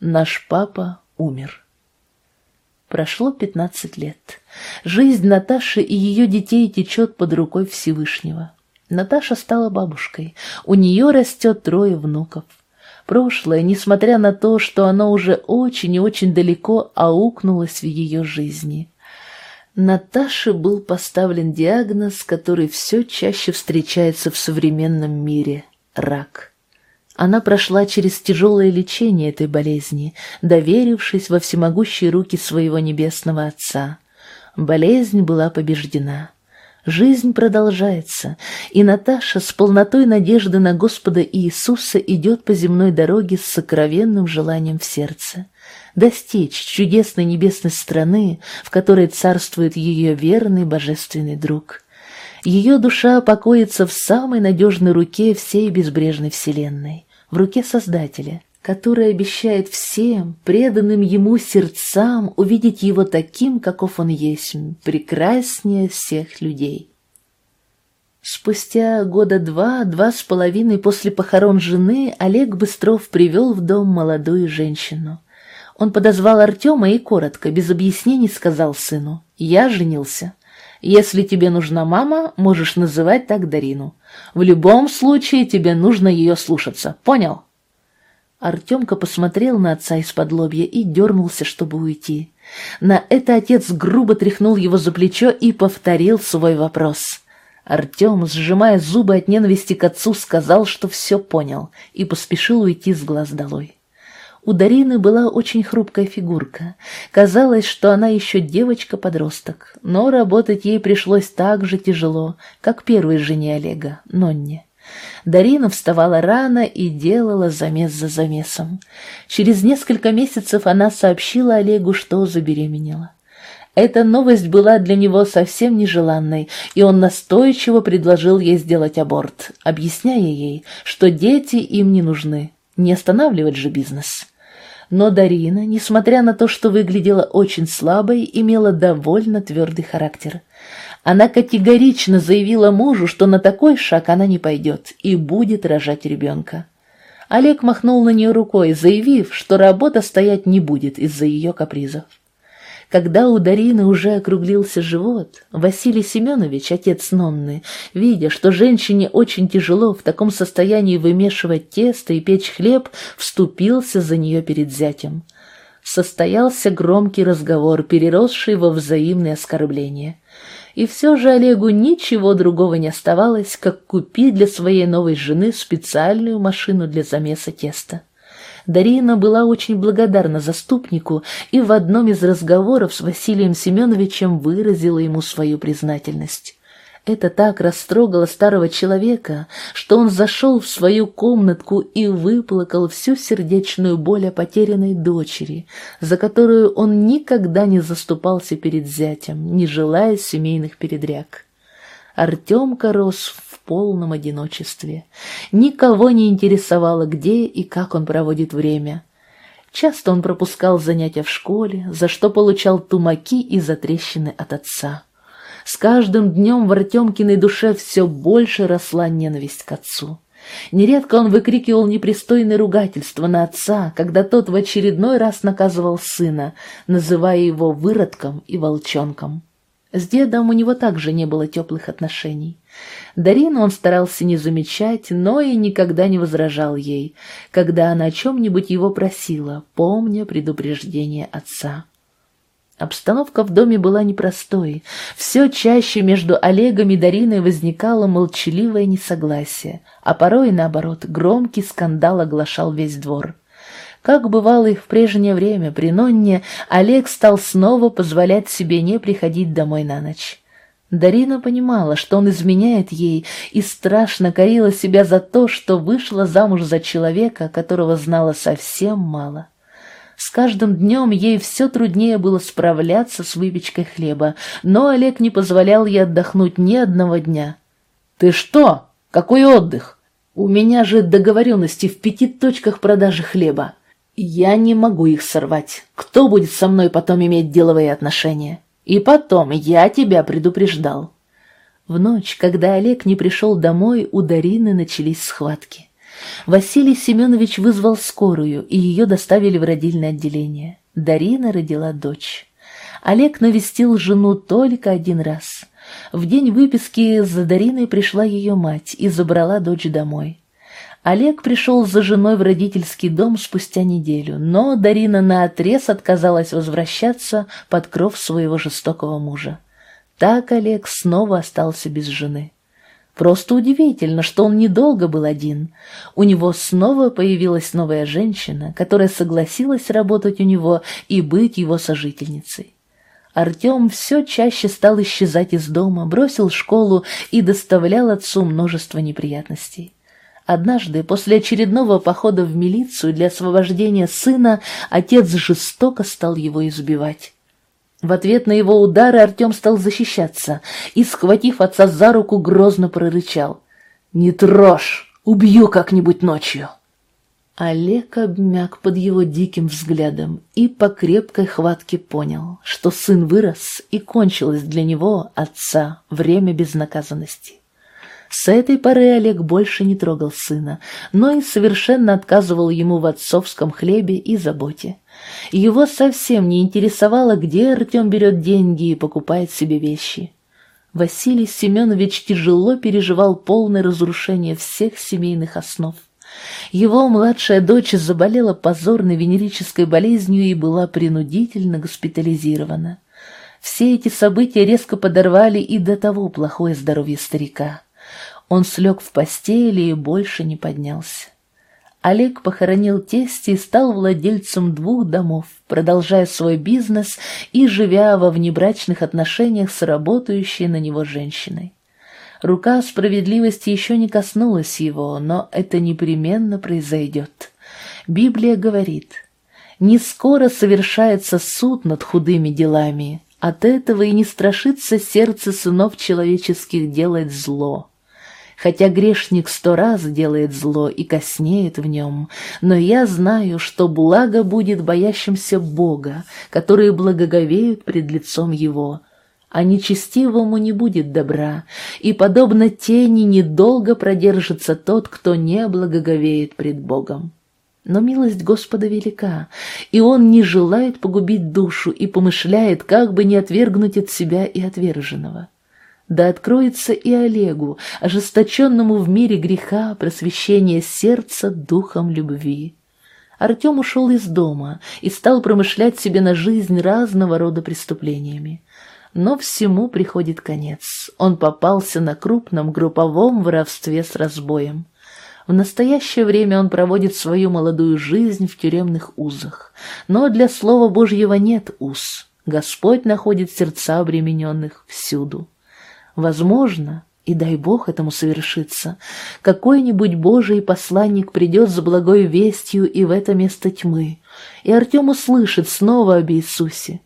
«Наш папа умер». Прошло пятнадцать лет. Жизнь Наташи и ее детей течет под рукой Всевышнего. Наташа стала бабушкой, у нее растет трое внуков. Прошлое, несмотря на то, что оно уже очень и очень далеко аукнулось в ее жизни. Наташе был поставлен диагноз, который все чаще встречается в современном мире – рак. Она прошла через тяжелое лечение этой болезни, доверившись во всемогущие руки своего небесного Отца. Болезнь была побеждена. Жизнь продолжается, и Наташа с полнотой надежды на Господа Иисуса идет по земной дороге с сокровенным желанием в сердце достичь чудесной небесной страны, в которой царствует ее верный божественный друг. Ее душа покоится в самой надежной руке всей безбрежной вселенной, в руке Создателя, который обещает всем, преданным ему сердцам, увидеть его таким, каков он есть, прекраснее всех людей. Спустя года два, два с половиной после похорон жены, Олег Быстров привел в дом молодую женщину. Он подозвал Артема и коротко, без объяснений, сказал сыну, «Я женился. Если тебе нужна мама, можешь называть так Дарину. В любом случае тебе нужно ее слушаться, понял?» Артемка посмотрел на отца из-под лобья и дернулся, чтобы уйти. На это отец грубо тряхнул его за плечо и повторил свой вопрос. Артем, сжимая зубы от ненависти к отцу, сказал, что все понял, и поспешил уйти с глаз долой. У Дарины была очень хрупкая фигурка. Казалось, что она еще девочка-подросток, но работать ей пришлось так же тяжело, как первой жене Олега, Нонне. Дарина вставала рано и делала замес за замесом. Через несколько месяцев она сообщила Олегу, что забеременела. Эта новость была для него совсем нежеланной, и он настойчиво предложил ей сделать аборт, объясняя ей, что дети им не нужны, не останавливать же бизнес. Но Дарина, несмотря на то, что выглядела очень слабой, имела довольно твердый характер. Она категорично заявила мужу, что на такой шаг она не пойдет и будет рожать ребенка. Олег махнул на нее рукой, заявив, что работа стоять не будет из-за ее капризов. Когда у Дарины уже округлился живот, Василий Семенович, отец Нонны, видя, что женщине очень тяжело в таком состоянии вымешивать тесто и печь хлеб, вступился за нее перед зятем. Состоялся громкий разговор, переросший во взаимные оскорбления. И все же Олегу ничего другого не оставалось, как купить для своей новой жены специальную машину для замеса теста. Дарина была очень благодарна заступнику и в одном из разговоров с Василием Семеновичем выразила ему свою признательность. Это так растрогало старого человека, что он зашел в свою комнатку и выплакал всю сердечную боль о потерянной дочери, за которую он никогда не заступался перед зятем, не желая семейных передряг. Артемка рос в полном одиночестве. Никого не интересовало, где и как он проводит время. Часто он пропускал занятия в школе, за что получал тумаки и затрещины от отца. С каждым днем в Артемкиной душе все больше росла ненависть к отцу. Нередко он выкрикивал непристойные ругательства на отца, когда тот в очередной раз наказывал сына, называя его выродком и волчонком. С дедом у него также не было теплых отношений. Дарину он старался не замечать, но и никогда не возражал ей, когда она о чем-нибудь его просила, помня предупреждение отца. Обстановка в доме была непростой. Все чаще между Олегом и Дариной возникало молчаливое несогласие, а порой, наоборот, громкий скандал оглашал весь двор. Как бывало и в прежнее время при Нонне, Олег стал снова позволять себе не приходить домой на ночь. Дарина понимала, что он изменяет ей, и страшно корила себя за то, что вышла замуж за человека, которого знала совсем мало. С каждым днем ей все труднее было справляться с выпечкой хлеба, но Олег не позволял ей отдохнуть ни одного дня. «Ты что? Какой отдых? У меня же договоренности в пяти точках продажи хлеба. Я не могу их сорвать. Кто будет со мной потом иметь деловые отношения? И потом, я тебя предупреждал. В ночь, когда Олег не пришел домой, у Дарины начались схватки. Василий Семенович вызвал скорую, и ее доставили в родильное отделение. Дарина родила дочь. Олег навестил жену только один раз. В день выписки за Дариной пришла ее мать и забрала дочь домой. Олег пришел за женой в родительский дом спустя неделю, но Дарина наотрез отказалась возвращаться под кров своего жестокого мужа. Так Олег снова остался без жены. Просто удивительно, что он недолго был один. У него снова появилась новая женщина, которая согласилась работать у него и быть его сожительницей. Артем все чаще стал исчезать из дома, бросил школу и доставлял отцу множество неприятностей. Однажды, после очередного похода в милицию для освобождения сына, отец жестоко стал его избивать. В ответ на его удары Артем стал защищаться и, схватив отца за руку, грозно прорычал. «Не трожь! Убью как-нибудь ночью!» Олег обмяк под его диким взглядом и по крепкой хватке понял, что сын вырос и кончилось для него, отца, время безнаказанности. С этой поры Олег больше не трогал сына, но и совершенно отказывал ему в отцовском хлебе и заботе. Его совсем не интересовало, где Артем берет деньги и покупает себе вещи. Василий Семенович тяжело переживал полное разрушение всех семейных основ. Его младшая дочь заболела позорной венерической болезнью и была принудительно госпитализирована. Все эти события резко подорвали и до того плохое здоровье старика. Он слег в постели и больше не поднялся. Олег похоронил тестя и стал владельцем двух домов, продолжая свой бизнес и живя во внебрачных отношениях с работающей на него женщиной. Рука справедливости еще не коснулась его, но это непременно произойдет. Библия говорит, «Не скоро совершается суд над худыми делами, от этого и не страшится сердце сынов человеческих делать зло». Хотя грешник сто раз делает зло и коснеет в нем, но я знаю, что благо будет боящимся Бога, которые благоговеют пред лицом Его, а нечестивому не будет добра, и, подобно тени, недолго продержится тот, кто не благоговеет пред Богом. Но милость Господа велика, и Он не желает погубить душу и помышляет, как бы не отвергнуть от себя и отверженного. Да откроется и Олегу, ожесточенному в мире греха, просвещение сердца духом любви. Артем ушел из дома и стал промышлять себе на жизнь разного рода преступлениями. Но всему приходит конец. Он попался на крупном групповом воровстве с разбоем. В настоящее время он проводит свою молодую жизнь в тюремных узах. Но для Слова Божьего нет уз. Господь находит сердца обремененных всюду. Возможно, и дай Бог этому совершиться, какой-нибудь Божий посланник придет за благой вестью и в это место тьмы, и Артем услышит снова об Иисусе.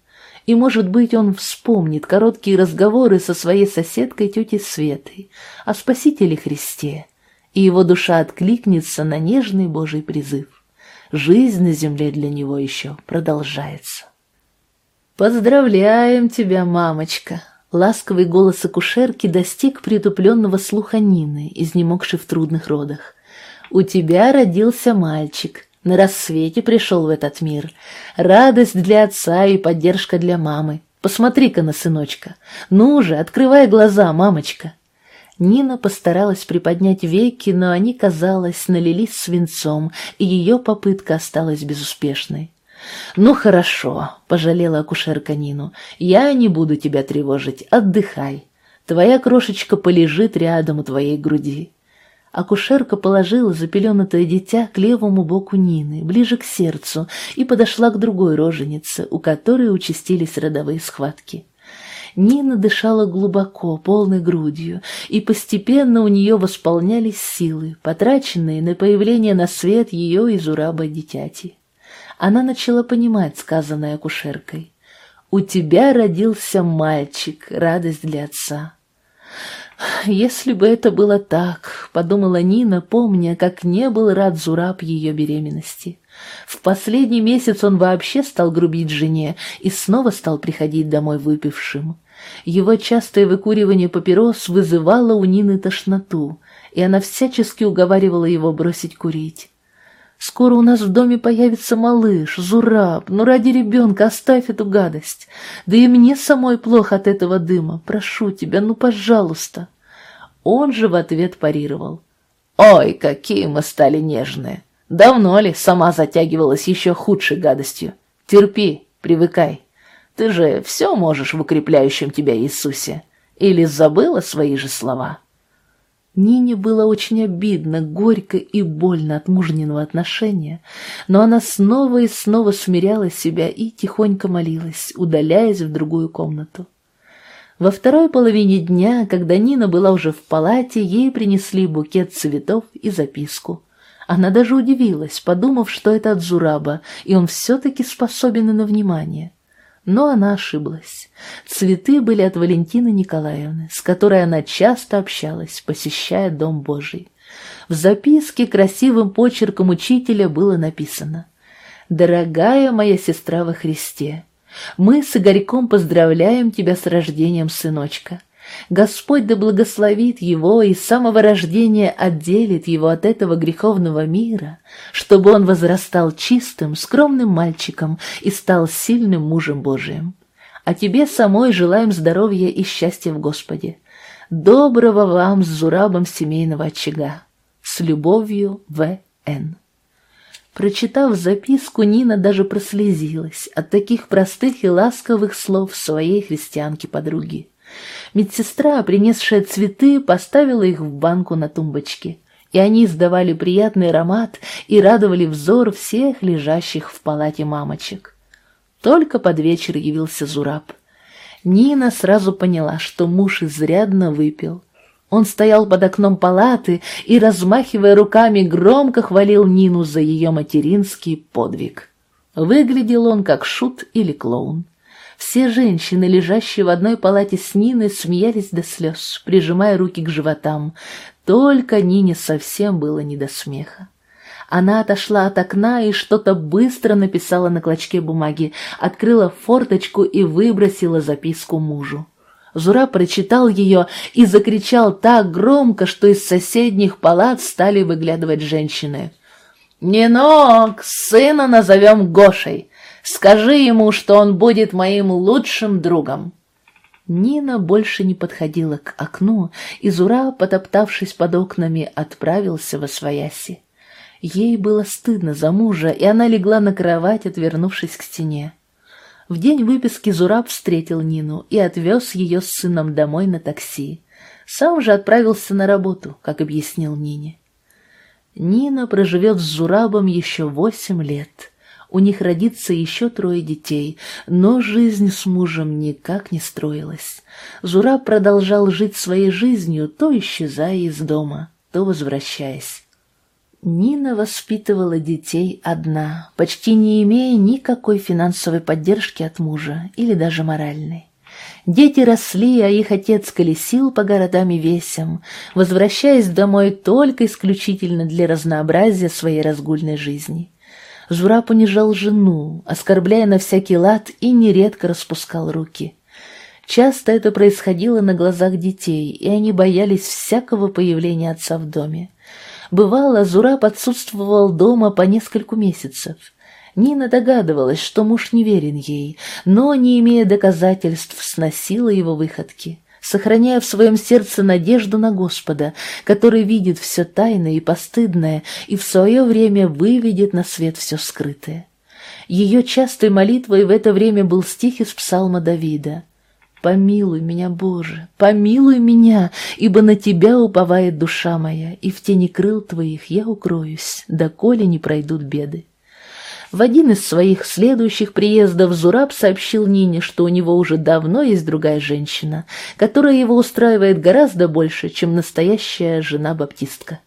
И, может быть, он вспомнит короткие разговоры со своей соседкой тетей Светой о Спасителе Христе, и его душа откликнется на нежный Божий призыв. Жизнь на земле для него еще продолжается. «Поздравляем тебя, мамочка!» Ласковый голос акушерки достиг притупленного слуха Нины, изнемогшей в трудных родах. «У тебя родился мальчик. На рассвете пришел в этот мир. Радость для отца и поддержка для мамы. Посмотри-ка на сыночка. Ну же, открывай глаза, мамочка!» Нина постаралась приподнять веки, но они, казалось, налились свинцом, и ее попытка осталась безуспешной. «Ну хорошо», — пожалела акушерка Нину, — «я не буду тебя тревожить, отдыхай. Твоя крошечка полежит рядом у твоей груди». Акушерка положила запеленутое дитя к левому боку Нины, ближе к сердцу, и подошла к другой роженице, у которой участились родовые схватки. Нина дышала глубоко, полной грудью, и постепенно у нее восполнялись силы, потраченные на появление на свет ее из ураба дитяти она начала понимать сказанное акушеркой. «У тебя родился мальчик, радость для отца». «Если бы это было так», — подумала Нина, помня, как не был рад Зураб ее беременности. В последний месяц он вообще стал грубить жене и снова стал приходить домой выпившим. Его частое выкуривание папирос вызывало у Нины тошноту, и она всячески уговаривала его бросить курить. Скоро у нас в доме появится малыш, Зураб, ну ради ребенка оставь эту гадость. Да и мне самой плохо от этого дыма, прошу тебя, ну пожалуйста. Он же в ответ парировал. Ой, какие мы стали нежные. Давно ли сама затягивалась еще худшей гадостью? Терпи, привыкай. Ты же все можешь в укрепляющем тебя Иисусе. Или забыла свои же слова?» Нине было очень обидно, горько и больно от мужниного отношения, но она снова и снова смиряла себя и тихонько молилась, удаляясь в другую комнату. Во второй половине дня, когда Нина была уже в палате, ей принесли букет цветов и записку. Она даже удивилась, подумав, что это от Зураба, и он все-таки способен на внимание. Но она ошиблась. Цветы были от Валентины Николаевны, с которой она часто общалась, посещая Дом Божий. В записке красивым почерком учителя было написано «Дорогая моя сестра во Христе, мы с Игорьком поздравляем тебя с рождением сыночка. Господь да благословит его и с самого рождения отделит его от этого греховного мира, чтобы он возрастал чистым, скромным мальчиком и стал сильным мужем Божиим. А тебе самой желаем здоровья и счастья в Господе. Доброго вам с Зурабом семейного очага. С любовью, В. Н. Прочитав записку, Нина даже прослезилась от таких простых и ласковых слов своей христианки-подруги. Медсестра, принесшая цветы, поставила их в банку на тумбочке, и они издавали приятный аромат и радовали взор всех лежащих в палате мамочек. Только под вечер явился Зураб. Нина сразу поняла, что муж изрядно выпил. Он стоял под окном палаты и, размахивая руками, громко хвалил Нину за ее материнский подвиг. Выглядел он как шут или клоун. Все женщины, лежащие в одной палате с Ниной, смеялись до слез, прижимая руки к животам. Только Нине совсем было не до смеха. Она отошла от окна и что-то быстро написала на клочке бумаги, открыла форточку и выбросила записку мужу. Зура прочитал ее и закричал так громко, что из соседних палат стали выглядывать женщины. «Нинок, сына назовем Гошей. Скажи ему, что он будет моим лучшим другом». Нина больше не подходила к окну, и Зура, потоптавшись под окнами, отправился во свояси. Ей было стыдно за мужа, и она легла на кровать, отвернувшись к стене. В день выписки Зураб встретил Нину и отвез ее с сыном домой на такси. Сам же отправился на работу, как объяснил Нине. Нина проживет с Зурабом еще восемь лет. У них родится еще трое детей, но жизнь с мужем никак не строилась. Зураб продолжал жить своей жизнью, то исчезая из дома, то возвращаясь. Нина воспитывала детей одна, почти не имея никакой финансовой поддержки от мужа или даже моральной. Дети росли, а их отец колесил по городам и весям, возвращаясь домой только исключительно для разнообразия своей разгульной жизни. Жура понижал жену, оскорбляя на всякий лад и нередко распускал руки. Часто это происходило на глазах детей, и они боялись всякого появления отца в доме. Бывало, Зураб отсутствовал дома по нескольку месяцев. Нина догадывалась, что муж не верен ей, но, не имея доказательств, сносила его выходки, сохраняя в своем сердце надежду на Господа, который видит все тайное и постыдное и в свое время выведет на свет все скрытое. Ее частой молитвой в это время был стих из псалма Давида — Помилуй меня, Боже, помилуй меня, ибо на Тебя уповает душа моя, и в тени крыл Твоих я укроюсь, доколе не пройдут беды. В один из своих следующих приездов Зураб сообщил Нине, что у него уже давно есть другая женщина, которая его устраивает гораздо больше, чем настоящая жена-баптистка.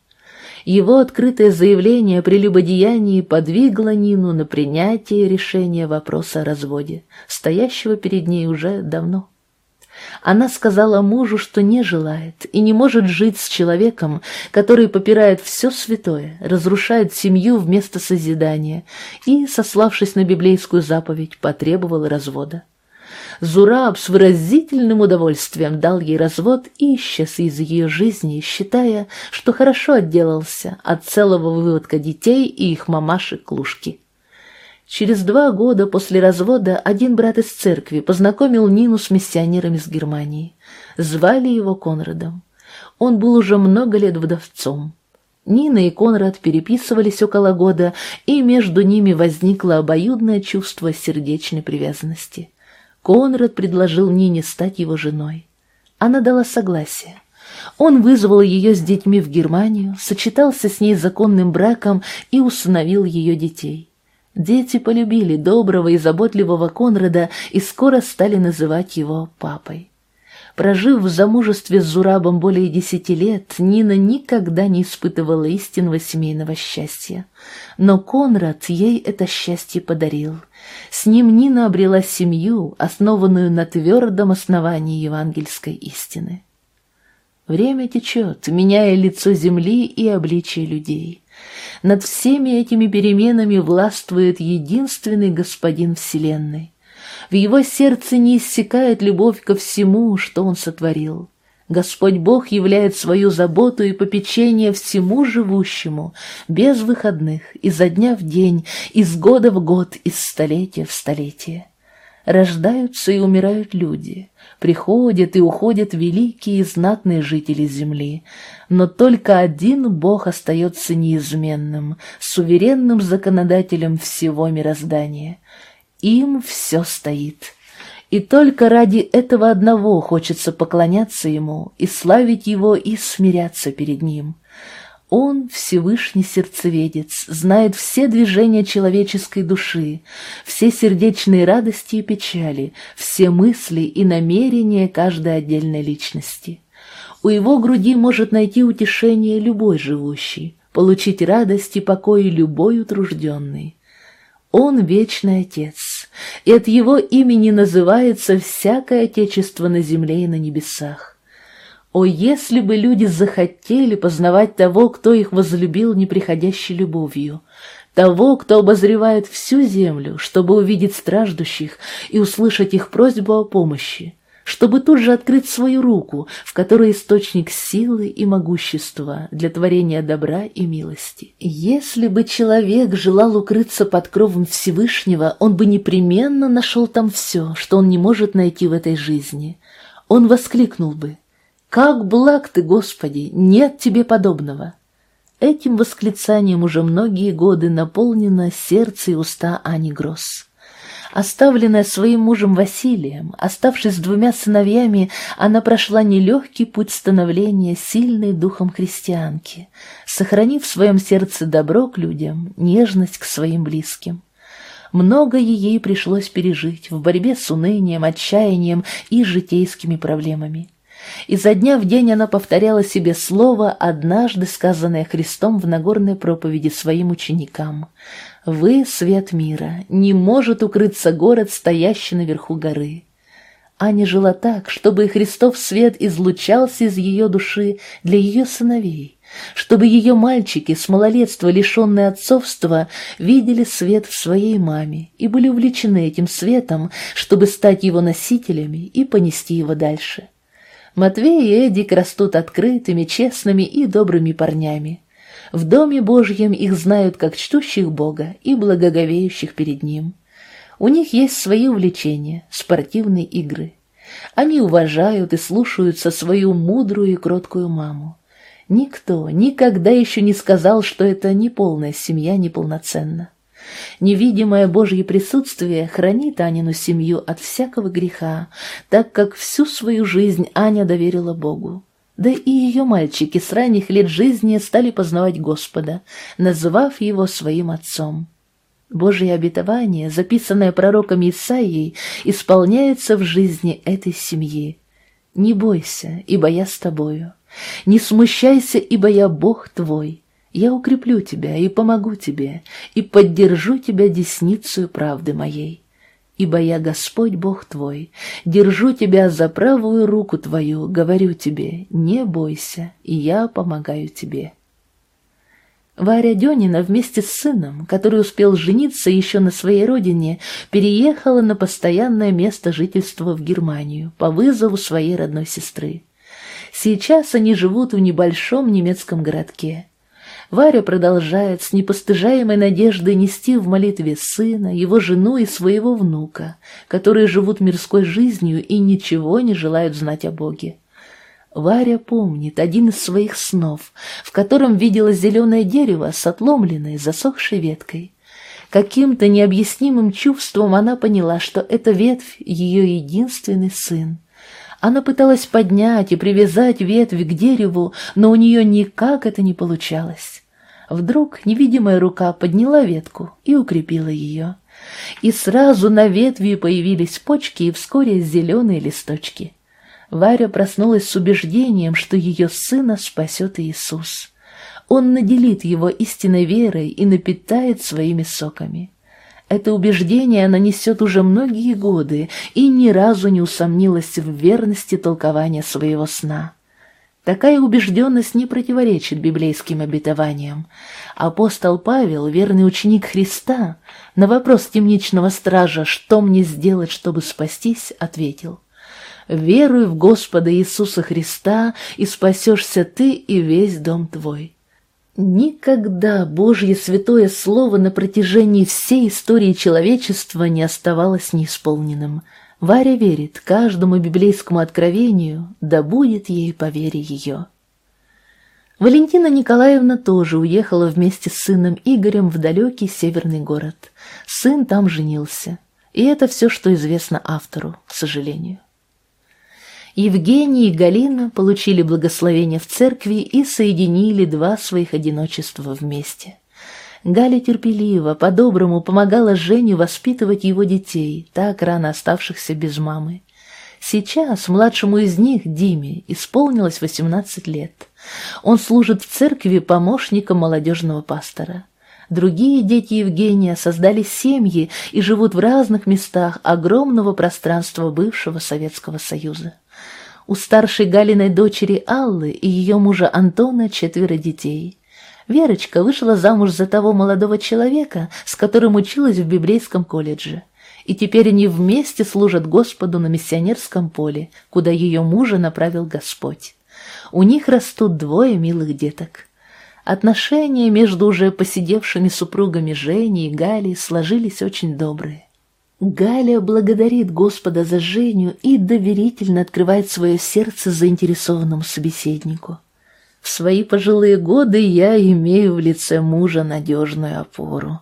Его открытое заявление о прелюбодеянии подвигло Нину на принятие решения вопроса о разводе, стоящего перед ней уже давно. Она сказала мужу, что не желает и не может жить с человеком, который попирает все святое, разрушает семью вместо созидания, и, сославшись на библейскую заповедь, потребовала развода. Зураб с выразительным удовольствием дал ей развод и исчез из ее жизни, считая, что хорошо отделался от целого выводка детей и их мамаши-клушки. Через два года после развода один брат из церкви познакомил Нину с миссионерами с Германии. Звали его Конрадом. Он был уже много лет вдовцом. Нина и Конрад переписывались около года, и между ними возникло обоюдное чувство сердечной привязанности. Конрад предложил Нине стать его женой. Она дала согласие. Он вызвал ее с детьми в Германию, сочетался с ней законным браком и усыновил ее детей. Дети полюбили доброго и заботливого Конрада и скоро стали называть его папой. Прожив в замужестве с Зурабом более десяти лет, Нина никогда не испытывала истинного семейного счастья. Но Конрад ей это счастье подарил. С ним Нина обрела семью, основанную на твердом основании евангельской истины. Время течет, меняя лицо земли и обличие людей. Над всеми этими переменами властвует единственный Господин Вселенной. В его сердце не иссякает любовь ко всему, что он сотворил. Господь Бог являет свою заботу и попечение всему живущему, без выходных, изо дня в день, из года в год, из столетия в столетие. Рождаются и умирают люди, приходят и уходят великие и знатные жители земли, но только один Бог остается неизменным, суверенным законодателем всего мироздания. Им все стоит. И только ради этого одного хочется поклоняться Ему и славить Его и смиряться перед Ним — он, Всевышний сердцеведец, знает все движения человеческой души, все сердечные радости и печали, все мысли и намерения каждой отдельной личности. У его груди может найти утешение любой живущий, получить радость и покой любой утружденный. Он вечный Отец, и от его имени называется всякое Отечество на земле и на небесах. О, если бы люди захотели познавать того, кто их возлюбил неприходящей любовью, того, кто обозревает всю землю, чтобы увидеть страждущих и услышать их просьбу о помощи, чтобы тут же открыть свою руку, в которой источник силы и могущества для творения добра и милости. Если бы человек желал укрыться под кровом Всевышнего, он бы непременно нашел там все, что он не может найти в этой жизни. Он воскликнул бы как благ ты, Господи, нет тебе подобного!» Этим восклицанием уже многие годы наполнено сердце и уста Ани Гросс. Оставленная своим мужем Василием, оставшись с двумя сыновьями, она прошла нелегкий путь становления сильной духом христианки, сохранив в своем сердце добро к людям, нежность к своим близким. Многое ей пришлось пережить в борьбе с унынием, отчаянием и житейскими проблемами. Изо дня в день она повторяла себе слово, однажды сказанное Христом в Нагорной проповеди своим ученикам. «Вы, свет мира, не может укрыться город, стоящий наверху горы». Аня жила так, чтобы Христов свет излучался из ее души для ее сыновей, чтобы ее мальчики с малолетства, лишенные отцовства, видели свет в своей маме и были увлечены этим светом, чтобы стать его носителями и понести его дальше. Матвей и Эдик растут открытыми, честными и добрыми парнями. В Доме Божьем их знают как чтущих Бога и благоговеющих перед Ним. У них есть свои увлечения, спортивные игры. Они уважают и слушаются свою мудрую и кроткую маму. Никто никогда еще не сказал, что это неполная семья неполноценна. Невидимое Божье присутствие хранит Анину семью от всякого греха, так как всю свою жизнь Аня доверила Богу. Да и ее мальчики с ранних лет жизни стали познавать Господа, называв его своим отцом. Божье обетование, записанное пророком Исаией, исполняется в жизни этой семьи. «Не бойся, ибо я с тобою. Не смущайся, ибо я Бог твой. Я укреплю тебя и помогу тебе, и поддержу тебя десницей правды моей. Ибо я Господь Бог твой, держу тебя за правую руку твою, говорю тебе, не бойся, и я помогаю тебе». Варя Денина вместе с сыном, который успел жениться еще на своей родине, переехала на постоянное место жительства в Германию по вызову своей родной сестры. Сейчас они живут в небольшом немецком городке. Варя продолжает с непостыжаемой надеждой нести в молитве сына, его жену и своего внука, которые живут мирской жизнью и ничего не желают знать о Боге. Варя помнит один из своих снов, в котором видела зеленое дерево с отломленной, засохшей веткой. Каким-то необъяснимым чувством она поняла, что эта ветвь — ее единственный сын. Она пыталась поднять и привязать ветвь к дереву, но у нее никак это не получалось. Вдруг невидимая рука подняла ветку и укрепила ее. И сразу на ветви появились почки и вскоре зеленые листочки. Варя проснулась с убеждением, что ее сына спасет Иисус. Он наделит его истинной верой и напитает своими соками. Это убеждение она несет уже многие годы и ни разу не усомнилась в верности толкования своего сна. Такая убежденность не противоречит библейским обетованиям. Апостол Павел, верный ученик Христа, на вопрос темничного стража «Что мне сделать, чтобы спастись?» ответил «Веруй в Господа Иисуса Христа, и спасешься ты и весь дом твой». Никогда Божье святое слово на протяжении всей истории человечества не оставалось неисполненным. Варя верит каждому библейскому откровению, да будет ей по вере ее. Валентина Николаевна тоже уехала вместе с сыном Игорем в далекий северный город. Сын там женился. И это все, что известно автору, к сожалению. Евгений и Галина получили благословение в церкви и соединили два своих одиночества вместе. Галя терпеливо, по-доброму помогала Жене воспитывать его детей, так рано оставшихся без мамы. Сейчас младшему из них, Диме, исполнилось 18 лет. Он служит в церкви помощником молодежного пастора. Другие дети Евгения создали семьи и живут в разных местах огромного пространства бывшего Советского Союза. У старшей Галиной дочери Аллы и ее мужа Антона четверо детей. Верочка вышла замуж за того молодого человека, с которым училась в библейском колледже. И теперь они вместе служат Господу на миссионерском поле, куда ее мужа направил Господь. У них растут двое милых деток. Отношения между уже посидевшими супругами Женей и Галей сложились очень добрые. Галя благодарит Господа за Женю и доверительно открывает свое сердце заинтересованному собеседнику. В свои пожилые годы я имею в лице мужа надежную опору.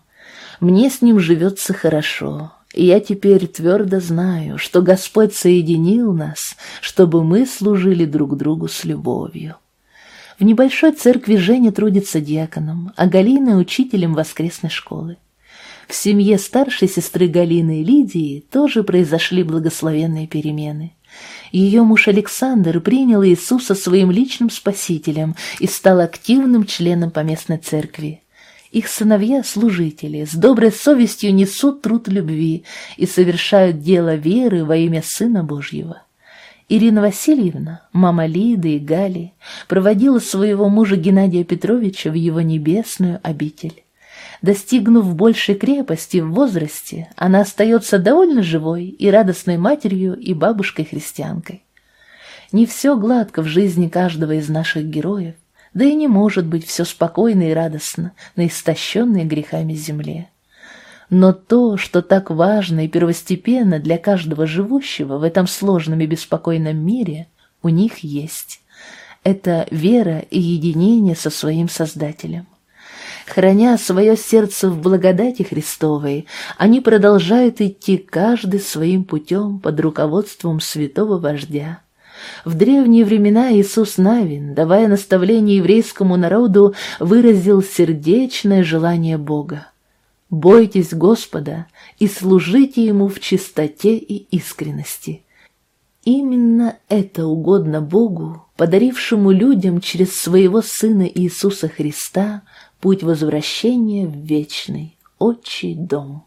Мне с ним живется хорошо, и я теперь твердо знаю, что Господь соединил нас, чтобы мы служили друг другу с любовью. В небольшой церкви Женя трудится диаконом, а Галина — учителем воскресной школы. В семье старшей сестры Галины Лидии тоже произошли благословенные перемены. Ее муж Александр принял Иисуса своим личным спасителем и стал активным членом поместной церкви. Их сыновья, служители, с доброй совестью несут труд любви и совершают дело веры во имя Сына Божьего. Ирина Васильевна, мама Лиды и Гали, проводила своего мужа Геннадия Петровича в его небесную обитель. Достигнув большей крепости в возрасте, она остается довольно живой и радостной матерью и бабушкой-христианкой. Не все гладко в жизни каждого из наших героев, да и не может быть все спокойно и радостно на истощенной грехами земле. Но то, что так важно и первостепенно для каждого живущего в этом сложном и беспокойном мире, у них есть. Это вера и единение со своим Создателем. Храня свое сердце в благодати Христовой, они продолжают идти каждый своим путем под руководством святого вождя. В древние времена Иисус Навин, давая наставление еврейскому народу, выразил сердечное желание Бога. «Бойтесь Господа и служите Ему в чистоте и искренности». Именно это угодно Богу, подарившему людям через своего Сына Иисуса Христа – путь возвращения в вечный отчий дом.